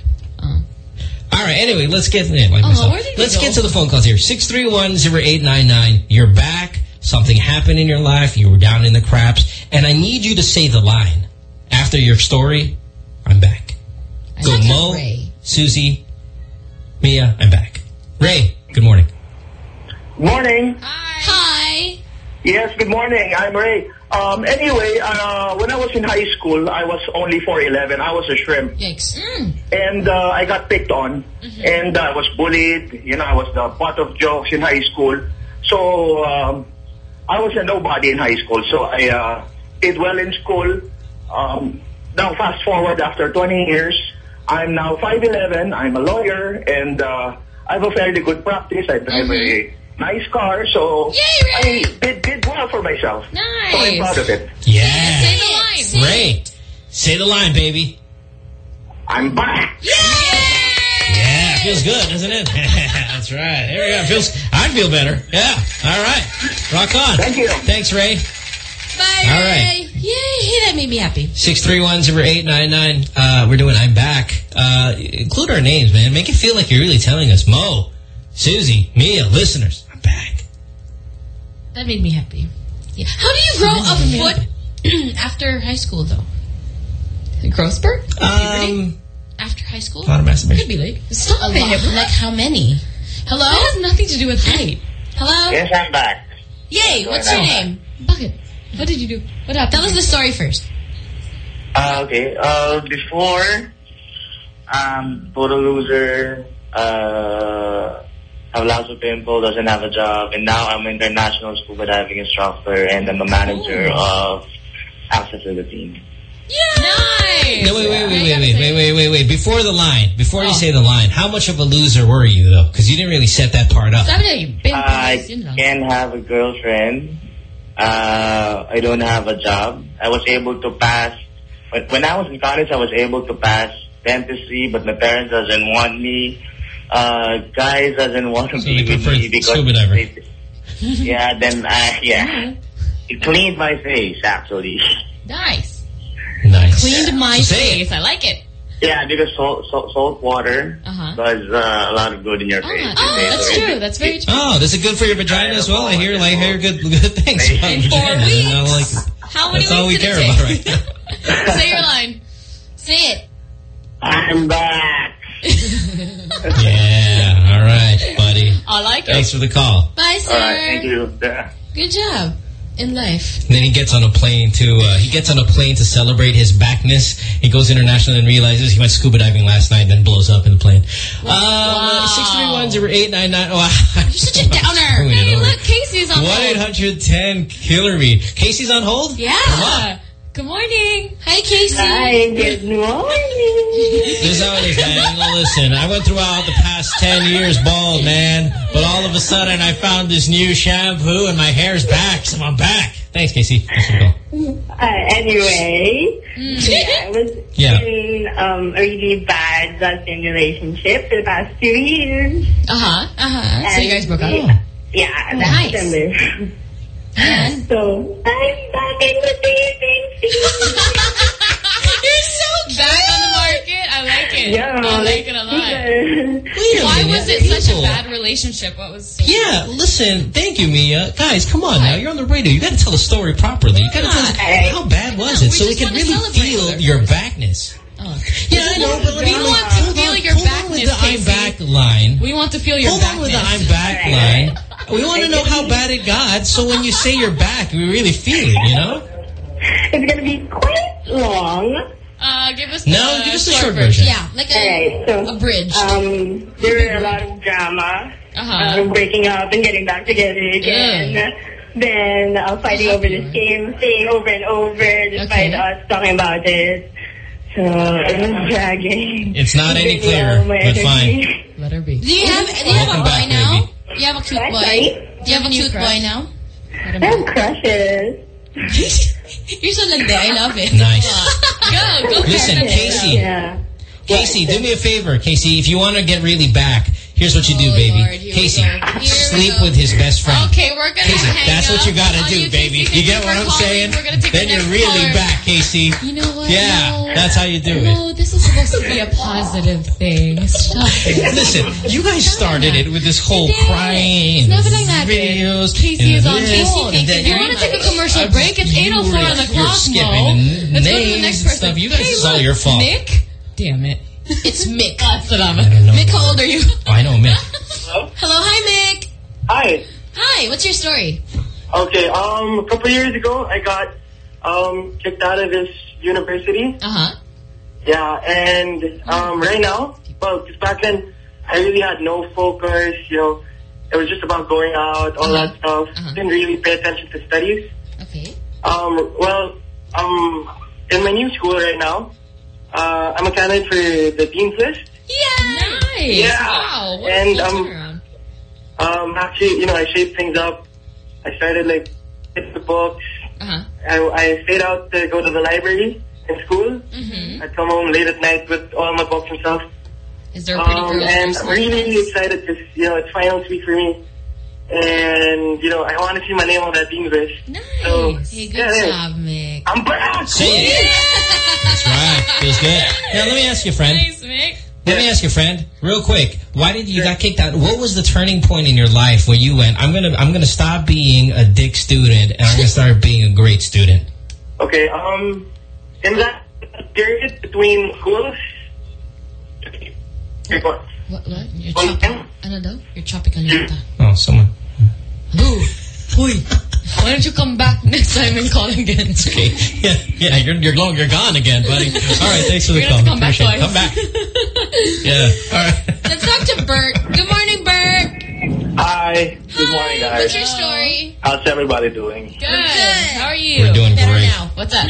Speaker 1: All right. Anyway, let's get yeah, like
Speaker 4: Oh,
Speaker 1: myself.
Speaker 4: where
Speaker 1: Let's get to the phone calls here. Six three one zero eight nine nine. You're back. Something happened in your life. You were down in the craps, and I need you to say the line after your story. I'm back. Go Mo,
Speaker 4: Ray.
Speaker 1: Susie, Mia. I'm back. Ray. Good morning.
Speaker 51: Morning.
Speaker 4: Hi.
Speaker 51: Yes, good morning. I'm Ray. Um, anyway, uh, when I was in high school, I was only 4'11". I was a shrimp.
Speaker 4: Yikes.
Speaker 51: And uh, I got picked on. And I was bullied. You know, I was the butt of jokes in high school. So um, I was a nobody in high school. So I uh, did well in school. Um, now, fast forward after 20 years, I'm now 5'11". I'm a lawyer. And uh, I have a fairly good practice. I drive a nice car. So I did, did well for myself. Nice. So I'm proud of it.
Speaker 1: Yeah.
Speaker 2: Say the line.
Speaker 1: Ray. Say the line, baby.
Speaker 51: I'm back.
Speaker 1: Yeah, feels good, doesn't it? <laughs> That's right. There we go. Feels. I feel better. Yeah. All right. Rock on. Thank
Speaker 51: you.
Speaker 1: Thanks, Ray.
Speaker 4: Bye,
Speaker 1: All right.
Speaker 4: Ray. Yay, that made me happy.
Speaker 1: Six three one zero eight nine nine. Uh, we're doing. I'm back. Uh, include our names, man. Make it feel like you're really telling us. Mo, Susie, Mia, listeners. I'm back.
Speaker 4: That made me happy. Yeah. How do you grow a foot <clears throat> after high school, though?
Speaker 2: Growth spurt?
Speaker 1: Um,
Speaker 4: After high school?
Speaker 1: A lot of masturbation.
Speaker 2: Could be like. Stop
Speaker 4: A
Speaker 2: it.
Speaker 4: lot. Like how many? Hello?
Speaker 2: That has nothing to do with height.
Speaker 4: Hello?
Speaker 51: Yes, I'm back.
Speaker 4: Yay, what's your name?
Speaker 2: Bucket. What did you do? What happened?
Speaker 4: Tell us the story first.
Speaker 51: Uh, okay. Uh, before, um, photo loser, uh, have lots of pimple, doesn't have a job, and now I'm an international scuba diving instructor, and I'm a manager of Access Philippines.
Speaker 2: Nice.
Speaker 1: No, wait, wait, wait, wait, wait, wait, wait, wait, wait. Before the line, before
Speaker 2: Oh.
Speaker 1: you say the line, how much of a loser were you, though? Because you didn't really set that part up.
Speaker 2: Sabi niya, yung.
Speaker 51: I
Speaker 2: yun lang.
Speaker 51: can have a girlfriend. Uh, I don't have a job. I was able to pass. When, when I was in college, I was able to pass dentistry, but my parents doesn't want me. Uh, guys doesn't want to
Speaker 1: So
Speaker 51: be
Speaker 1: they
Speaker 51: with me because
Speaker 1: scuba diver.
Speaker 51: they- <laughs> yeah, then uh, yeah, it cleaned my face actually.
Speaker 2: Nice.
Speaker 1: Nice.
Speaker 2: Cleaned my
Speaker 1: So
Speaker 2: face. I like it.
Speaker 51: Yeah, because salt salt, salt water
Speaker 2: Uh-huh.
Speaker 51: does uh, a lot of good in your face.
Speaker 2: Ah,
Speaker 51: It
Speaker 2: that's
Speaker 51: tastes-
Speaker 2: true. That's very true.
Speaker 1: Oh, this is good for your vagina as well. I hear, like hear good, good things about
Speaker 2: In four
Speaker 1: vagina. You know, like,
Speaker 2: How many
Speaker 1: that's all we
Speaker 2: did
Speaker 1: care
Speaker 2: it
Speaker 1: about right now. <laughs>
Speaker 2: Say your line.
Speaker 4: Say it.
Speaker 51: I'm back. <laughs>
Speaker 1: Yeah, all right, buddy.
Speaker 2: I like it.
Speaker 1: Thanks for the call.
Speaker 4: Bye, sir.
Speaker 51: All right, thank you. Yeah.
Speaker 4: Good job in life.
Speaker 1: And then he gets on a plane to uh, he gets on a plane to celebrate his backness. He goes international and realizes he went scuba diving last night, and then blows up in the plane. Um, Six three one zero eight nine nine. Wow, <laughs>
Speaker 4: You're such a downer. <laughs>
Speaker 2: Hey, look, Casey's on
Speaker 1: One eight
Speaker 2: hold.
Speaker 1: hundred ten killer me. Casey's on hold.
Speaker 4: Yeah.
Speaker 1: Come on.
Speaker 2: Good morning.
Speaker 4: Hi, Casey.
Speaker 51: Hi, good morning.
Speaker 1: This is how it is, man. Now, listen, I went throughout the past 10 years bald, man. But all of a sudden, I found this new shampoo and my hair's back, so I'm back. Thanks, Casey. Thanks for.
Speaker 52: Uh, anyway, yeah, I was
Speaker 1: Yeah.
Speaker 52: in um, a really bad lesbian relationship for the past two years.
Speaker 2: Uh-huh. Uh-huh. So you guys broke up?
Speaker 52: Yeah, yeah
Speaker 2: Nice.
Speaker 52: that's December.
Speaker 2: And?
Speaker 52: So, I'm back in the dating
Speaker 2: You're so Back on the market. I like it.
Speaker 52: Yeah,
Speaker 2: I like it a lot.
Speaker 1: Wait a
Speaker 2: Why was it such a bad relationship? What was so
Speaker 1: Yeah, listen, thank you, Mia. Guys, come on now. You're on the radio. You got to tell the story properly. You got to tell us how bad was
Speaker 2: No,
Speaker 1: it
Speaker 2: we
Speaker 1: so we can really feel your backness.
Speaker 2: Oh.
Speaker 1: Yeah, I know, but let
Speaker 2: we
Speaker 1: me
Speaker 2: want to feel
Speaker 1: on,
Speaker 2: your
Speaker 1: hold on with the I'm back line.
Speaker 2: We want to feel your
Speaker 1: Hold
Speaker 2: backness.
Speaker 1: on with the I'm back line. We want to know how bad it got, so when you say you're back, we really feel it, you know?
Speaker 52: It's going to be quite long.
Speaker 2: Uh, give us
Speaker 1: No,
Speaker 2: the
Speaker 1: give us the short version.
Speaker 4: Yeah, like a,
Speaker 52: Alright, so,
Speaker 4: a bridge.
Speaker 52: Um, there were a lot of drama.
Speaker 2: Uh-huh.
Speaker 52: Uh, breaking up and getting back together again. Then uh, fighting over the same thing over and over, despite
Speaker 2: Okay.
Speaker 52: us talking about it. So it was dragging.
Speaker 1: It's not any clearer,
Speaker 52: all
Speaker 1: but fine.
Speaker 2: Let her be.
Speaker 4: Do you have, do you have a
Speaker 1: Welcome
Speaker 4: boy
Speaker 1: back,
Speaker 4: now?
Speaker 1: baby.
Speaker 4: Do you have a cute boy? Do you have a cute
Speaker 2: crush?
Speaker 4: boy now?
Speaker 52: I have crushes. <laughs>
Speaker 4: You're so lande. I love it.
Speaker 1: Nice.
Speaker 4: Go, go.
Speaker 1: Listen, Casey.
Speaker 52: Yeah.
Speaker 1: Casey, do me a favor. Casey, if you want to get really back, here's what you do,
Speaker 4: Oh,
Speaker 1: baby.
Speaker 4: Lord,
Speaker 1: Casey,
Speaker 4: go. Here we
Speaker 1: sleep with his best friend.
Speaker 4: Okay, we're gonna
Speaker 1: Casey, that's what you gotta
Speaker 4: oh,
Speaker 1: do,
Speaker 4: you,
Speaker 1: baby.
Speaker 4: Casey.
Speaker 1: You get what I'm
Speaker 4: calling.
Speaker 1: saying? Then
Speaker 4: the
Speaker 1: you're really
Speaker 4: caller.
Speaker 1: back, Casey.
Speaker 4: You know what?
Speaker 1: Yeah,
Speaker 4: No.
Speaker 1: that's how you do it.
Speaker 2: No, this is supposed to be a positive thing. Stop it.
Speaker 1: Listen, you guys started it with this whole crying.
Speaker 2: It's never like that,
Speaker 1: Videos.
Speaker 2: Casey is on
Speaker 1: this,
Speaker 2: hold.
Speaker 1: and
Speaker 2: you want to take a commercial
Speaker 1: I'm
Speaker 2: break, it's 8.04 on the clock, Mo. Let's go to the next person.
Speaker 1: You guys, it's all your fault.
Speaker 2: Nick? Damn it.
Speaker 4: It's Mick.
Speaker 2: Salamat.
Speaker 1: I don't.
Speaker 4: Mick, how old are you?
Speaker 1: Oh, I know, Mick.
Speaker 4: Hello, Hello, hi, Mick.
Speaker 9: Hi.
Speaker 4: Hi, what's your story?
Speaker 9: Okay, um, a couple years ago, I got um, kicked out of this university.
Speaker 4: Uh-huh.
Speaker 9: Yeah, and um, right now, well, 'cause back then, I really had no focus, you know, it was just about going out, all that stuff. Didn't really pay attention to studies.
Speaker 4: Okay.
Speaker 9: Um, well, um, in my new school right now, uh, I'm a candidate for the Dean's List.
Speaker 4: Yeah.
Speaker 2: Nice.
Speaker 9: Yeah.
Speaker 2: Wow.
Speaker 9: And, um. Um, actually, you know, I shaped things up. I started, like, hit the books.
Speaker 4: Uh-huh.
Speaker 9: I, I stayed out to go to the library in school.
Speaker 4: Mm-hmm.
Speaker 9: I'd come home late at night with all my books and stuff.
Speaker 4: Is there a pretty
Speaker 9: Um,
Speaker 4: girl?
Speaker 9: and I'm really, really excited because, you know, it's finals week for me. And, you know, I want to see my name on that Dean's list. So,
Speaker 4: Hey, good
Speaker 9: yeah, yeah.
Speaker 4: job, Mick.
Speaker 9: I'm back!
Speaker 1: See it. That's right. Feels good. Now, let me ask you, friend.
Speaker 2: Thanks, Mick.
Speaker 1: Let me ask you, friend, real quick. Why did you got kicked out? What was the turning point in your life where you went, I'm gonna, I'm gonna stop being a dick student and I'm gonna start being a great student?
Speaker 9: Okay, um, in that period between schools,
Speaker 4: What? What? You're
Speaker 9: One
Speaker 4: chopping. Ano daw? You're chopping on yata.
Speaker 1: Oh, someone.
Speaker 2: Boo. Huy. Why don't you come back next time and call again?
Speaker 1: Okay. Yeah, yeah. You're you're going. You're gone again, buddy. <laughs> All right. Thanks for the call.
Speaker 2: gonna have to come back
Speaker 1: Appreciate it.
Speaker 2: twice.
Speaker 1: Come back. Yeah. All right. <laughs>
Speaker 4: Let's talk to Bert. Good morning, Bert.
Speaker 9: Hi. Good morning, guys.
Speaker 4: What's your story?
Speaker 9: How's everybody doing?
Speaker 2: Good. How are you?
Speaker 1: We're doing
Speaker 4: Better
Speaker 1: great.
Speaker 4: now. What's up?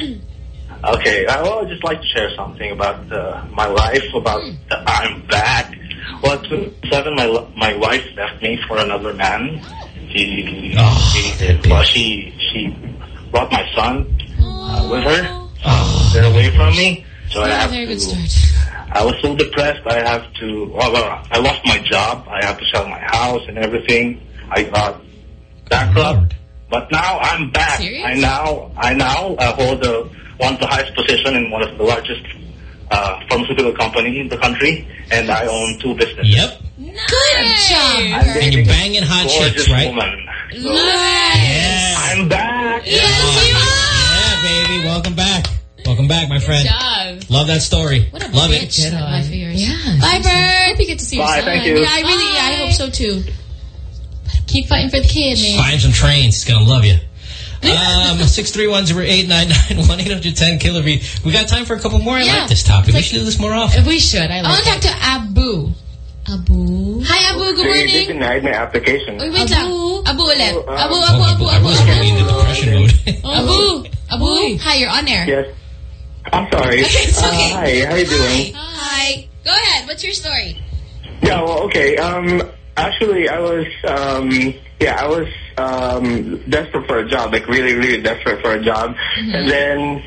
Speaker 9: Okay, I would just like to share something about uh, my life, about the I'm back. Well, at 27, my my wife left me for another man. She, she well, she she brought my son uh, with her. Uh, they're away from me, so I have
Speaker 4: very good
Speaker 9: to.
Speaker 4: start.
Speaker 9: I was so depressed. I have to. Well, well, I lost my job. I have to sell my house and everything. I got bankrupt. But now I'm back.
Speaker 4: Serious?
Speaker 9: I now I now uh, hold the one of the highest position in one of the largest uh, pharmaceutical company in the country, and I own two businesses.
Speaker 1: Yep.
Speaker 4: Good job,
Speaker 1: And you're banging hot
Speaker 9: gorgeous
Speaker 1: chicks, right?
Speaker 9: woman. So
Speaker 1: Yeah.
Speaker 9: I'm back.
Speaker 4: Yes, you are.
Speaker 1: Yeah, baby. Welcome back. Welcome back, my friend.
Speaker 2: job.
Speaker 1: Love that story.
Speaker 4: What a
Speaker 1: Love
Speaker 4: bitch.
Speaker 1: it.
Speaker 2: Get
Speaker 4: My
Speaker 2: on.
Speaker 4: fingers.
Speaker 2: Yeah.
Speaker 4: Bye, Bert. Hope you get to see your
Speaker 9: Bye,
Speaker 4: son.
Speaker 9: thank you.
Speaker 4: Yeah, I really, yeah, I hope so too. Keep fighting for the kid, man.
Speaker 1: Buy him some trains. He's gonna love you. Um, six three one zero eight nine nine one eight hundred ten kilobeat. We got time for a couple more. I
Speaker 4: Yeah.
Speaker 1: like this topic.
Speaker 4: It's
Speaker 1: we
Speaker 4: like-
Speaker 1: should do this more often.
Speaker 2: We should. I like I
Speaker 4: want to talk to Abu. Abu. Hi, Abu. Good morning.
Speaker 9: They
Speaker 4: morning.
Speaker 9: denied my application.
Speaker 4: Wait, wait lang. Abu ulit.
Speaker 9: Oh, uh,
Speaker 4: Abu, Abu, Abu,
Speaker 1: I
Speaker 4: Abu,
Speaker 1: was
Speaker 4: Abu.
Speaker 1: going into depression mode. <laughs>
Speaker 4: Abu. Abu. Hi, you're on air.
Speaker 9: Yes. I'm sorry. <laughs>
Speaker 4: It's okay.
Speaker 9: Uh, hi, how you doing?
Speaker 4: Hi. Go ahead. What's your story?
Speaker 9: Yeah, well, okay. Um, actually, I was, um, yeah, I was um, desperate for a job, like really, really desperate for a job.
Speaker 4: Mm-hmm.
Speaker 9: And then,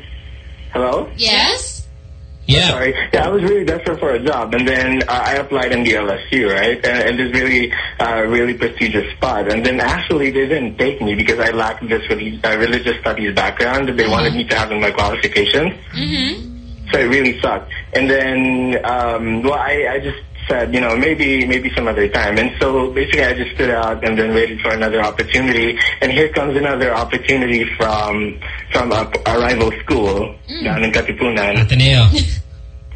Speaker 9: hello?
Speaker 4: Yes?
Speaker 1: Yeah.
Speaker 9: Sorry. Yeah, I was really desperate for a job, and then uh, I applied in the LSU, right? And, and this really, uh, really prestigious spot. And then actually, they didn't take me because I lacked this really, uh, religious studies background that they wanted me to have in my qualifications.
Speaker 4: Mm-hmm.
Speaker 9: So it really sucked. And then, um, well, I, I just said, you know, maybe maybe some other time. And so basically, I just stood out and then waited for another opportunity. And here comes another opportunity from from a, a rival school mm. down in Katipunan.
Speaker 1: Ateneo. <laughs>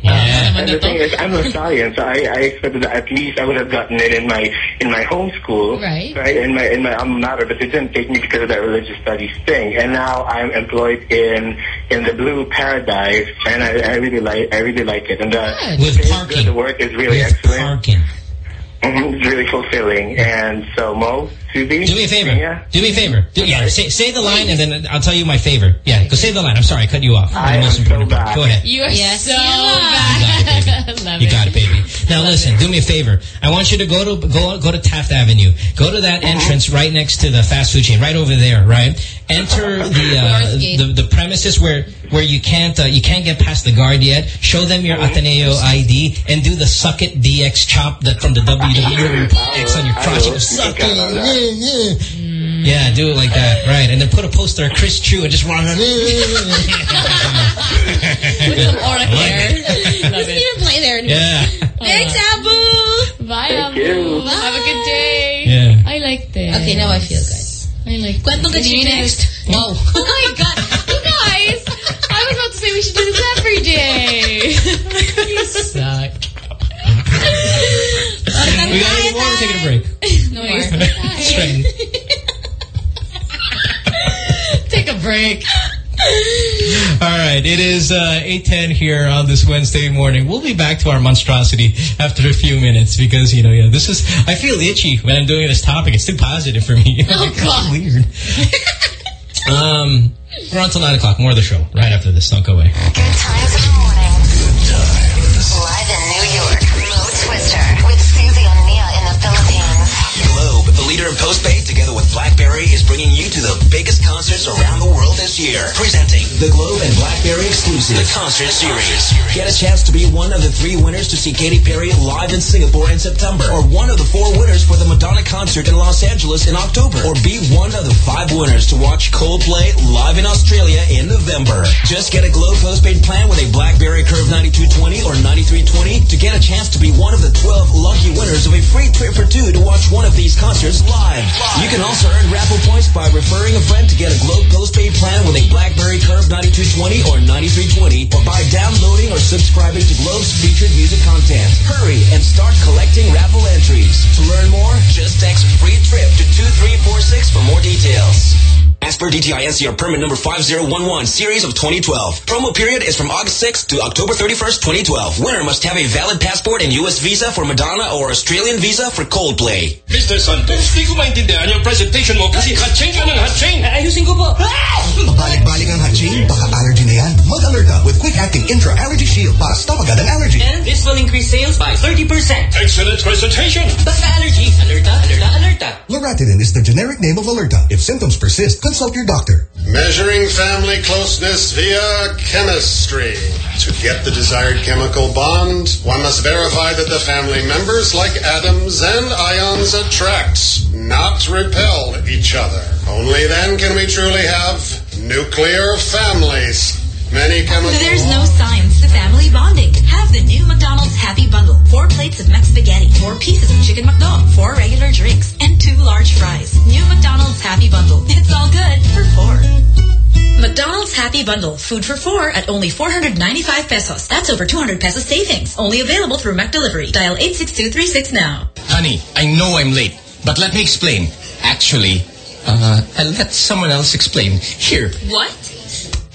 Speaker 1: Yeah.
Speaker 9: And the thing is, I'm a science. So I, I expected that at least I would have gotten it in my in my home school,
Speaker 4: Right.
Speaker 9: Right, in my in my alma mater. But it didn't take me because of that religious studies thing. And now I'm employed in in the Blue Paradise, and I, I really like I really like it. And uh, the
Speaker 1: With
Speaker 9: the
Speaker 1: parking.
Speaker 9: good, the work is really
Speaker 1: With
Speaker 9: excellent.
Speaker 1: parking.
Speaker 9: Mhm, It's really fulfilling. And so, Mo, Susie,
Speaker 1: Do me a favor.
Speaker 9: Mia,
Speaker 1: Do me a favor. Do, yeah, say, say the line and then I'll tell you my favor. Yeah, go say the line. I'm sorry, I cut you off.
Speaker 9: I
Speaker 1: the most
Speaker 9: am
Speaker 1: important
Speaker 9: so
Speaker 1: part.
Speaker 9: back.
Speaker 1: Go ahead.
Speaker 2: You are
Speaker 4: Yes,
Speaker 2: so
Speaker 4: you
Speaker 2: bad. <laughs> Love
Speaker 1: You got it, baby. Now listen, do me a favor. I want you to go to go go to Taft Avenue. Go to that entrance right next to the fast food chain, right over there. Right. Enter the uh, the, the premises where where you can't uh, you can't get past the guard yet. Show them your Ateneo ID and do the suck it DX chop that from the WWE X on your crotch. You Suck it. Yeah, yeah. Yeah, do it like that, right? And then put a poster of Chris Tiu and just run. <laughs>
Speaker 2: With some aura hair. <laughs> Love
Speaker 4: Doesn't
Speaker 2: it.
Speaker 4: play there anymore.
Speaker 1: yeah.
Speaker 4: Thanks, Abu.
Speaker 2: Bye,
Speaker 9: Thank
Speaker 2: Abu.
Speaker 9: you.
Speaker 2: Have a good day.
Speaker 1: Yeah.
Speaker 2: I like this.
Speaker 4: Okay, now I feel good.
Speaker 2: I like
Speaker 4: Kwentong
Speaker 2: this.
Speaker 4: Kachika next. Wow. <laughs>
Speaker 2: Oh my god. You guys, I was about to say we should do this every day. you suck.
Speaker 1: We got any more? We're taking a break.
Speaker 2: No more.
Speaker 1: Straighten.
Speaker 2: Take a break.
Speaker 1: All right, it is uh, 8.10 here on this Wednesday morning. We'll be back to our monstrosity after a few minutes because, you know, yeah, this is, I feel itchy when I'm doing this topic. It's too positive for me. <laughs>
Speaker 2: Oh, God.
Speaker 1: Weird. um, we're on till 9 o'clock. More of the show right after this. Don't go away.
Speaker 49: Good times in the morning. Good times. Live in New York. Mo Twister with Susie and Mia in the Philippines.
Speaker 26: Globe, the leader in postpaid, together with BlackBerry, is bringing you to the biggest concerts around the world this year. Presenting the Globe and BlackBerry exclusive, the Concert Series. Get a chance to be one of the three winners to see Katy Perry live in Singapore in September, or one of the four winners for the Madonna concert in Los Angeles in October, or be one of the five winners to watch Coldplay live in Australia in November. Just get a Globe postpaid plan with a BlackBerry Curve 9220 or 9320 to get a chance to be one of the 12 lucky winners of a free trip for two to watch one of these concerts live. You can also earn raffle points by referring a friend to get a Globe postpaid plan with a BlackBerry Curve 9220 or 9320 or by downloading or subscribing to Globe's featured music content. Hurry and start collecting raffle entries. To learn more, just text free trip to 2346 for more details. As per DTI NCR permit number 5011 series of 2012. Promo period is from August 6th to October 31st, 2012. Winner must have a valid passport and US visa for Madonna or Australian visa for Coldplay.
Speaker 18: Mr. Santos, di ko maintindihan yung presentation mo kasi hatching ka ng hatching.
Speaker 26: Ayusin ko po.
Speaker 53: Mabalik-balik ang hatching, baka allergy na yan. Mag-alerta with quick-acting intra-allergy shield para stop agad ang allergy.
Speaker 26: And this will increase sales by 30%.
Speaker 18: Excellent presentation.
Speaker 26: Basta allergy, alerta, alerta, alerta.
Speaker 53: Loratadine is the generic name of Alerta. If symptoms persist, consult your doctor.
Speaker 24: Measuring family closeness via chemistry. To get the desired chemical bond, one must verify that the family members, like atoms and ions, attract, not repel each other. Only then can we truly have nuclear families. Many chemical...
Speaker 25: There's no signs to family bonding. The new McDonald's Happy Bundle. Four plates of McSpaghetti, four pieces of chicken McDo, four regular drinks, and two large fries. New McDonald's Happy Bundle. It's all good for four. McDonald's Happy Bundle. Food for four at only 495 pesos. That's over 200 pesos savings. Only available through McDelivery. Dial 86236 now.
Speaker 18: Honey, I know I'm late, but let me explain. Actually, uh, I'll let someone else explain. Here.
Speaker 25: What?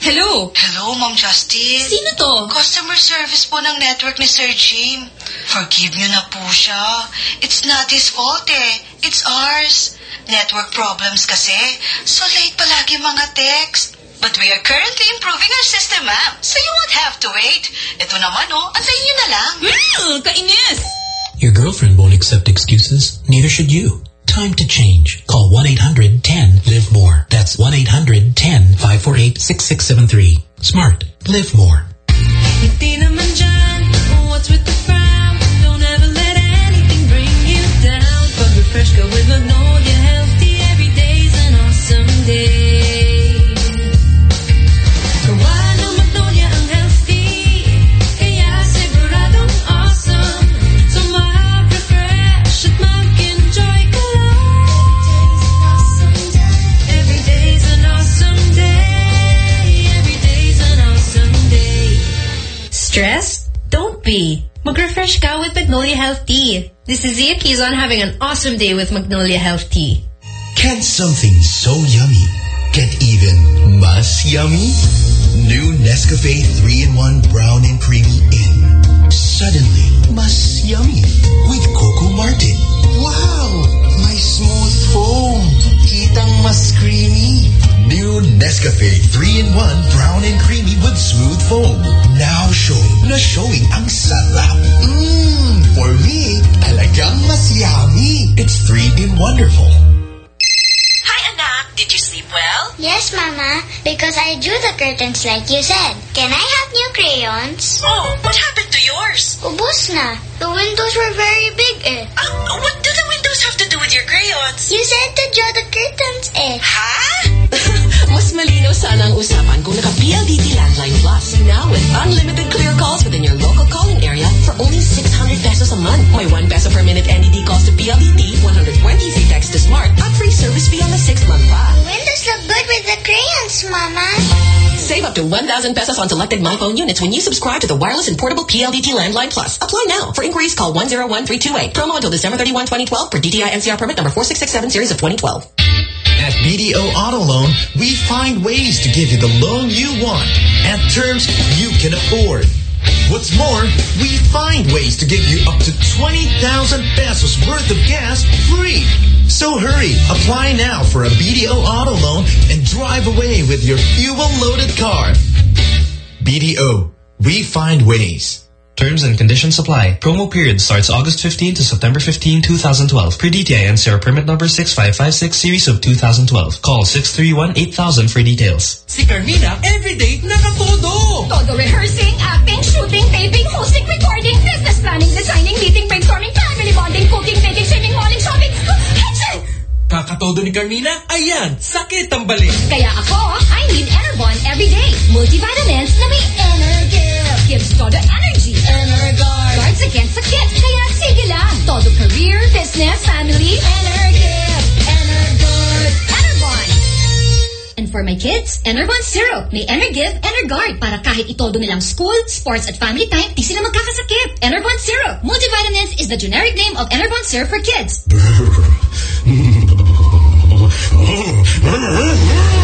Speaker 25: Hello?
Speaker 47: Hello, Ma'am Justin.
Speaker 25: Sino to?
Speaker 47: Customer service po ng network ni Sir Jim. Forgive niyo na po siya. It's not his fault eh. It's ours. Network problems kasi. So late palagi mga text. But we are currently improving our system, ma'am. So you won't have to wait. Ito naman, oh. Antayin niyo na lang.
Speaker 25: Hmm, kainis!
Speaker 54: Your girlfriend won't accept excuses. Neither should you. Time to change. Call 1-800-10-LIVE-MORE. That's 1-800-10-548-6673. Smart. Live more.
Speaker 55: Be. Mag-refresh ka with Magnolia Health Tea. This is Zia Quizon having an awesome day with Magnolia Health Tea.
Speaker 10: Can something so yummy get even mas yummy? New Nescafe 3-in-1 Brown and Creamy in. Suddenly, mas yummy with Coco Martin. Wow! My smooth foam. Kitang mas creamy. New Nescafe 3-in-1 Brown and Creamy with smooth foam. Now show na showing ang sarap. Mmm, for me, talagang mas yummy. It's 3-in wonderful.
Speaker 56: Hi, anak. Did you sleep well?
Speaker 7: Yes, Mama, because I drew the curtains like you said. Can I have new crayons?
Speaker 56: Oh, what happened to yours?
Speaker 7: Ubus na. The windows were very big eh.
Speaker 56: Uh, what do the windows have to do crayons?
Speaker 7: You said to draw the curtains eh.
Speaker 56: Ha? <laughs>
Speaker 19: Mas malinaw sana ang usapan kung naka-PLDT Landline Plus. Now with unlimited clear calls within your local calling area for only 600 pesos a month. May 1 peso per minute NDD calls to PLDT, 120 free text to Smart, at free service fee on the 6th month pa.
Speaker 7: The windows look good with the crayons, Mama.
Speaker 19: Save up to 1,000 pesos on selected MyPhone units when you subscribe to the wireless and portable PLDT Landline Plus. Apply now. For inquiries, call 101328. Promo until December 31, 2012 for DTI NCR permit number 4667 series of 2012.
Speaker 10: At BDO Auto Loan, we find ways to give you the loan you want at terms you can afford. What's more, we find ways to give you up to 20,000 pesos worth of gas free. So hurry, apply now for a BDO Auto Loan and drive away with your fuel-loaded car. BDO, we find ways.
Speaker 18: Terms and conditions apply. Promo period starts August 15 to September 15, 2012. Per DTI NCR permit number 6556 series of 2012. Call 631-8000 for details.
Speaker 57: Si Carmina, everyday nakatodo!
Speaker 11: Todo rehearsing, acting, shooting, taping, hosting, recording, business planning, designing, meeting, brainstorming, family bonding, cooking, baking, swimming, morning shopping. Headset!
Speaker 57: Kakatodo ni Carmina, ayan, sakit ang balik.
Speaker 11: Kaya ako, I need Enervon every day. Multivitamins na may Energy. Gives todo energy. Energard. Guards against sakit. Kaya sige lang. Todo career, business, family. Energy. Energard. Enervon. And for my kids, Enervon Syrup. May Energive, Energuard para kahit itodo nilang school, sports at family time, di sila magkakasakit. Enervon Syrup. Multivitamins is the generic name of Enervon Syrup for kids. <laughs>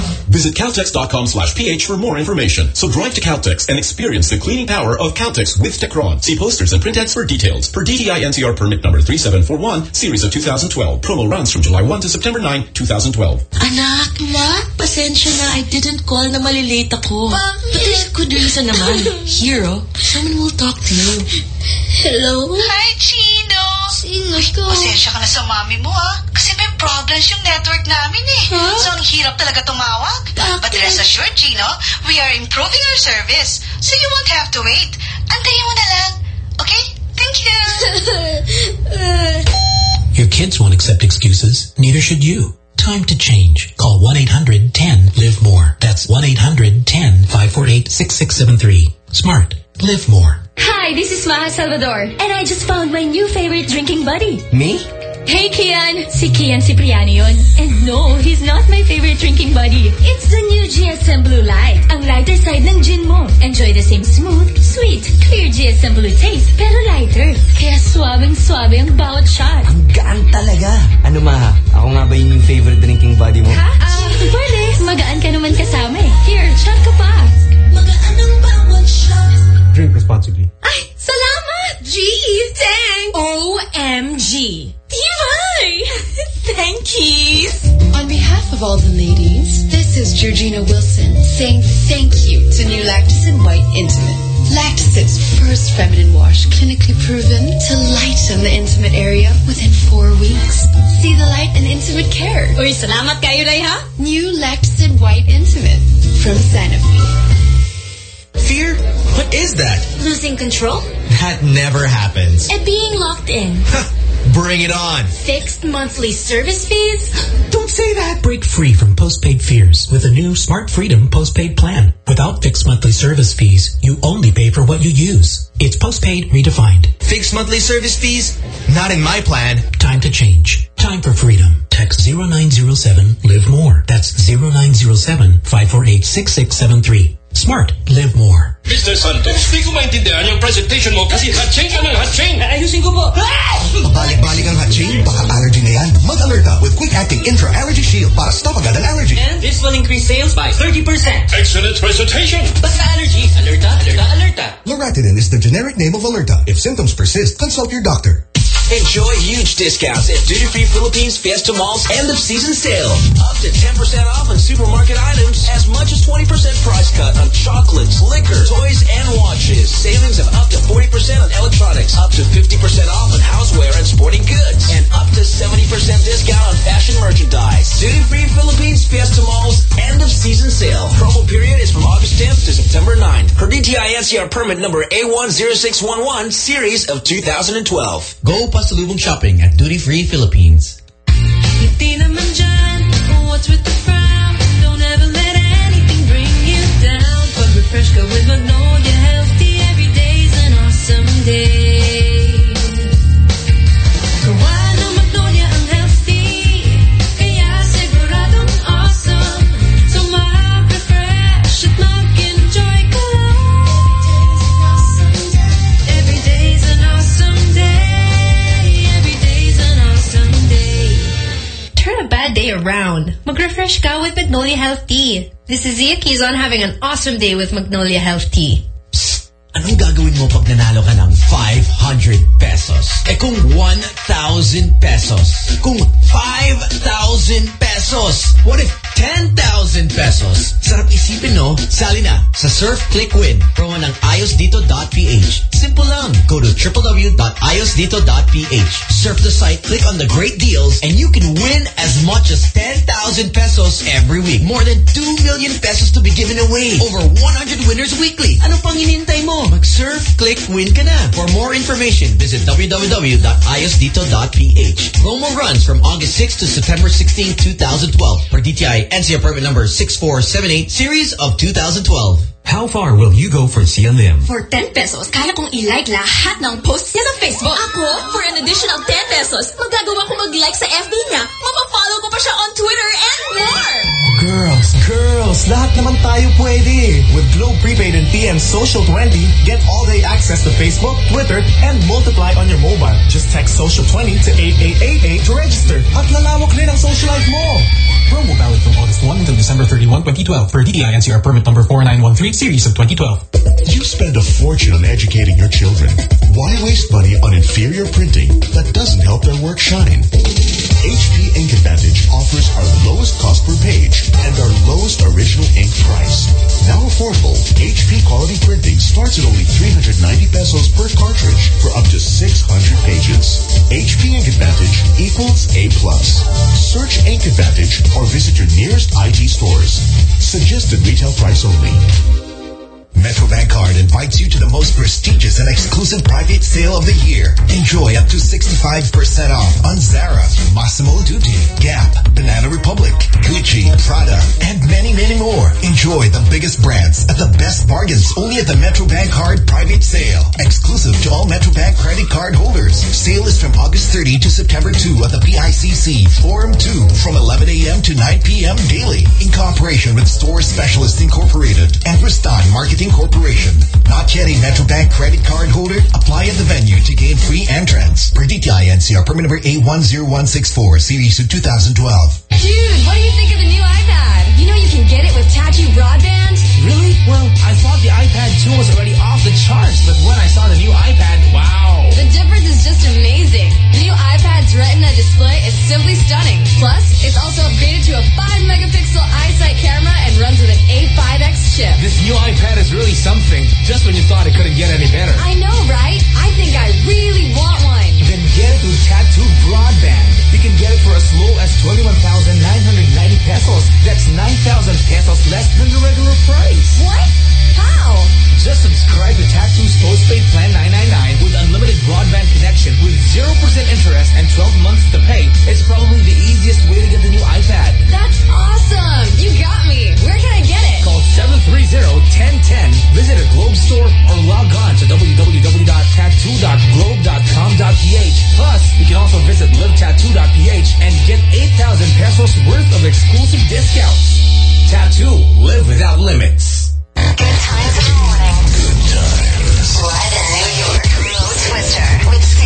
Speaker 20: Visit Caltex.com slash PH for more information. So drive to Caltex and experience the cleaning power of Caltex with Techron. See posters and print ads for details. Per DTI NCR permit number 3741, series of 2012. Promo runs from July 1 to September 9, 2012.
Speaker 19: Anak, Ma, pasensya na. I didn't call na malilate ako. But there's a good reason naman. Hero, oh. someone will talk to you. Hello?
Speaker 47: Hi, Chino!
Speaker 19: Sino to?
Speaker 47: Pasensya ka na sa mami mo, ha? Kasi may problems yung network namin, eh.
Speaker 19: Huh?
Speaker 47: So, ang hirap talaga tumawag. But rest assured, Chino, we are improving our service. So, you won't have to wait. Antayin mo na lang. Okay? Thank you. <laughs>
Speaker 54: Your kids won't accept excuses. Neither should you. Time to change. Call 1-800-10-LIVE-MORE. That's 1-800-10-548-6673. Smart. Live more.
Speaker 11: Hi, this is Maja Salvador. And I just found my new favorite drinking buddy.
Speaker 13: Me?
Speaker 11: Hey, Kian. Si Kian Cipriano yun. And no, he's not my favorite drinking buddy. It's the new GSM Blue Light. Ang lighter side ng gin mo. Enjoy the same smooth, sweet, clear GSM Blue taste, pero lighter. Kaya swabing-swabe ang bawat shot.
Speaker 13: Gaan talaga. Ano ma? Ako nga ba yung favorite drinking buddy mo?
Speaker 11: Ha? Ah, pwede. Magaan ka naman kasama eh. Here, shot ka pa.
Speaker 19: Magaan ang bawat shot.
Speaker 13: Drink responsibly.
Speaker 11: Ay, salamat! G! Thanks! OMG! Tibay! <laughs> Thank you!
Speaker 58: On behalf of all the ladies, this is Georgina Wilson saying thank you to new Lactacid White Intimate. Lactacid's first feminine wash clinically proven to lighten the intimate area within four weeks. See the light and intimate care.
Speaker 11: Uy, salamat kayo, Ray, ha?
Speaker 58: New Lactacid White Intimate from Sanofi.
Speaker 10: Fear? What is that?
Speaker 11: Losing control?
Speaker 10: That never happens.
Speaker 11: And being locked in.
Speaker 10: Bring it on.
Speaker 11: Fixed monthly service fees?
Speaker 54: Don't say that. Break free from postpaid fears with a new Smart Freedom postpaid plan. Without fixed monthly service fees, you only pay for what you use. It's postpaid redefined.
Speaker 10: Fixed monthly service fees? Not in my plan.
Speaker 54: Time to change. Time for freedom. text 0907 Live More. That's 0907 548 6673. Smart. Live more.
Speaker 14: Mr. Santos, di ko maintindihan yung presentation mo kasi hatching ka ng hatching. Ayusin ko po.
Speaker 10: Balik-balik ang hatching, baka allergy na yan. Mag-alerta with quick-acting intra-allergy shield para stop agad ang allergy.
Speaker 59: And this will increase sales by 30%.
Speaker 14: Excellent presentation.
Speaker 59: Basta allergy, alerta, alerta, alerta.
Speaker 10: Loratadine is the generic name of Alerta. If symptoms persist, consult your doctor.
Speaker 26: Enjoy huge discounts at Duty Free Philippines Fiesta Mall's end of season sale. Up to 10% off on supermarket items, as much as 20% price cut on chocolates, liquor, toys, and watches. Savings of up to 40% on electronics, up to 50% off on houseware and sporting goods, and up to 70% discount on fashion merchandise. Duty Free Philippines Fiesta Mall's end of season sale. Promo period is from August 10th to September 9th. Per DTI NCR permit number A10611 series of 2012.
Speaker 13: Go pasalubong shopping at Duty Free Philippines.
Speaker 60: What's with the frown? Don't ever let anything bring you down. Pag-refresh with
Speaker 61: With Magnolia Health Tea. This is Zia Quizon having an awesome day with Magnolia Health Tea.
Speaker 13: Anong gagawin mo pag nanalo ka ng 500 pesos? Eh kung 1,000 pesos? Kung 5,000 pesos? What if 10,000 pesos? Sarap isipin no? Sali na sa Surf Click Win. Promo ng ayosdito.ph. Simple lang. Go to www.ayosdito.ph. Surf the site, click on the great deals, and you can win as much as 10,000 pesos every week. More than 2 million pesos to be given away. Over 100 winners weekly. Ano pang hinihintay mo? Mag-surf, click, win ka na. For more information, visit www.ayosdito.ph. Promo runs from August 6 to September 16, 2012 for DTI NCR permit number 6478 series of 2012.
Speaker 54: How far will you go for CLM?
Speaker 11: For 10 pesos, kaya kong i-like lahat ng posts niya sa Facebook. Ako, for an additional 10 pesos, magagawa ko mag-like sa FB niya. Mapafollow ko pa siya on Twitter and more.
Speaker 3: Girls, girls, lahat naman tayo pwede. With Globe Prepaid and TM Social 20, get all-day access to Facebook, Twitter, and multiply on your mobile. Just text Social 20 to 8888 to register. At lalawak din ang social life mo. Promo valid from August 1 until December 31, 2012 per DTI NCR permit number 4913 series of 2012.
Speaker 62: You spend a fortune on educating your children. Why waste money on inferior printing that doesn't help their work shine? HP Ink Advantage offers our lowest cost per page and our lowest original ink price. Now affordable, HP quality printing starts at only 390 pesos per cartridge for up to 600 pages. HP Ink Advantage equals A+. plus. Search Ink Advantage or visit your nearest IT stores. Suggested retail price only.
Speaker 10: Metrobank Card invites you to the most prestigious and exclusive private sale of the year. Enjoy up to 65% off on Zara, Massimo Dutti, Gap, Banana Republic, Gucci, Prada, and many, many more. Enjoy the biggest brands at the best bargains only at the Metrobank Card private sale. Exclusive to all Metrobank credit card holders. Sale is from August 30 to September 2 at the PICC Forum 2 from 11 a.m. to 9 p.m. daily in cooperation with Store Specialist Incorporated and Rustan Marketing Corporation. Not yet a Metrobank credit card holder? Apply at the venue to gain free entrance. Per DTI NCR permit number A10164 series of 2012.
Speaker 63: Dude, what do you think of the new iPad? You know you can get it with Tattoo Broadband?
Speaker 3: Really? Well, I thought iPad 2 was already off the charts, but when I saw the new iPad, wow.
Speaker 63: The difference is just amazing. The new iPad's Retina display is simply stunning. Plus, it's also upgraded to a 5 megapixel iSight camera and runs with an A5X chip.
Speaker 3: This new iPad is really something, just when you thought it couldn't get any better.
Speaker 63: I know, right? I think I really want one.
Speaker 3: Then get it with Tattoo Broadband. You can get it for as low as 21,990 pesos. That's 9,000 pesos less than the regular price.
Speaker 63: What? How?
Speaker 3: Just subscribe to Tattoos postpaid plan 999 with unlimited broadband connection with 0% interest and 12 months to pay. It's probably the easiest way to get the new iPad.
Speaker 63: That's awesome! You got me! Where can I get it?
Speaker 3: Call 730-1010, visit a Globe store, or log on to
Speaker 50: www.tattoo.globe.com.ph.
Speaker 3: Plus, you can also visit livetattoo.ph and get 8,000 pesos worth of exclusive discounts. Tattoo, live without limits. Good times in the morning. Good times. Live in New York, Mo Twister with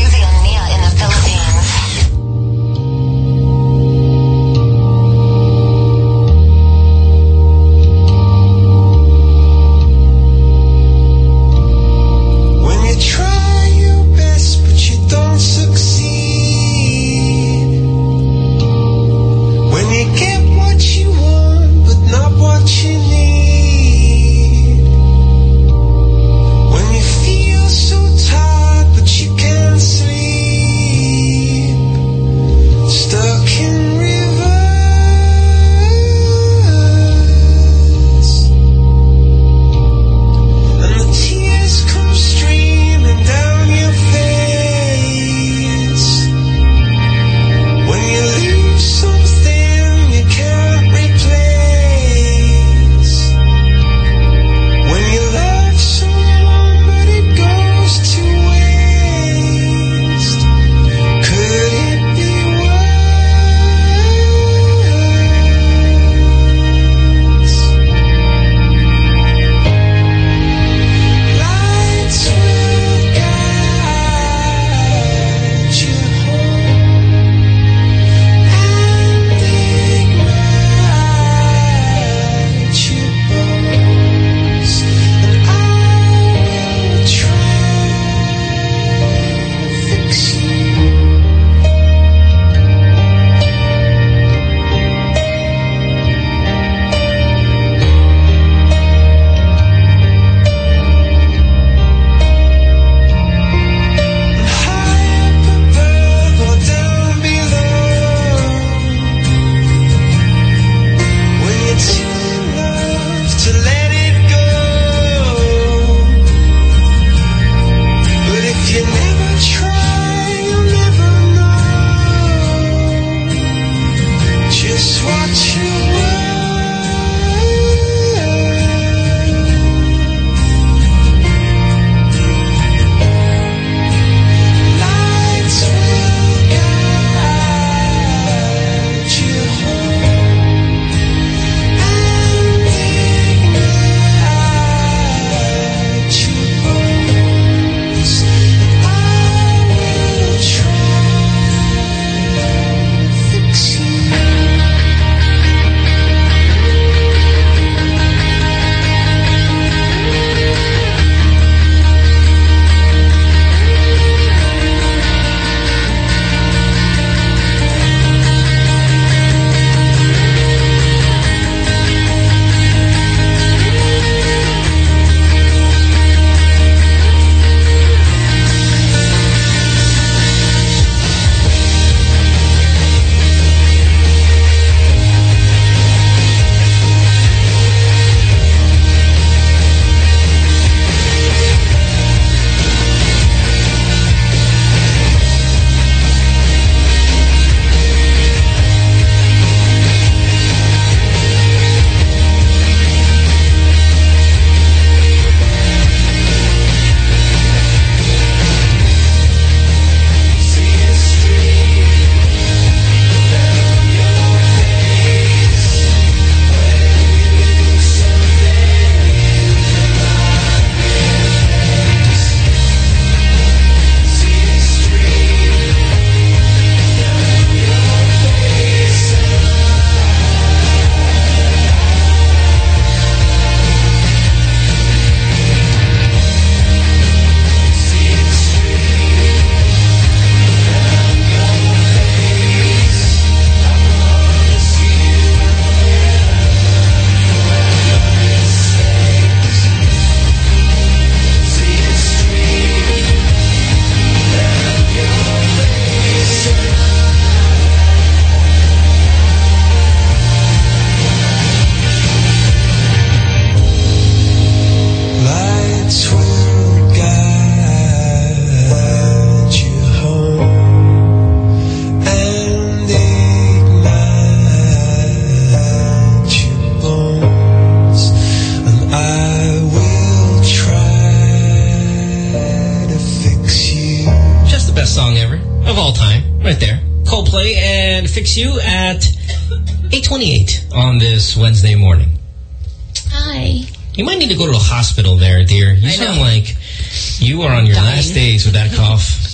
Speaker 3: you
Speaker 1: are on your
Speaker 4: Dying.
Speaker 1: last days with that cough. <laughs>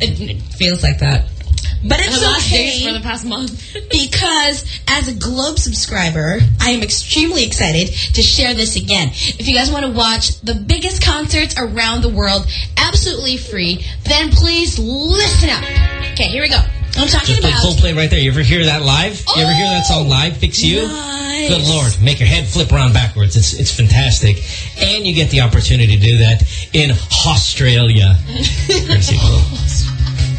Speaker 4: It, it feels like that. But it's
Speaker 2: The last
Speaker 4: okay
Speaker 2: days for the past month. <laughs>
Speaker 4: because as a Globe subscriber, I am extremely excited to share this again. If you guys want to watch the biggest concerts around the world absolutely free, then please listen up. Okay, here we go. I'm talking
Speaker 1: Just play
Speaker 4: about
Speaker 1: Coldplay right there. You ever hear that live? You ever hear that song live? Fix You?
Speaker 4: Nice.
Speaker 1: Good lord, make your head flip around backwards. It's it's fantastic, and you get the opportunity to do that in Australia. Courtesy of Globe.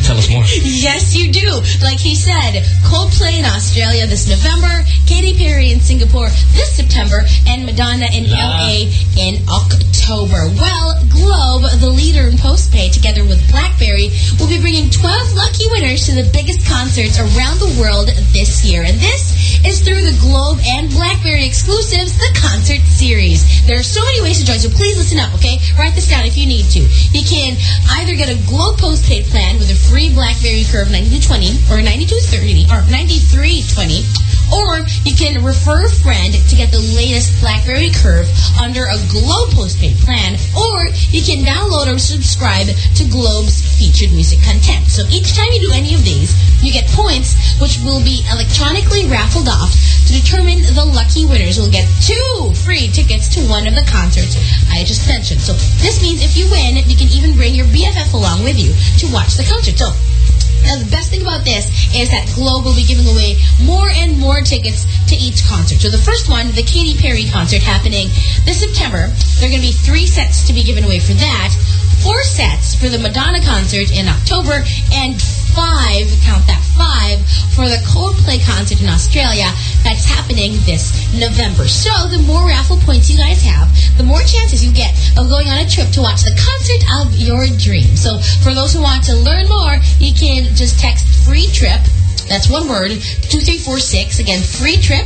Speaker 1: Tell us more.
Speaker 4: Yes, you do. Like he said, Coldplay in Australia this November, Katy Perry in Singapore this September, and Madonna in
Speaker 1: La.
Speaker 4: LA in October. Well, Globe, the leader in postpay, together with BlackBerry, will be bringing 12 lucky winners to the biggest concerts around the world this year. And this is through the Globe and BlackBerry exclusives, the concert series. There are so many ways to join, so please listen up, okay? Write this down if you need to. You can either get a Globe postpaid plan with a free BlackBerry Curve 9220 or 9230 or 9320 or you can refer a friend to get the latest BlackBerry Curve under a Globe postpaid plan, or you can download or subscribe to Globe's featured music content. So each time you do any of these, you get points which will be electronically raffled off to determine the lucky winners will get two free tickets to one of the concerts I just mentioned. So this means if you win, you can even bring your BFF along with you to watch the concert. So now, the best thing about this is that Globe will be giving away more and more tickets to each concert. So the first one, the Katy Perry concert happening this September, there are going to be three sets to be given away for that, four sets for the Madonna concert in October, and five, count that five, for the Coldplay concert in Australia that's happening this November. So the more raffle points you guys have, the more chances you get of going on a trip to watch the concert of your dreams. So for those who want to learn more, you can just text free trip. That's one word, 2346. Again, free trip,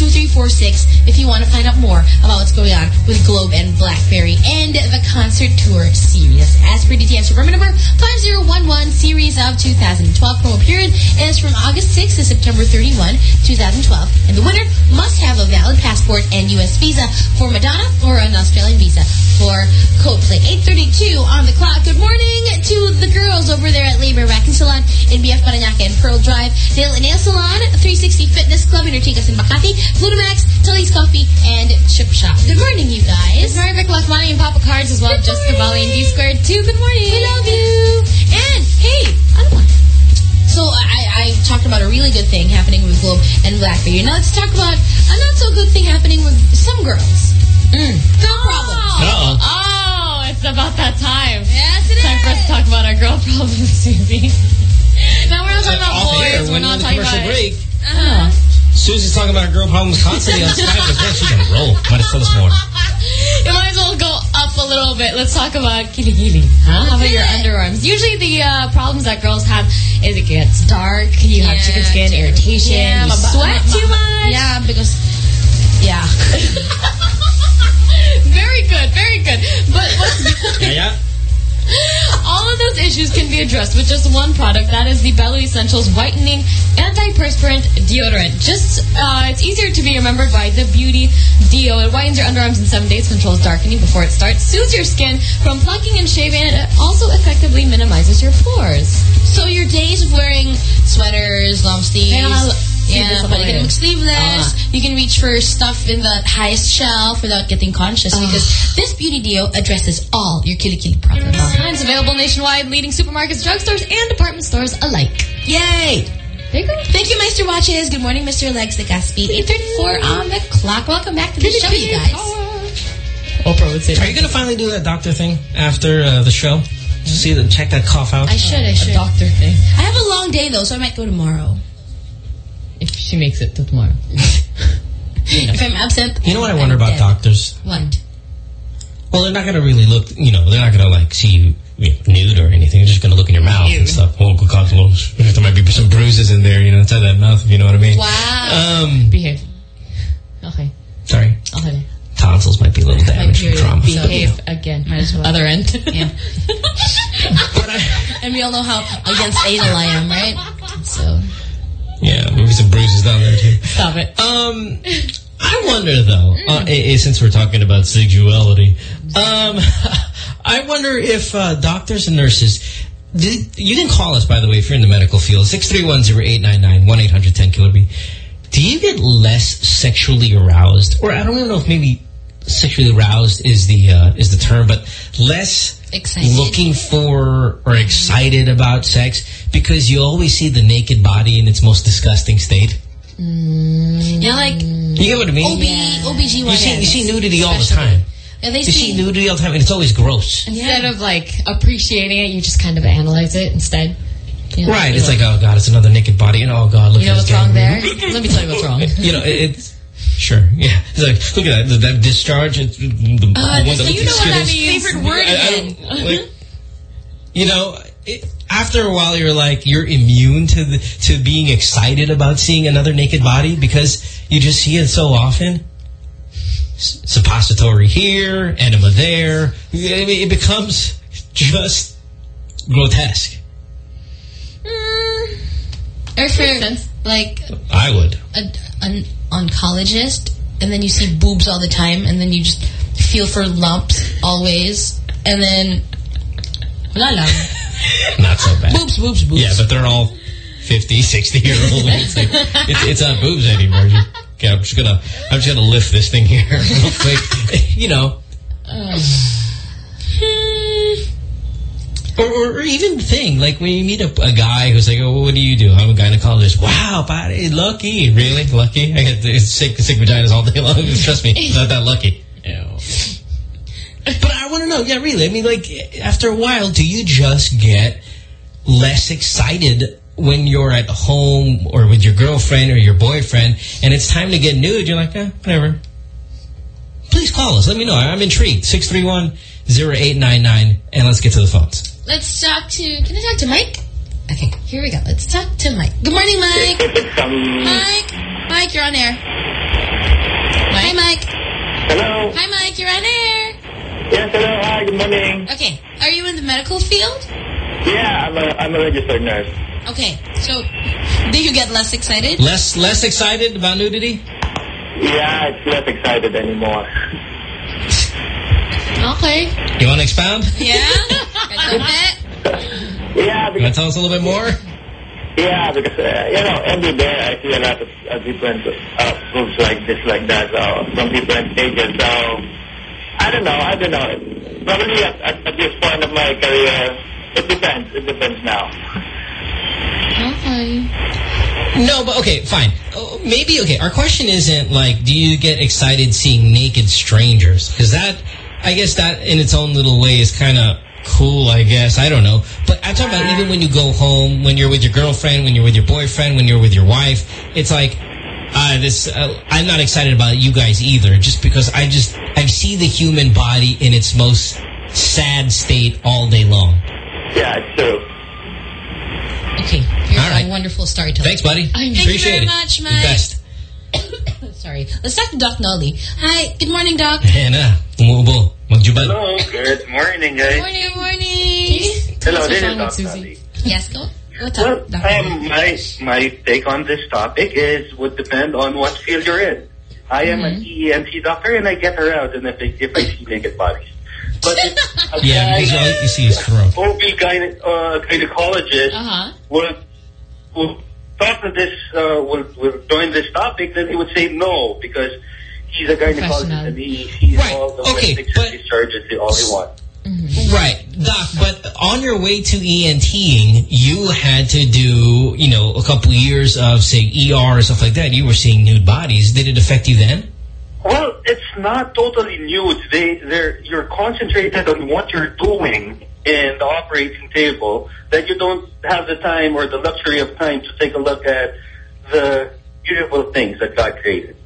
Speaker 4: 2346 if you want to find out more about what's going on with Globe and Blackberry and the concert tour series. As per DTN Superman number 5011 series of 2012 promo period is from August 6th to September 31, 2012. And the winner must have a valid passport and U.S. visa for Madonna or an Australian visa for Coldplay. 832 on the clock. Good morning to the girls over there at Labor Racking Salon in BF Paranaque and Pearl Drive. Nail and Nail Salon, 360 Fitness Club in Ortigas in Makati, Glutamax, Tully's Coffee, and Chip Shop. Good morning, you guys.
Speaker 2: Good morning, Vic Lakmani and Papa Cards as well. Just Cavalli and D Squared too. Good morning.
Speaker 4: We love you. And, hey, ano ba? So, I, I talked about a really good thing happening with Globe and Blackberry. Now, let's talk about a not-so-good thing happening with some girls. Mm. No problem.
Speaker 1: Uh-oh.
Speaker 2: Oh, it's about that time.
Speaker 4: Yes, it
Speaker 2: Time for us to talk about our girl <laughs> problems, Susie. now we're not talking about boys. We're not talking about.
Speaker 1: break.
Speaker 2: Uh-huh.
Speaker 1: Susie's talking about her girl problems constantly on Skype. But then she's gonna roll. Might as well tell us more.
Speaker 2: You might as well go up a little bit. Let's talk about kilikili. Huh? How about your underarms? Usually the uh, problems that girls have is it gets dark, you have chicken skin, irritation,
Speaker 4: Yeah,
Speaker 2: you sweat too much.
Speaker 4: Yeah, because, yeah. <laughs>
Speaker 2: very good, very good. But what's <laughs>
Speaker 1: Yeah, yeah.
Speaker 2: All of those issues can be addressed with just one product. That is the Bello Essentials Whitening Antiperspirant Deodorant. Just, uh, it's easier to be remembered by the Beauty Deo. It whitens your underarms in seven days, controls darkening before it starts, soothes your skin from plucking and shaving, and it also effectively minimizes your pores.
Speaker 4: So your days of wearing sweaters, long sleeves,
Speaker 2: Yeah,
Speaker 4: yeah, but you can
Speaker 2: layer.
Speaker 4: make sleeveless.
Speaker 2: Ah.
Speaker 4: You can reach for stuff in the highest shelf without getting conscious because this beauty deo addresses all your kilikili problems.
Speaker 2: It's available nationwide, leading supermarkets, drugstores, and department stores alike.
Speaker 4: Yay!
Speaker 2: There you go.
Speaker 4: Thank you, Mr. Watches. Good morning, Mr. Legs the Gaspi. 834 on the clock. Welcome back to the show, you guys.
Speaker 2: Oprah would say
Speaker 1: Are you gonna finally do that doctor thing after uh, the show? See the check that cough out.
Speaker 4: I should, I should.
Speaker 2: A doctor thing.
Speaker 4: I have a long day, though, so I might go tomorrow.
Speaker 2: If she makes it to tomorrow. <laughs>
Speaker 4: If I'm absent,
Speaker 1: You know what I
Speaker 4: I'm
Speaker 1: wonder about
Speaker 4: dead.
Speaker 1: doctors?
Speaker 4: What?
Speaker 1: Well, they're not gonna really look. You know, they're not gonna like see you, you know, nude or anything. They're just gonna look in your mouth and stuff. Oh, good God, little- there might be some bruises in there. You know, inside that mouth. If you know what I mean.
Speaker 4: Wow.
Speaker 1: Um.
Speaker 2: Behave. Okay.
Speaker 1: Sorry.
Speaker 2: Okay.
Speaker 1: Tonsils might be a little damaged from trauma.
Speaker 2: Behave again.
Speaker 4: Might as well.
Speaker 2: Other end.
Speaker 4: Yeah. <laughs> and we all know how against anal I am, right? So,
Speaker 1: Yeah, maybe some bruises down there too.
Speaker 2: Stop it.
Speaker 1: Um, I wonder though, uh, eh, eh, since we're talking about sexuality, um, <laughs> I wonder if uh, doctors and nurses. Did, you can call us, by the way, if you're in the medical field. Six three one zero eight nine nine one eight hundred ten kilo B. Do you get less sexually aroused, or I don't even know if maybe sexually aroused is the uh, is the term, but less
Speaker 4: Excited.
Speaker 1: looking for or excited about sex because you always see the naked body in its most disgusting state.
Speaker 4: You know, like
Speaker 1: You get what I mean?
Speaker 4: OB, OBGYNs.
Speaker 1: You see, you see nudity all the time.
Speaker 4: Yeah, they
Speaker 1: You
Speaker 4: see,
Speaker 1: see nudity all the time, and it's always gross.
Speaker 2: Instead of like appreciating it, you just kind of analyze it instead. You know,
Speaker 1: Right,
Speaker 2: you
Speaker 1: it's
Speaker 2: know,
Speaker 1: like, oh God, it's another naked body, and oh God, look
Speaker 2: you know
Speaker 1: at
Speaker 2: what's
Speaker 1: this
Speaker 2: wrong
Speaker 1: guy.
Speaker 2: there? Let me tell you what's wrong. <laughs>
Speaker 1: You know, it, it's sure, yeah. It's like, look at that, that discharge. It's the, the
Speaker 4: Uh,
Speaker 1: one that
Speaker 4: you know what that
Speaker 1: Skittles.
Speaker 4: means. Favorite word
Speaker 1: I- I
Speaker 4: again.
Speaker 1: don't- like, you know, it, after a while, you're like, you're immune to the to being excited about seeing another naked body because you just see it so often. S- Suppository here, enema there. I mean, it becomes just grotesque.
Speaker 4: Mm, or for like
Speaker 1: I would.
Speaker 4: a, an oncologist, and then you see boobs all the time, and then you just feel for lumps always, and then la la
Speaker 1: Not so bad.
Speaker 4: boobs, boobs, boobs.
Speaker 1: Yeah, but they're all 50, 60 year old. <laughs> It's, like, it's, it's not boobs anymore. Okay, I'm just gonna, I'm just gonna lift this thing here <laughs> real quick. You know, <sighs> or, or, or even the thing like when you meet a, a guy who's like, "Oh, what do you do?" I'm a gynecologist. Wow, body lucky, really lucky. I get sick, sick vaginas all day long. <laughs> Trust me, not that lucky. But I want to know, yeah, really. I mean, like, after a while, do you just get less excited when you're at home or with your girlfriend or your boyfriend and it's time to get nude? You're like, eh, whatever. Please call us. Let me know. I'm intrigued. 631-0899 and let's get to the phones.
Speaker 4: Let's talk to. Can I talk to Mike? Okay, here we go. Let's talk to Mike. Good morning, Mike. Mike, Mike, you're on air. Hi, Mike.
Speaker 33: Hello.
Speaker 4: Hi, Mike. You're on air.
Speaker 33: Yes, hello. Hi, good morning.
Speaker 4: Okay, are you in the medical field?
Speaker 33: Yeah, I'm a, I'm a registered nurse.
Speaker 4: Okay, so do you get less excited?
Speaker 1: Less less excited about nudity?
Speaker 33: Yeah, it's less excited anymore.
Speaker 4: Okay.
Speaker 1: You want to expound?
Speaker 4: Yeah. <laughs>
Speaker 33: Yeah,
Speaker 1: You want to tell us a little bit more?
Speaker 33: Yeah, because, uh, you know, every day I see a lot of uh, different uh, groups like this, like that, so, from different ages. So, I don't know, I don't know. Probably at, at, at this point of my career, it depends. It depends now.
Speaker 4: Okay.
Speaker 1: No, but okay, fine. Oh, maybe, okay, our question isn't like, do you get excited seeing naked strangers? Because that, I guess that in its own little way is kind of cool, I guess. I don't know. But I'm talking about even when you go home, when you're with your girlfriend, when you're with your boyfriend, when you're with your wife, it's like, uh, this, uh, I'm not excited about you guys either, just because I just, I see the human body in its most sad state all day long.
Speaker 33: Yeah, it's true.
Speaker 4: Okay, you're a wonderful storyteller.
Speaker 1: Thanks, buddy.
Speaker 4: Thank
Speaker 1: Appreciate
Speaker 4: you very
Speaker 1: it.
Speaker 4: much,
Speaker 1: The
Speaker 4: Mike.
Speaker 1: best. <coughs>
Speaker 4: Sorry. Let's talk to Doc Nolly. Hi, good morning, Doc.
Speaker 1: Ayan na, umuubo. Magjubad.
Speaker 33: Hello, good morning, guys.
Speaker 4: Morning, morning.
Speaker 33: Hello, this is Dr. Ali.
Speaker 4: Yes, go. What's
Speaker 33: Well,
Speaker 4: up, Doc?
Speaker 33: um, my, my take on this topic is would depend on what field you're in. I am an ENT doctor and I get aroused and if I, if I see naked bodies. But if <laughs>
Speaker 1: Yeah,
Speaker 33: guy,
Speaker 1: because all you see is throat.
Speaker 33: OB gyne, uh, gynecologist
Speaker 4: Uh-huh.
Speaker 33: would, would thought that this uh, will, will join this topic, then he would say no because he's a gynecologist and he sees all the
Speaker 1: okay,
Speaker 33: okay, discharges all he wants.
Speaker 1: Right, Doc, but on your way to ENTing, you had to do, you know, a couple years of, say, ER or stuff like that. You were seeing nude bodies. Did it affect you then?
Speaker 33: Well, it's not totally nude. They, they're, you're concentrated on what you're doing in the operating table that you don't have the time or the luxury of time to take a look at the beautiful things that God created.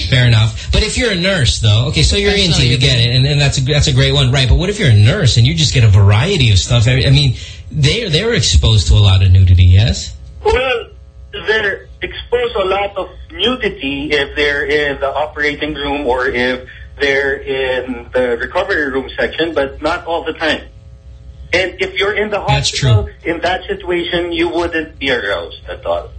Speaker 1: Fair enough. But if you're a nurse, though, okay, so you're
Speaker 33: That's
Speaker 1: ENT, you get it, and, and that's a that's a great one, right? But what if you're a nurse and you just get a variety of stuff? I, I mean, they're they're exposed to a lot of nudity, yes?
Speaker 33: Well, they're exposed to a lot of nudity if they're in the operating room or if they're in the recovery room section, but not all the time. And if you're in the hospital, in that situation, you wouldn't be aroused at all.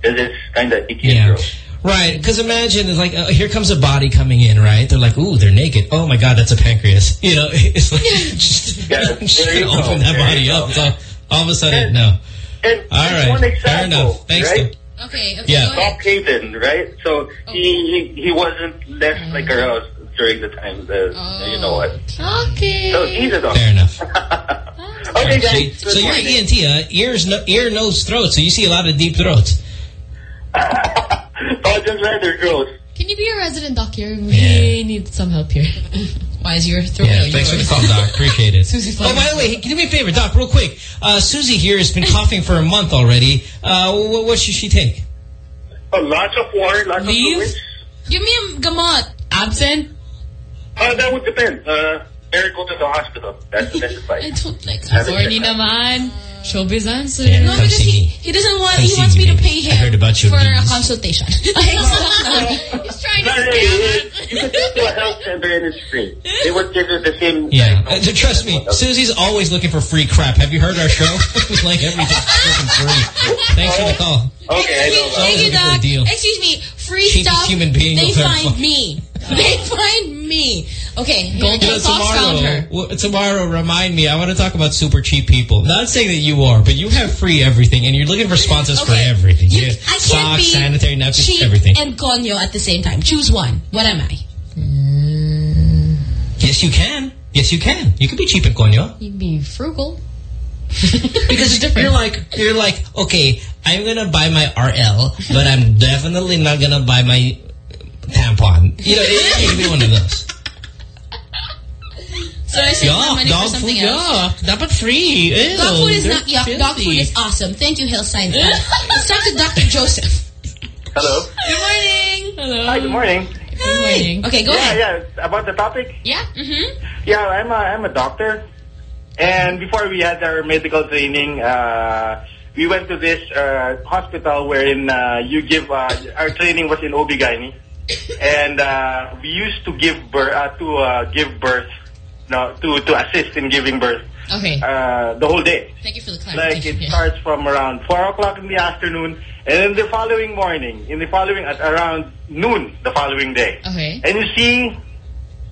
Speaker 33: Because it's kind of icky and gross.
Speaker 1: Right, because imagine like uh, here comes a body coming in, right? They're like, ooh, they're naked. Oh my god, that's a pancreas. <laughs> You know, it's like <laughs> just, just
Speaker 17: you
Speaker 1: gonna open
Speaker 17: go,
Speaker 1: that
Speaker 17: there
Speaker 1: body up. So all of a sudden, no.
Speaker 17: And
Speaker 1: All
Speaker 17: just
Speaker 1: right,
Speaker 17: one
Speaker 1: fair enough. Thanks.
Speaker 17: right?
Speaker 4: Okay, okay,
Speaker 1: Yeah.
Speaker 4: go ahead.
Speaker 17: Bob Hayden, right? So he, he he wasn't less
Speaker 4: Mm.
Speaker 17: like aroused during the time the you know what.
Speaker 4: Okay.
Speaker 17: So he's a doctor.
Speaker 1: Fair enough. <laughs>
Speaker 17: Okay,
Speaker 1: so,
Speaker 17: guys.
Speaker 1: so you're an ENT, uh, ears, no, ear, nose, throat. So you see a lot of deep throats.
Speaker 17: Oh, just rather gross.
Speaker 2: Can you be a resident doc here? We need some help here. <laughs>
Speaker 4: Why is your throat?
Speaker 1: Yeah,
Speaker 4: or
Speaker 1: thanks for the call, Doc. Appreciate it. <laughs>
Speaker 4: Susie
Speaker 1: oh, by the way, hey, do me a favor, Doc, real quick. Uh, Susie here has been <laughs> coughing for a month already. Uh, what, what should she take?
Speaker 17: Oh, lots of water, lots
Speaker 2: Leave?
Speaker 17: of fluids.
Speaker 4: Give me a gamot. Absent?
Speaker 17: Uh, that would depend. Uh, Eric, go to the hospital. That's the best
Speaker 4: I
Speaker 17: advice.
Speaker 4: don't like
Speaker 17: Have a
Speaker 2: Corny naman. Showbiz answer.
Speaker 1: Yeah,
Speaker 4: No, because he, he doesn't want,
Speaker 1: Come
Speaker 4: he wants
Speaker 1: me,
Speaker 4: me to pay him
Speaker 1: I heard about your
Speaker 4: for a
Speaker 1: bees.
Speaker 4: consultation. <laughs> <laughs>
Speaker 2: He's trying to
Speaker 17: No, no,
Speaker 2: scam
Speaker 17: you,
Speaker 2: us.
Speaker 17: you can go to a health center and it's free. They would give you the same.
Speaker 1: Yeah, uh, trust me, Susie's always looking for free crap. Have you heard our show? like everything's <laughs> freaking free. Thanks for the call.
Speaker 17: Okay, I know.
Speaker 4: Thank you,
Speaker 1: looking for a
Speaker 4: Doc.
Speaker 1: deal.
Speaker 4: Excuse me. Free
Speaker 1: Cheapest
Speaker 4: stuff.
Speaker 1: human being
Speaker 4: they
Speaker 1: you'll ever
Speaker 4: find
Speaker 1: find.
Speaker 4: me. <laughs> They find me. Okay,
Speaker 1: know,
Speaker 4: Fox found her.
Speaker 1: tomorrow, tomorrow, remind me. I want to talk about super cheap people. Not saying that you are, but you have free everything, and you're looking for sponsors for everything.
Speaker 4: You,
Speaker 1: Yeah,
Speaker 4: I can't
Speaker 1: Socks,
Speaker 4: be
Speaker 1: sanitary napkins,
Speaker 4: cheap
Speaker 1: everything.
Speaker 4: and conyo at the same time. Choose one. What am I? Mm.
Speaker 1: yes, you can. Yes, you can. You can be cheap and conyo.
Speaker 2: You can be frugal. <laughs>
Speaker 1: Because you're like, you're like, okay, I'm gonna buy my RL, but I'm definitely not gonna buy my tampon. You know, it, it can be one of those.
Speaker 4: So I save my
Speaker 1: Yuck,
Speaker 4: money for
Speaker 1: dog
Speaker 4: something
Speaker 1: food,
Speaker 4: else.
Speaker 1: yuck. Dapat free. Ew,
Speaker 4: Dog food is not yuck. Dog food is awesome. Thank you, Hillside. Let's talk to Dr. Joseph.
Speaker 17: Hello.
Speaker 4: Good morning.
Speaker 2: Hello.
Speaker 17: Hi, good morning.
Speaker 2: Good morning.
Speaker 4: Okay, go
Speaker 17: yeah,
Speaker 4: ahead.
Speaker 17: yeah. About the topic.
Speaker 4: Yeah. Mm-hmm.
Speaker 17: Yeah, I'm a, I'm a doctor. And before we had our medical training, uh, we went to this uh, hospital wherein uh, you give, uh, our training was in OB-GYN. And uh, we used to give birth, uh, to uh, give birth, no, to, to assist in giving birth
Speaker 4: Okay.
Speaker 17: uh, the whole day.
Speaker 4: Thank you for the clarification.
Speaker 17: Like it
Speaker 4: Yeah.
Speaker 17: starts from around 4 o'clock in the afternoon and then the following morning, in the following, at around noon the following day.
Speaker 2: Okay.
Speaker 17: And you see,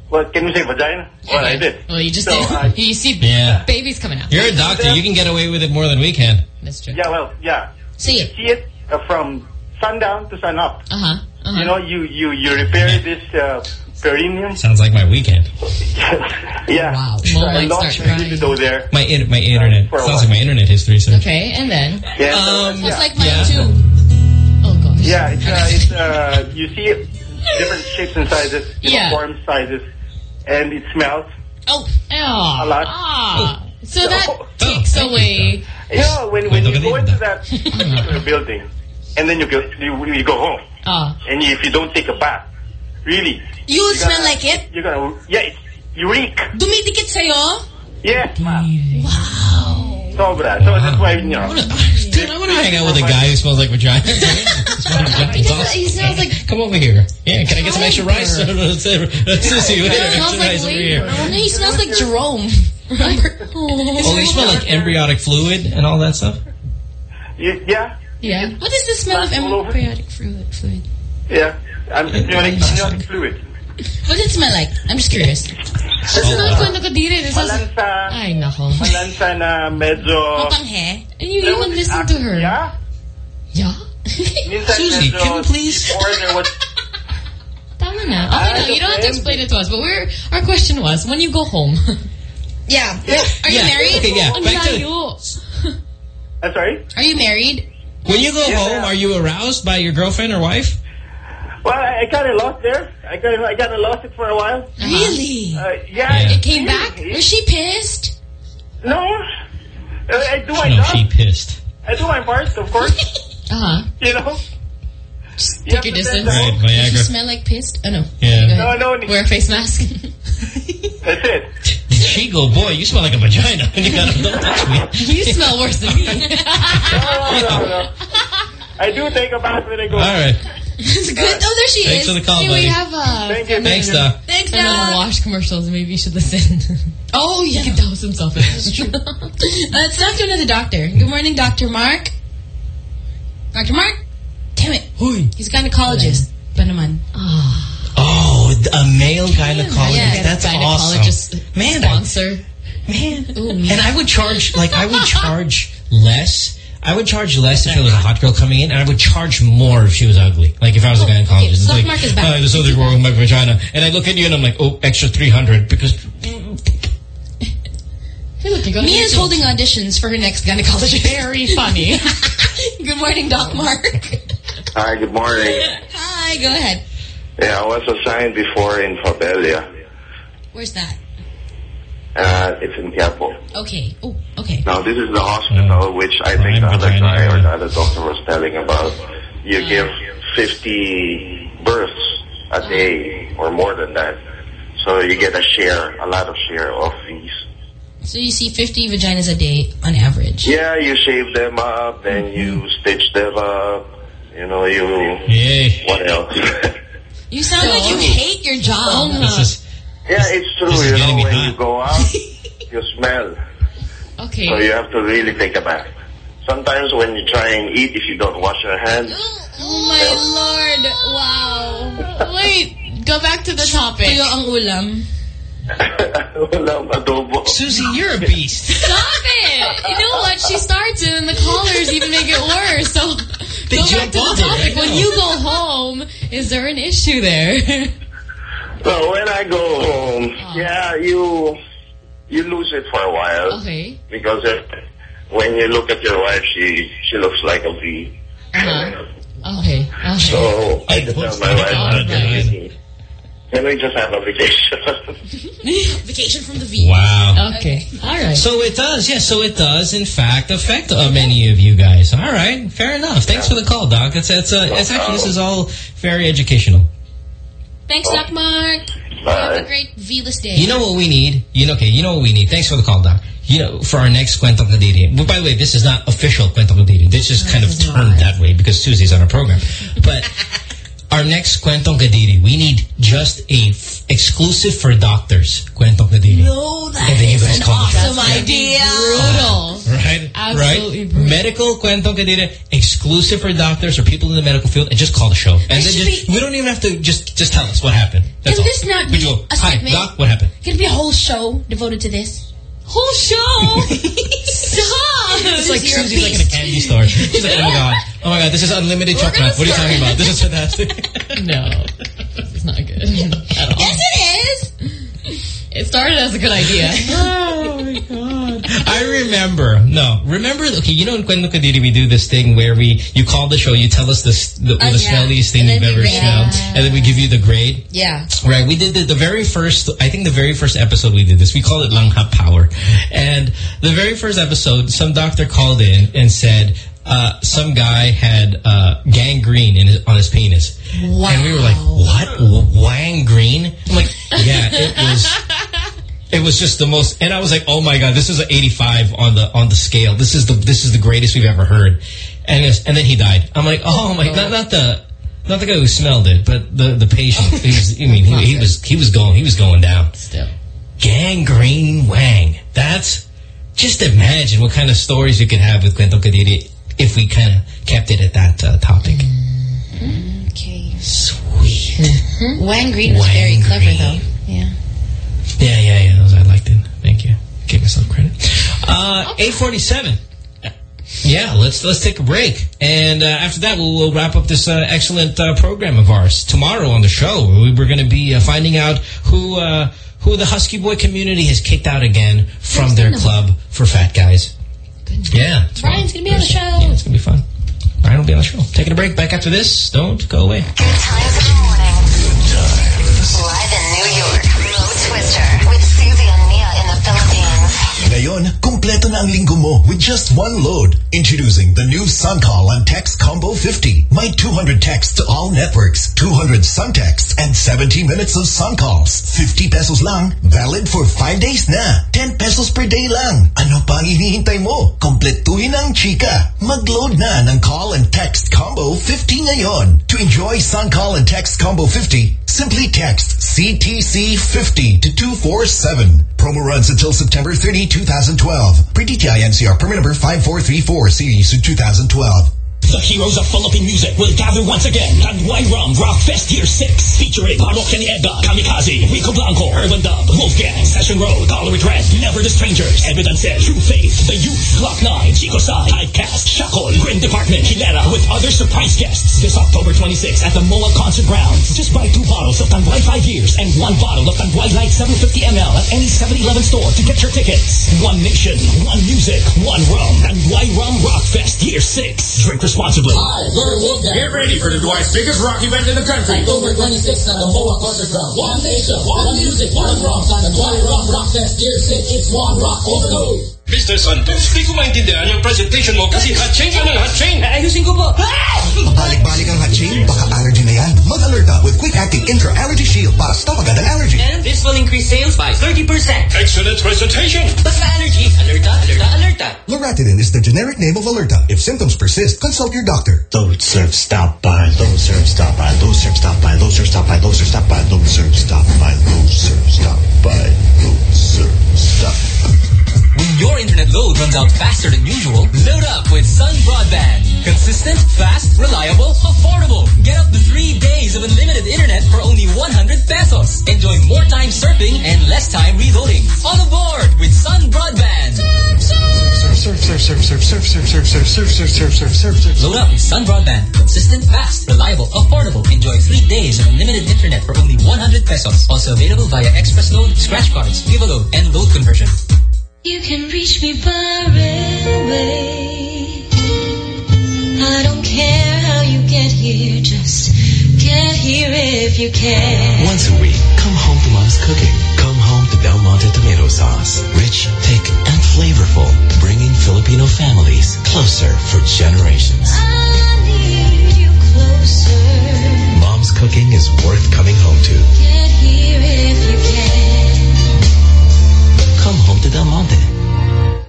Speaker 17: what can you say, vagina? Well, I did.
Speaker 2: Well, you just
Speaker 17: So, <laughs>
Speaker 2: did. you see
Speaker 1: Yeah.
Speaker 2: babies coming out.
Speaker 1: You're a doctor. You can get away with it more than we can.
Speaker 2: That's true.
Speaker 17: Yeah, well, yeah.
Speaker 4: See it.
Speaker 17: See it uh, from sundown to sun up.
Speaker 2: Uh-huh. Uh-huh.
Speaker 17: You know, you, you, you repair this uh, perineum.
Speaker 1: Sounds like my weekend. <laughs>
Speaker 17: yeah.
Speaker 2: Wow.
Speaker 17: So I
Speaker 2: might
Speaker 17: lost
Speaker 2: start
Speaker 17: my
Speaker 2: crying.
Speaker 17: there.
Speaker 1: My in, my internet.
Speaker 17: For
Speaker 1: Sounds like my internet history. So.
Speaker 2: Okay, and then?
Speaker 17: Yeah, so,
Speaker 1: Um,
Speaker 4: Sounds
Speaker 17: yeah.
Speaker 4: like mine
Speaker 1: Yeah.
Speaker 4: too.
Speaker 2: Oh, gosh.
Speaker 17: Yeah, it's, uh, it's, uh, you see different shapes and sizes, different
Speaker 2: Yeah.
Speaker 17: forms, sizes, and it smells.
Speaker 4: Oh.
Speaker 2: Oh.
Speaker 17: A lot.
Speaker 2: Ah. So that
Speaker 17: Oh.
Speaker 2: takes
Speaker 1: thank you,
Speaker 2: away...
Speaker 17: You know, when, when you go into
Speaker 1: that. <laughs>
Speaker 17: that building, and then you go, you, you go home,
Speaker 2: Ah.
Speaker 17: and if you don't take a bath, really,
Speaker 4: You will
Speaker 17: You're
Speaker 4: smell
Speaker 17: gonna-
Speaker 4: like it?
Speaker 17: you're gonna, yeah, it's, you reek.
Speaker 4: Dumidikit sa'yo?
Speaker 17: Yes, ma'am.
Speaker 4: Wow.
Speaker 17: Sobra. So that's why, you know. <laughs>
Speaker 1: Dude, I want to hang out with a guy who smells like vagina. <laughs> <laughs> Smells like
Speaker 4: He,
Speaker 1: vagina.
Speaker 4: doesn't- he smells like...
Speaker 1: Come over here. Yeah, can I get some extra rice? Susie, wait,
Speaker 4: He
Speaker 1: extra
Speaker 4: smells like
Speaker 1: rice over
Speaker 4: labor.
Speaker 1: here.
Speaker 4: Oh, no, he smells like Jerome. Remember?
Speaker 1: Oh, you smell like embryonic fluid and all that stuff?
Speaker 17: You, yeah,
Speaker 2: Yeah.
Speaker 4: What is the smell of
Speaker 17: All over.
Speaker 4: embryonic fluid? fluid?
Speaker 17: yeah. I'm amniotic, amniotic fluid.
Speaker 4: What does it smell like? I'm just curious.
Speaker 2: Saan ko nakadiri? This is...
Speaker 17: Malansa,
Speaker 2: Ay, nako.
Speaker 17: malansa na medyo...
Speaker 4: Mapanghe?
Speaker 2: And you even listen to her.
Speaker 17: Yeah.
Speaker 2: Yeah?
Speaker 1: Susie, can you please-
Speaker 17: Before there was...
Speaker 2: Tama na. Okay, no, you don't have to explain it to us. But we're, our question was, when you go home...
Speaker 4: Yeah. Are you
Speaker 1: Yeah,
Speaker 4: married?
Speaker 1: okay, yeah.
Speaker 2: Ang
Speaker 1: Back to.
Speaker 17: I'm sorry?
Speaker 4: Are you married?
Speaker 1: When you go
Speaker 17: Yeah.
Speaker 1: home, are you aroused by your girlfriend or wife?
Speaker 17: Well, I, I kind of lost there. I kind of I kind of lost it for a while.
Speaker 4: Really?
Speaker 17: Uh, yeah.
Speaker 1: Yeah.
Speaker 4: It came back? Was she pissed?
Speaker 17: No. Uh, I do my
Speaker 1: No,
Speaker 17: job.
Speaker 1: she pissed.
Speaker 17: I do my part, of course. <laughs>
Speaker 2: Uh-huh.
Speaker 17: you know.
Speaker 2: Just take
Speaker 17: have
Speaker 2: your distance.
Speaker 17: send them
Speaker 1: Right,
Speaker 17: home.
Speaker 4: Does she smell like pissed? Oh, no.
Speaker 1: Yeah.
Speaker 17: No, no.
Speaker 2: Wear a face mask. <laughs>
Speaker 17: That's it.
Speaker 1: She go, boy, you smell like a vagina. And you gotta, don't touch me. <laughs>
Speaker 2: you smell worse than me. <laughs>
Speaker 17: No, no, no. I do take a bath when I go.
Speaker 1: All right.
Speaker 4: It's good. Oh, there she
Speaker 1: Thanks
Speaker 4: is.
Speaker 1: Thanks for the call,
Speaker 2: hey,
Speaker 1: buddy.
Speaker 2: we have uh,
Speaker 17: Thank you.
Speaker 1: Thanks,
Speaker 17: thank.
Speaker 1: Doc.
Speaker 4: Thanks,
Speaker 2: and then
Speaker 4: Doc.
Speaker 2: wash commercials. Maybe you should listen. <laughs>
Speaker 4: Oh, yeah.
Speaker 2: he douse himself. That's true.
Speaker 4: Let's talk to another doctor. Good morning, Dr. Mark. Dr. Mark? Damn it. He's a gynecologist. Pa naman.
Speaker 1: Oh, a male gynecologist.
Speaker 4: Yeah,
Speaker 1: That's
Speaker 4: gynecologist
Speaker 1: awesome. Man, I-
Speaker 4: sponsor.
Speaker 1: Man. And I would charge, like, I would charge less. I would charge less if it was a hot girl coming in, and I would charge more if she was ugly. Like, if I was a gynecologist.
Speaker 4: okay,
Speaker 1: It's
Speaker 4: stock
Speaker 1: like,
Speaker 4: market's back.
Speaker 1: "Uh, there's something wrong with my vagina. And I look at you and I'm like, oh, extra 300 because <laughs>
Speaker 4: Mia's holding auditions for her next gynecologist. <laughs>
Speaker 2: Very funny. <laughs>
Speaker 4: Good morning, Doc Mark.
Speaker 64: Hi, good morning.
Speaker 4: Hi, go ahead.
Speaker 64: Yeah, I was assigned before in Fabelia.
Speaker 4: Where's that?
Speaker 64: Uh, it's in Quiapo.
Speaker 4: Okay. Oh, okay.
Speaker 64: Now, this is the hospital uh, which I think the other guy or the other doctor was telling about. You uh, give 50 births a uh. day or more than that. So you get a share, a lot of share of these.
Speaker 4: So you see 50 vaginas a day on average.
Speaker 64: Yeah, you shave them up, then mm-hmm. you stitch them up. You know, you... What else? <laughs>
Speaker 4: You sound like you hate your job.
Speaker 64: Oh yeah, it's true. You know, when you go out, <laughs> you smell.
Speaker 2: Okay.
Speaker 64: So you have to really take a bath. Sometimes when you try and eat, if you don't wash your hands, <gasps>
Speaker 2: Oh my lord. Wow. Wait, go back to the topic.
Speaker 4: Tuyo ang ulam. <laughs>
Speaker 64: walang adobo.
Speaker 1: Susie, you're a <laughs> beast.
Speaker 2: Stop it! You know what? She starts it and the callers even make it worse. So
Speaker 1: They
Speaker 2: go back to the topic. When you go home, is there an issue there? <laughs>
Speaker 64: So when I go home, yeah, you you lose it for a while.
Speaker 2: Okay.
Speaker 64: Because uh, when you look at your wife, she she looks like a V.
Speaker 2: Uh-huh. Okay. Okay.
Speaker 64: So I just tell my wife,
Speaker 2: God,
Speaker 64: can we, just have a vacation? <laughs>
Speaker 4: Vacation from the V.
Speaker 1: Wow.
Speaker 2: Okay. All right.
Speaker 1: So it does, yes. So it does, in fact, affect uh, many of you guys. All right, fair enough. Thanks for the call, Doc. That's it's, uh, it's actually this is all very educational.
Speaker 4: Thanks, Doc Mark. Have a great V-less day.
Speaker 1: You know what we need? You know, okay. You know what we need? Thanks for the call, Doc. You know, for our next Kwentong Kadiri. But by the way, this is not official Kwentong Kadiri. This is kind of termed that way because Susie's on our program. But <laughs> our next Kwentong Kadiri, we need just a f exclusive for doctors Kwentong Kadiri.
Speaker 4: No, that
Speaker 1: And
Speaker 4: is an
Speaker 1: it.
Speaker 4: awesome idea.
Speaker 2: Brutal.
Speaker 1: Right?
Speaker 2: Absolutely
Speaker 1: right? Medical Kwentong Kadiri, exclusive for doctors or people in the medical field, and just call the show. And then
Speaker 4: should
Speaker 1: just, we don't even have to just just tell us what happened. That's
Speaker 4: Can
Speaker 1: all.
Speaker 4: this not be
Speaker 1: Hi. Doc, what happened?
Speaker 4: Can it be a whole show devoted to this?
Speaker 2: Whole show? Stop! <laughs>
Speaker 1: It's like Susie's like in a candy store. She's like, oh my god, oh my god, this is unlimited
Speaker 4: We're
Speaker 1: chocolate. What are you talking about? This is fantastic. <laughs>
Speaker 2: no. This is not good <laughs> at all.
Speaker 4: Yes. It
Speaker 2: started as a good idea. <laughs>
Speaker 1: oh my god. I remember. No, remember? Okay, you know in Kwento Kadiri we do this thing where we you call the show, you tell us the the,
Speaker 4: Oh,
Speaker 1: the
Speaker 4: yeah.
Speaker 1: smelliest thing you've ever smelled,
Speaker 4: it.
Speaker 1: and then we give you the grade.
Speaker 4: Yeah.
Speaker 1: Right, we did the, the very first, I think the very first episode we did this, we called it Langha Power. And the very first episode, some doctor called in and said, uh, some guy had uh, gangrene in his, on his penis.
Speaker 4: Wow.
Speaker 1: And we were like, what? W- Gangrene? I'm like, yeah, it was... It was just the most, and I was like, "Oh my god, this is an 85 on the on the scale. This is the this is the greatest we've ever heard." And it's, and then he died. I'm like, "Oh my, not not the not the guy who smelled it, but the the patient. He was, I mean, he, he was he was going he was going down.
Speaker 2: Still,
Speaker 1: gangrene Wang. That's just imagine what kind of stories you could have with Kwento Kadiri if we kind of kept it at that uh, topic.
Speaker 4: Okay.
Speaker 1: Sweet.
Speaker 4: Wang Green was
Speaker 1: Wang
Speaker 4: very clever,
Speaker 1: Green.
Speaker 4: though. Yeah.
Speaker 1: Yeah, yeah, yeah. Those I liked it. Thank you. Give myself credit. Uh, 847. Yeah, let's let's take a break, and uh, after that we'll, we'll wrap up this uh, excellent uh, program of ours. Tomorrow on the show, we- we're going to be uh, finding out who uh, who the Husky Boy community has kicked out again from their club for fat guys. Yeah, it's
Speaker 4: Brian's going to be on the show.
Speaker 1: yeah, it's gonna be fun. Ryan will be on the show. Taking a break. Back after this. Don't go away.
Speaker 65: Philippines.
Speaker 10: Ngayon, kumpleto na ang linggo mo with just one load. Introducing the new SunCall and Text Combo 50. My 200 texts to all networks, 200 Sun texts, and 70 minutes of Sun calls. 50 pesos lang, valid for 5 days na. 10 pesos per day lang. Ano pang hinihintay mo? Kompletuhin ang chika. Mag-load na ng Call and Text Combo 50 ngayon. To enjoy SunCall and Text Combo 50, simply text CTC 50 to 247. Promo runs until September 30, 2012. Pre-DTI NCR permit number 5434 series of 2012.
Speaker 41: The heroes of Philippine music will gather once again. Tanduay Rum Rock Fest Year 6 featuring Parokya ni Edgar, Kamikazee, Rico Blanco, Urbandub, Wolfgang, Session Road, Color It Red, Never the Strangers, Evidences, True Faith, The Youth, Gloc-9, Chico Sai, Typecast, Shakol, Grin Department, Hilera with other surprise guests this October 26 at the MOA Concert Grounds. Just buy two bottles of Tanduay 5 Years and one bottle of Tanduay Light 750ml at any 7-Eleven store to get your tickets. One nation, one music, one rum. Tanduay Rum Rock Fest Year 6. Drink responsibly.
Speaker 14: Hi, Larry Wolfgang. Get ready for the Dwight's biggest rock event in the country. October 26th at the MOA Concert Ground. One nation, one music, one rock. Tanduay Rock Rock Fest Year 6. It's one rock overdose.
Speaker 41: Mr. Santos, di ko maintindihan yung presentation mo kasi hatching ka ng hatching.
Speaker 16: Ayusin ko po.
Speaker 10: Pabalik-balik ang hatching, baka allergy na yan. Mag-alerta with quick-acting intra-allergy shield para stop agad ang allergy.
Speaker 16: And this will increase sales by 30%.
Speaker 41: Excellent presentation.
Speaker 16: Basta allergy, alerta, alerta, alerta.
Speaker 10: Loratadine is the generic name of Alerta. If symptoms persist, consult your doctor.
Speaker 66: Load serve stop by, load serve stop by, load serve stop by, load serve stop by, load serve stop by, load serve stop by, load serve stop by, load serve stop.
Speaker 67: When your internet load runs out faster than usual, load up with Sun Broadband. Consistent, fast, reliable, affordable. Get up to three days of unlimited internet for only 100 pesos. Enjoy more time surfing and less time reloading. On board with Sun Broadband.
Speaker 66: Surf, surf, surf, surf, surf, surf, surf, surf, surf, surf, surf, surf, surf, surf.
Speaker 67: Load up with Sun Broadband. Consistent, fast, reliable, affordable. Enjoy three days of unlimited internet for only 100 pesos. Also available via Express Load, Scratch Cards, Viva Load, and Load Conversion.
Speaker 68: You can reach me by railway. I don't care how you get here, just get here if you can.
Speaker 69: Once a week, come home to mom's cooking. Come home to Del Monte tomato sauce. Rich, thick, and flavorful. Bringing Filipino families closer for generations.
Speaker 68: I need you closer.
Speaker 69: Mom's cooking is worth coming home to.
Speaker 68: Get here
Speaker 69: Del Monte.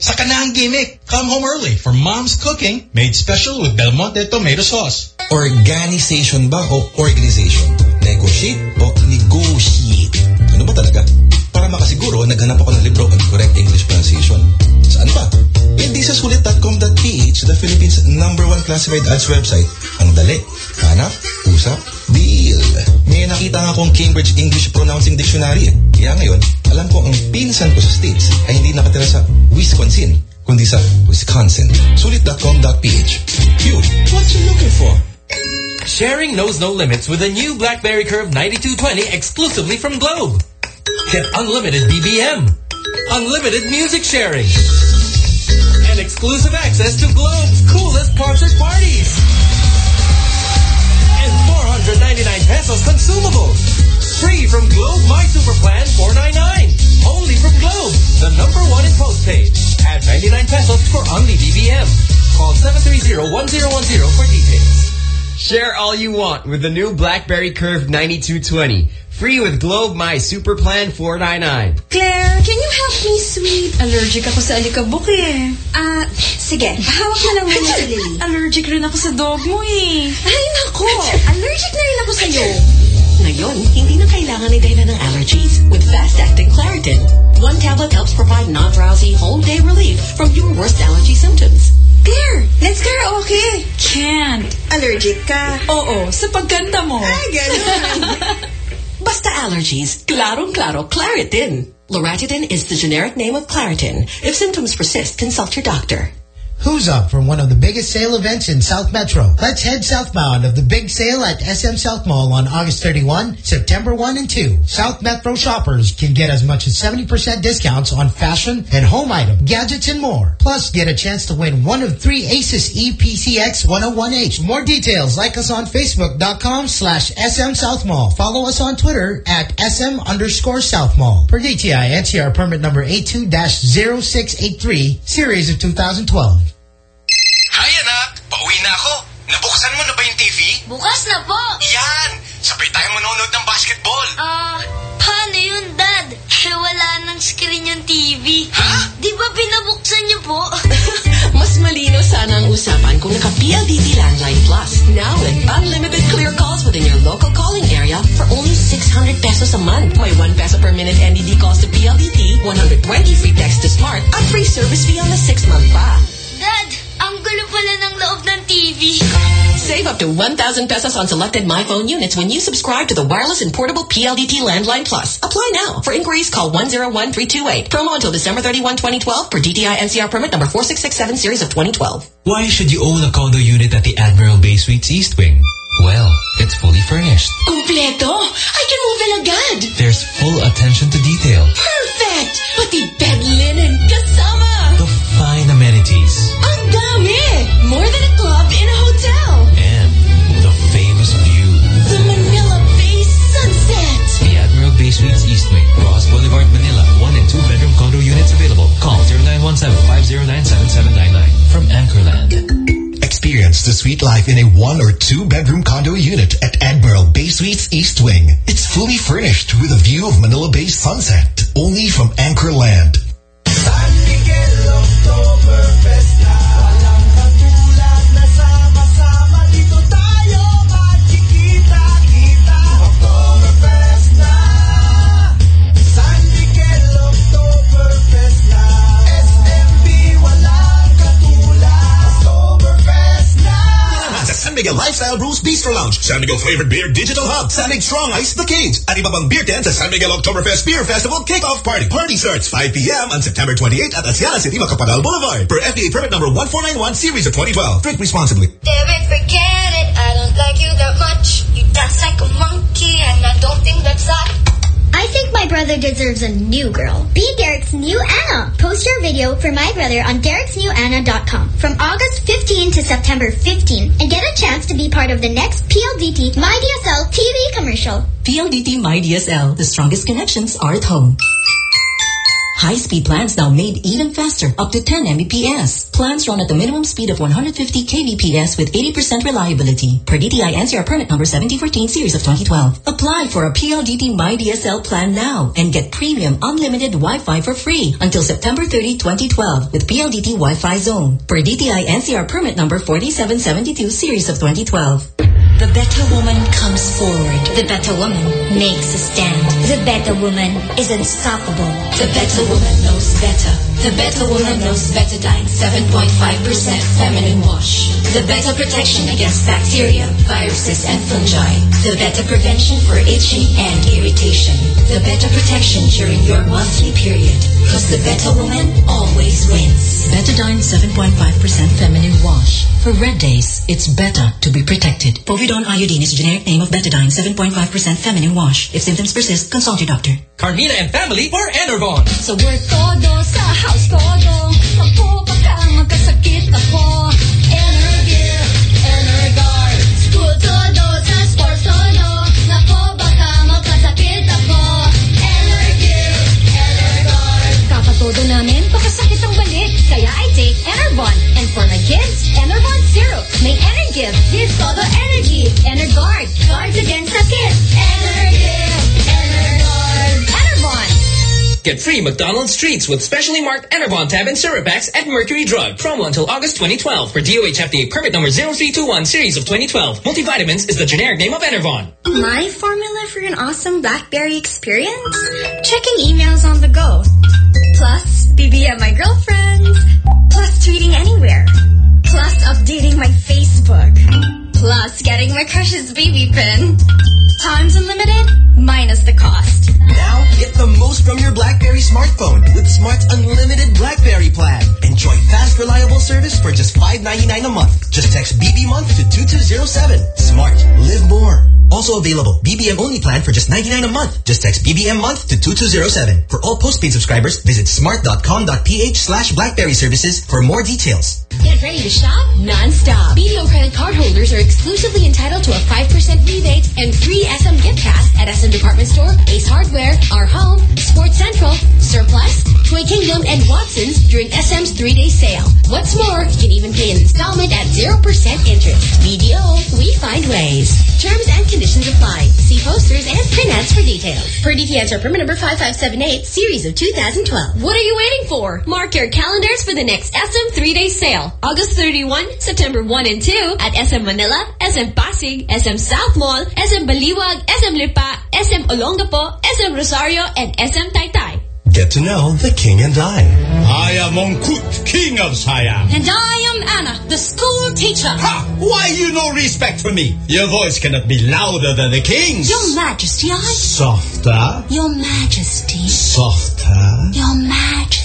Speaker 18: Sa kanang gimmick, come home early for mom's cooking made special with Del Monte tomato sauce.
Speaker 70: Organization ba o organization? Negotiate o negotiate? Ano ba talaga? Para makasiguro, naghanap ako ng libro on correct English pronunciation. Saan ba? Hindi sa sulit.com.ph, the Philippines' number one classified ads website. Ang dali. Hanap, usap, deal. May nakita nga akong Cambridge English Pronouncing Dictionary. eh. Kaya ngayon, alam ko ang pinsan ko sa States ay hindi nakatira sa Wisconsin, kundi sa Wisconsin. Sulit.com.ph. You, what you looking for?
Speaker 67: Sharing knows no limits with the new BlackBerry Curve 9220 exclusively from Globe. Get unlimited BBM, unlimited music sharing, and exclusive access to Globe's coolest concert parties. And 499 pesos consumable. Free from Globe My Super Plan 499. Only from Globe, the number one in postpaid. Add 99 pesos for only BBM. Call 730-1010 for details.
Speaker 13: Share all you want with the new BlackBerry Curve 9220. Free with Globe My Super Plan 499.
Speaker 11: Claire, can you help me, sweet? Allergic ako sa alikabok eh. Ah, sige. Hawak mo lang muna si Lily. <laughs> Allergic rin ako sa dog mo eh. Ay, nako. Allergic na rin ako sa'yo.
Speaker 19: Ngayon, hindi na kailangan ni Dana ng allergies with fast-acting Claritin. One tablet helps provide non-drowsy whole-day relief from your worst allergy symptoms.
Speaker 11: Claire, let's karaoke. Can't. Allergic ka? Oo, sa pagkanta mo. Ay, ganun. <laughs>
Speaker 19: Basta allergies, klarong-klaro Claritin. Loratadine is the generic name of Claritin. If symptoms persist, consult your doctor.
Speaker 71: Who's up for one of the biggest sale events in South Metro? Let's head southbound of the big sale at SM South Mall on August 31, September 1 and 2. South Metro shoppers can get as much as 70% discounts on fashion and home items, gadgets, and more. Plus, get a chance to win one of three Asus Eee PC X101H. More details, like us on Facebook.com slash SM South Mall. Follow us on Twitter at SM underscore South Mall. Per DTI NCR permit number 82-0683, series of 2012.
Speaker 72: Hi, anak! Pauwi na ako. Nabuksan mo na ba yung TV?
Speaker 68: Bukas na po.
Speaker 72: Yan! Sabay tayo manonood ng basketball.
Speaker 68: Ah, paano yun, Dad? Eh, wala nang screen yung TV. Ha? Di ba pinabuksan niyo po? <laughs>
Speaker 19: Mas malino sana ang usapan kung naka-PLDT Landline Plus. Now with unlimited clear calls within your local calling area for only 600 pesos a month. May 1 peso per minute NDD calls to PLDT, 120 free text to smart, at free service fee on the 6 month pa.
Speaker 68: Dad,
Speaker 11: Ang gulo pala ng loob ng TV.
Speaker 73: Save up to 1,000 pesos on selected MyPhone units when you subscribe to the wireless and portable PLDT Landline Plus. Apply now. For inquiries, call 101-328. Promo until December 31, 2012 per DTI NCR permit number 4667 series of 2012.
Speaker 74: Why should you own a condo unit at the Admiral Bay Suites East Wing? Well, it's fully furnished.
Speaker 73: Kompleto! I can move in agad!
Speaker 74: There's full attention to detail.
Speaker 73: Perfect! Pati bed linen kasama!
Speaker 74: The fine amenities.
Speaker 73: Ang dami! More than a club in a hotel!
Speaker 74: And the famous view.
Speaker 73: The Manila Bay sunset!
Speaker 74: The Admiral Bay Suites East Wing, Roxas Boulevard, Manila. One and two bedroom condo units available. Call 0917-509-7799 from Anchorland.
Speaker 75: Experience the sweet life in a one or two bedroom condo unit at Admiral Bay Suites East Wing. It's fully furnished with a view of Manila Bay sunset. Only from Anchorland.
Speaker 3: Sa San Miguel Lifestyle Brews Bistro Lounge, San Miguel Flavored Beer Digital Hub, San Miguel Strong Ice The Canes, at iba beer tent sa San Miguel Oktoberfest Beer Festival Kickoff Party. Party starts 5 p.m. on September 28 at Aseana City, Macapagal Boulevard. Per FDA permit number 1491 series of 2012. Drink responsibly.
Speaker 11: Forget it. I don't like you that much. You dance like a monkey, and I don't think that's hot.
Speaker 76: I think my brother deserves a new girl. Be Derek's new Anna. Post your video for my brother on dereksnewanna.com from August 15 to September 15 and get a chance to be part of the next PLDT MyDSL TV commercial.
Speaker 73: PLDT MyDSL, the strongest connections are at home. High-speed plans now made even faster, up to 10 Mbps. Plans run at the minimum speed of 150 kbps with 80% reliability. Per DTI NCR permit number 1714 series of 2012. Apply for a PLDT MyDSL plan now and get premium unlimited Wi-Fi for free until September 30, 2012 with PLDT Wi-Fi Zone. Per DTI NCR permit number 4772 series of 2012.
Speaker 76: The better woman comes forward. The better woman makes a stand. The better woman is unstoppable.
Speaker 73: The better woman knows better. The better woman knows Betadine 7.5% feminine wash. The better protection against bacteria, viruses, and fungi. The better prevention for itching and irritation. The better protection during your monthly period. Because the better woman always wins. Betadine 7.5% feminine wash. For red days, it's better to be protected. Povidone iodine is a generic name of Betadine 7.5% feminine wash. If symptoms persist, consult your doctor.
Speaker 16: Carmina and family for Enervon.
Speaker 11: Sa work todo, sa house todo, Naku, baka magkasakit ako. Energive, Energuard. School todo, sa sports todo, Naku, baka magkasakit ako. Energive, Energuard.
Speaker 77: Kakatodo namin, pakasakit ang balik. Kaya I take Enervon. And for my kids, Enervon Zero. May Energive. Gives todo energy. Energuard. Guards against sakit.
Speaker 11: Energive, Energuard.
Speaker 77: Enervon.
Speaker 16: Get free McDonald's treats with specially marked Enervon tab and syrup packs at Mercury Drug. Promo until August 2012 for DOH FDA permit number 0321 series of 2012. Multivitamins is the generic name of Enervon.
Speaker 76: My formula for an awesome BlackBerry experience? Checking emails on the go. Plus, BBM my girlfriends. Plus, tweeting anywhere. Plus, updating my Facebook. Plus, getting my crush's BB PIN. Times unlimited, minus the cost.
Speaker 10: Now, get the most from your BlackBerry smartphone with Smart's unlimited BlackBerry plan. Enjoy fast, reliable service for just $5.99 a month. Just text BB month to 2207. Smart. Live more. Also available, BBM only plan for just 99 a month. Just text BBM month to 2207. For all postpaid subscribers, visit smart.com.ph slash BlackBerry services for more details.
Speaker 4: Get ready to shop non-stop. BDO credit card holders are exclusively entitled to a 5% rebate and free SM gift pass at SM Department Store, Ace Hardware, Our Home, Sports Central, Surplus, Toy Kingdom, and Watson's during SM's three-day sale. What's more, you can even pay an installment at 0% interest. BDO, we find ways. Terms and conditions apply. See posters and print ads for details. Per DTI NCR permit number 5578, series of 2012. What are you waiting for? Mark your calendars for the next SM three-day sale. August 31, September 1 and 2 at SM Manila, SM Pasig, SM South Mall, SM Baliwag, SM Lipa, SM Olongapo, SM Rosario, and SM Taytay.
Speaker 10: Get to know the king and I.
Speaker 17: I am Mongkut, king of Siam.
Speaker 2: And I am Anna, the school teacher.
Speaker 17: Ha! Why you no respect for me? Your voice cannot be louder than the king's.
Speaker 2: Your Majesty, I...
Speaker 17: Softer,
Speaker 2: Your Majesty.
Speaker 17: softer,
Speaker 2: Your Majesty.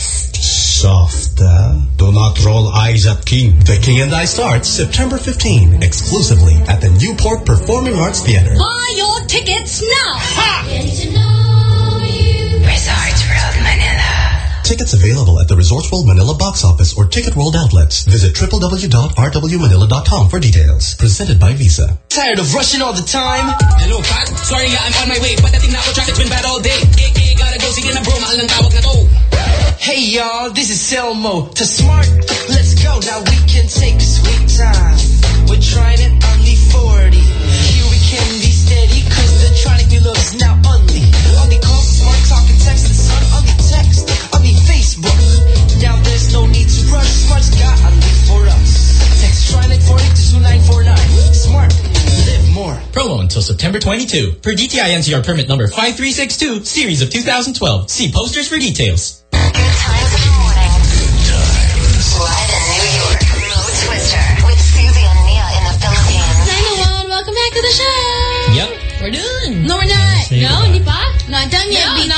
Speaker 17: Softer. Uh, do not roll eyes at king.
Speaker 10: The King and I starts September 15, exclusively at the Newport Performing Arts Theater.
Speaker 2: Buy your tickets now. Ha!
Speaker 78: Resorts World Manila.
Speaker 10: Tickets available at the Resorts World Manila box office or Ticket World outlets. Visit www.rwmanila.com for details. Presented by Visa.
Speaker 79: Tired of rushing all the time? Hello, Pat. Sorry, I'm on my way. Patating na ako, traffic's been bad all day. KK, gotta go. Sige na bro, mahal ng tawag na to.
Speaker 3: Hey y'all, this is Selmo. To smart, let's go. Now we can take sweet time. We're trying it only 40. Here we can be steady, cause the tronic we love is now only. Only call, smart talk and text, the sun only text, only Facebook. Now there's no need to rush, smart's got only for us. Text tronic 40 to 2949. Smart, live more.
Speaker 49: Promo until September 22. Per DTI NCR permit number 5362, series of 2012. See posters for details.
Speaker 4: No,
Speaker 49: goodbye.
Speaker 4: hindi pa? Not done yet
Speaker 2: No,
Speaker 4: because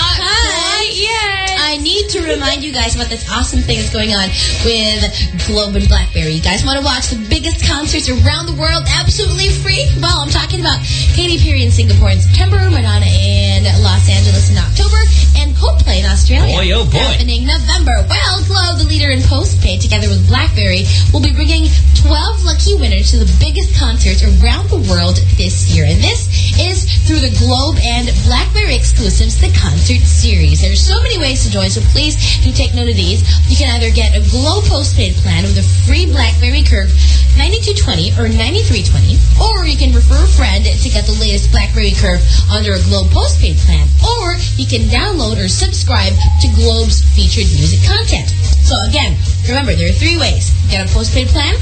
Speaker 4: to remind you guys about this awesome thing that's going on with Globe and Blackberry. You guys want to watch the biggest concerts around the world absolutely free? Well, I'm talking about Katy Perry in Singapore in September, Madonna in Los Angeles in October, and Coldplay in Australia.
Speaker 49: Boy, oh boy.
Speaker 4: Happening November. Well, Globe, the leader in postpaid, together with BlackBerry, will be bringing 12 lucky winners to the biggest concerts around the world this year. And this is through the Globe and BlackBerry exclusives, the concert series. There's so many ways to join, so please do take note of these. You can either get a Globe postpaid plan with a free BlackBerry Curve 9220 or 9320, or you can refer a friend to get the latest BlackBerry Curve under a Globe postpaid plan, or you can download or subscribe to Globe's featured music content. So again, remember there are three ways. Get a postpaid plan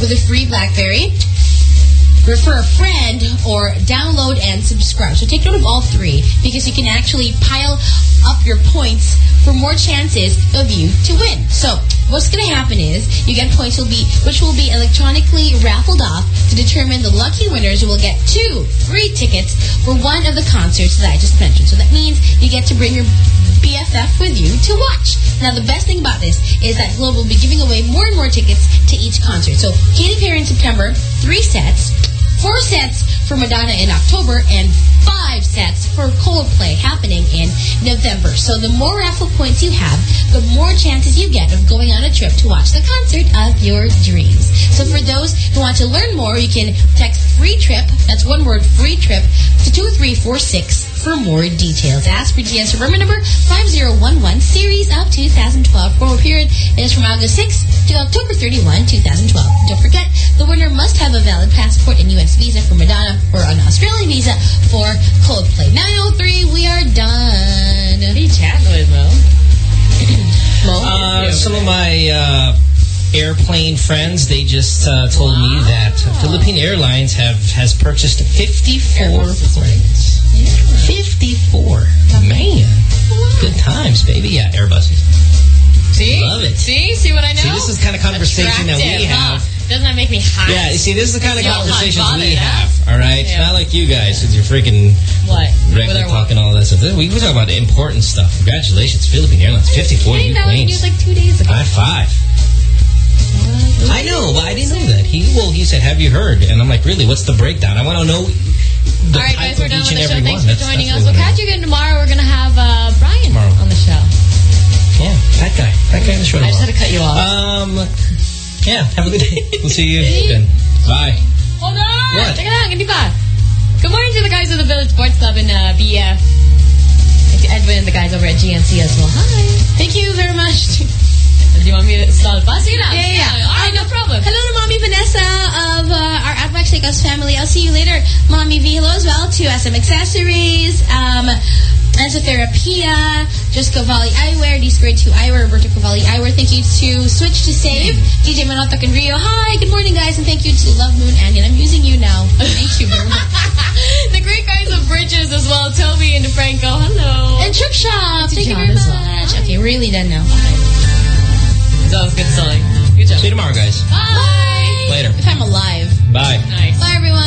Speaker 4: with a free BlackBerry, refer a friend, or download and subscribe. So take note of all three because you can actually pile up your points for more chances of you to win. So what's going to happen is you get points will be which will be electronically raffled off to determine the lucky winners who will get two free tickets for one of the concerts that I just mentioned. So that means you get to bring your BFF with you to watch. Now, the best thing about this is that Globe will be giving away more and more tickets to each concert. So, Katy Perry in September, three sets, four sets for Madonna in October, and five sets for Coldplay happening in November. So, the more raffle points you have, the more chances you get of going on a trip to watch the concert of your dreams. So, for those who want to learn more, you can text free trip, that's one word, free trip, to 2346 for more details. Ask for GS Remember number 5011, series of 2012. Promo period is from August 6 to October 31, 2012. Don't forget, the winner must have a valid passport and U.S. visa for Madonna or an Australian visa for Coldplay. 903, we are done.
Speaker 2: Who you chatting with, Mo?
Speaker 4: Mo?
Speaker 1: Uh, some of my uh, airplane friends, they just uh, told me that Philippine Airlines have has purchased 54 planes. 54. Man. Good times, baby. Yeah, Airbuses.
Speaker 2: See?
Speaker 1: Love it.
Speaker 2: See? See what I know?
Speaker 1: See, this is the kind of conversation that we have.
Speaker 2: huh? Doesn't that make me hot?
Speaker 1: Yeah, you see, this is the kind of conversations we have, all right?
Speaker 2: Yeah.
Speaker 1: Not like you guys with your freaking
Speaker 2: What?
Speaker 1: Regular
Speaker 2: our
Speaker 1: talk and all that stuff. We, we talk about the important stuff. Congratulations, Philippine Airlines. 54
Speaker 2: Hey,
Speaker 1: new planes.
Speaker 2: news like two days ago.
Speaker 1: High five. I know, but I didn't know that. He well, he said, "Have you heard?" And I'm like, "Really? What's the breakdown? I want to know the
Speaker 2: All right, guys, we're done with the show. Thanks
Speaker 1: one."
Speaker 2: for
Speaker 1: That's-
Speaker 2: joining
Speaker 1: that's
Speaker 2: us. We'll catch you again tomorrow. We're going to have uh, Brian
Speaker 1: Tomorrow.
Speaker 2: on the show.
Speaker 1: Yeah, that guy. That guy in the show.
Speaker 2: I just had to cut you off.
Speaker 1: Um, yeah. Have a good day. We'll see you then. Bye.
Speaker 2: Hold on!
Speaker 1: What?
Speaker 2: Teka lang, hindi pa. Good morning to the guys of the Village Sports Club in uh, BF. And to Edwin and the guys over at GNC as well. Hi.
Speaker 4: Thank you very much. <laughs>
Speaker 2: Do you want me to stall pa? Sige na.
Speaker 4: Yeah, yeah, yeah.
Speaker 2: All right, no problem.
Speaker 4: Hello to Mommy Vanessa of uh, our Outback Steakhouse family. I'll see you later. Mommy V, hello as well to SM Accessories, um, Enzotherapia, Just Cavalli Eyewear, D Squared 2 Eyewear, Roberto Cavalli Eyewear. Thank you to Switch to Save, DJ Manotok and Rio. Hi, good morning guys, and thank you to Love Moon Annie. I'm using you now. <laughs> Thank you very much. <laughs>
Speaker 2: the great guys of
Speaker 4: Bridges as well. Toby and DeFranco, hello. And Trip Shop, thank you very
Speaker 2: as well.
Speaker 4: much. Okay, really done now.
Speaker 2: So good, Sully. Good job.
Speaker 1: See you tomorrow, guys.
Speaker 4: Bye. Bye.
Speaker 1: Later.
Speaker 4: If I'm alive.
Speaker 1: Bye. Nice.
Speaker 4: Bye, everyone.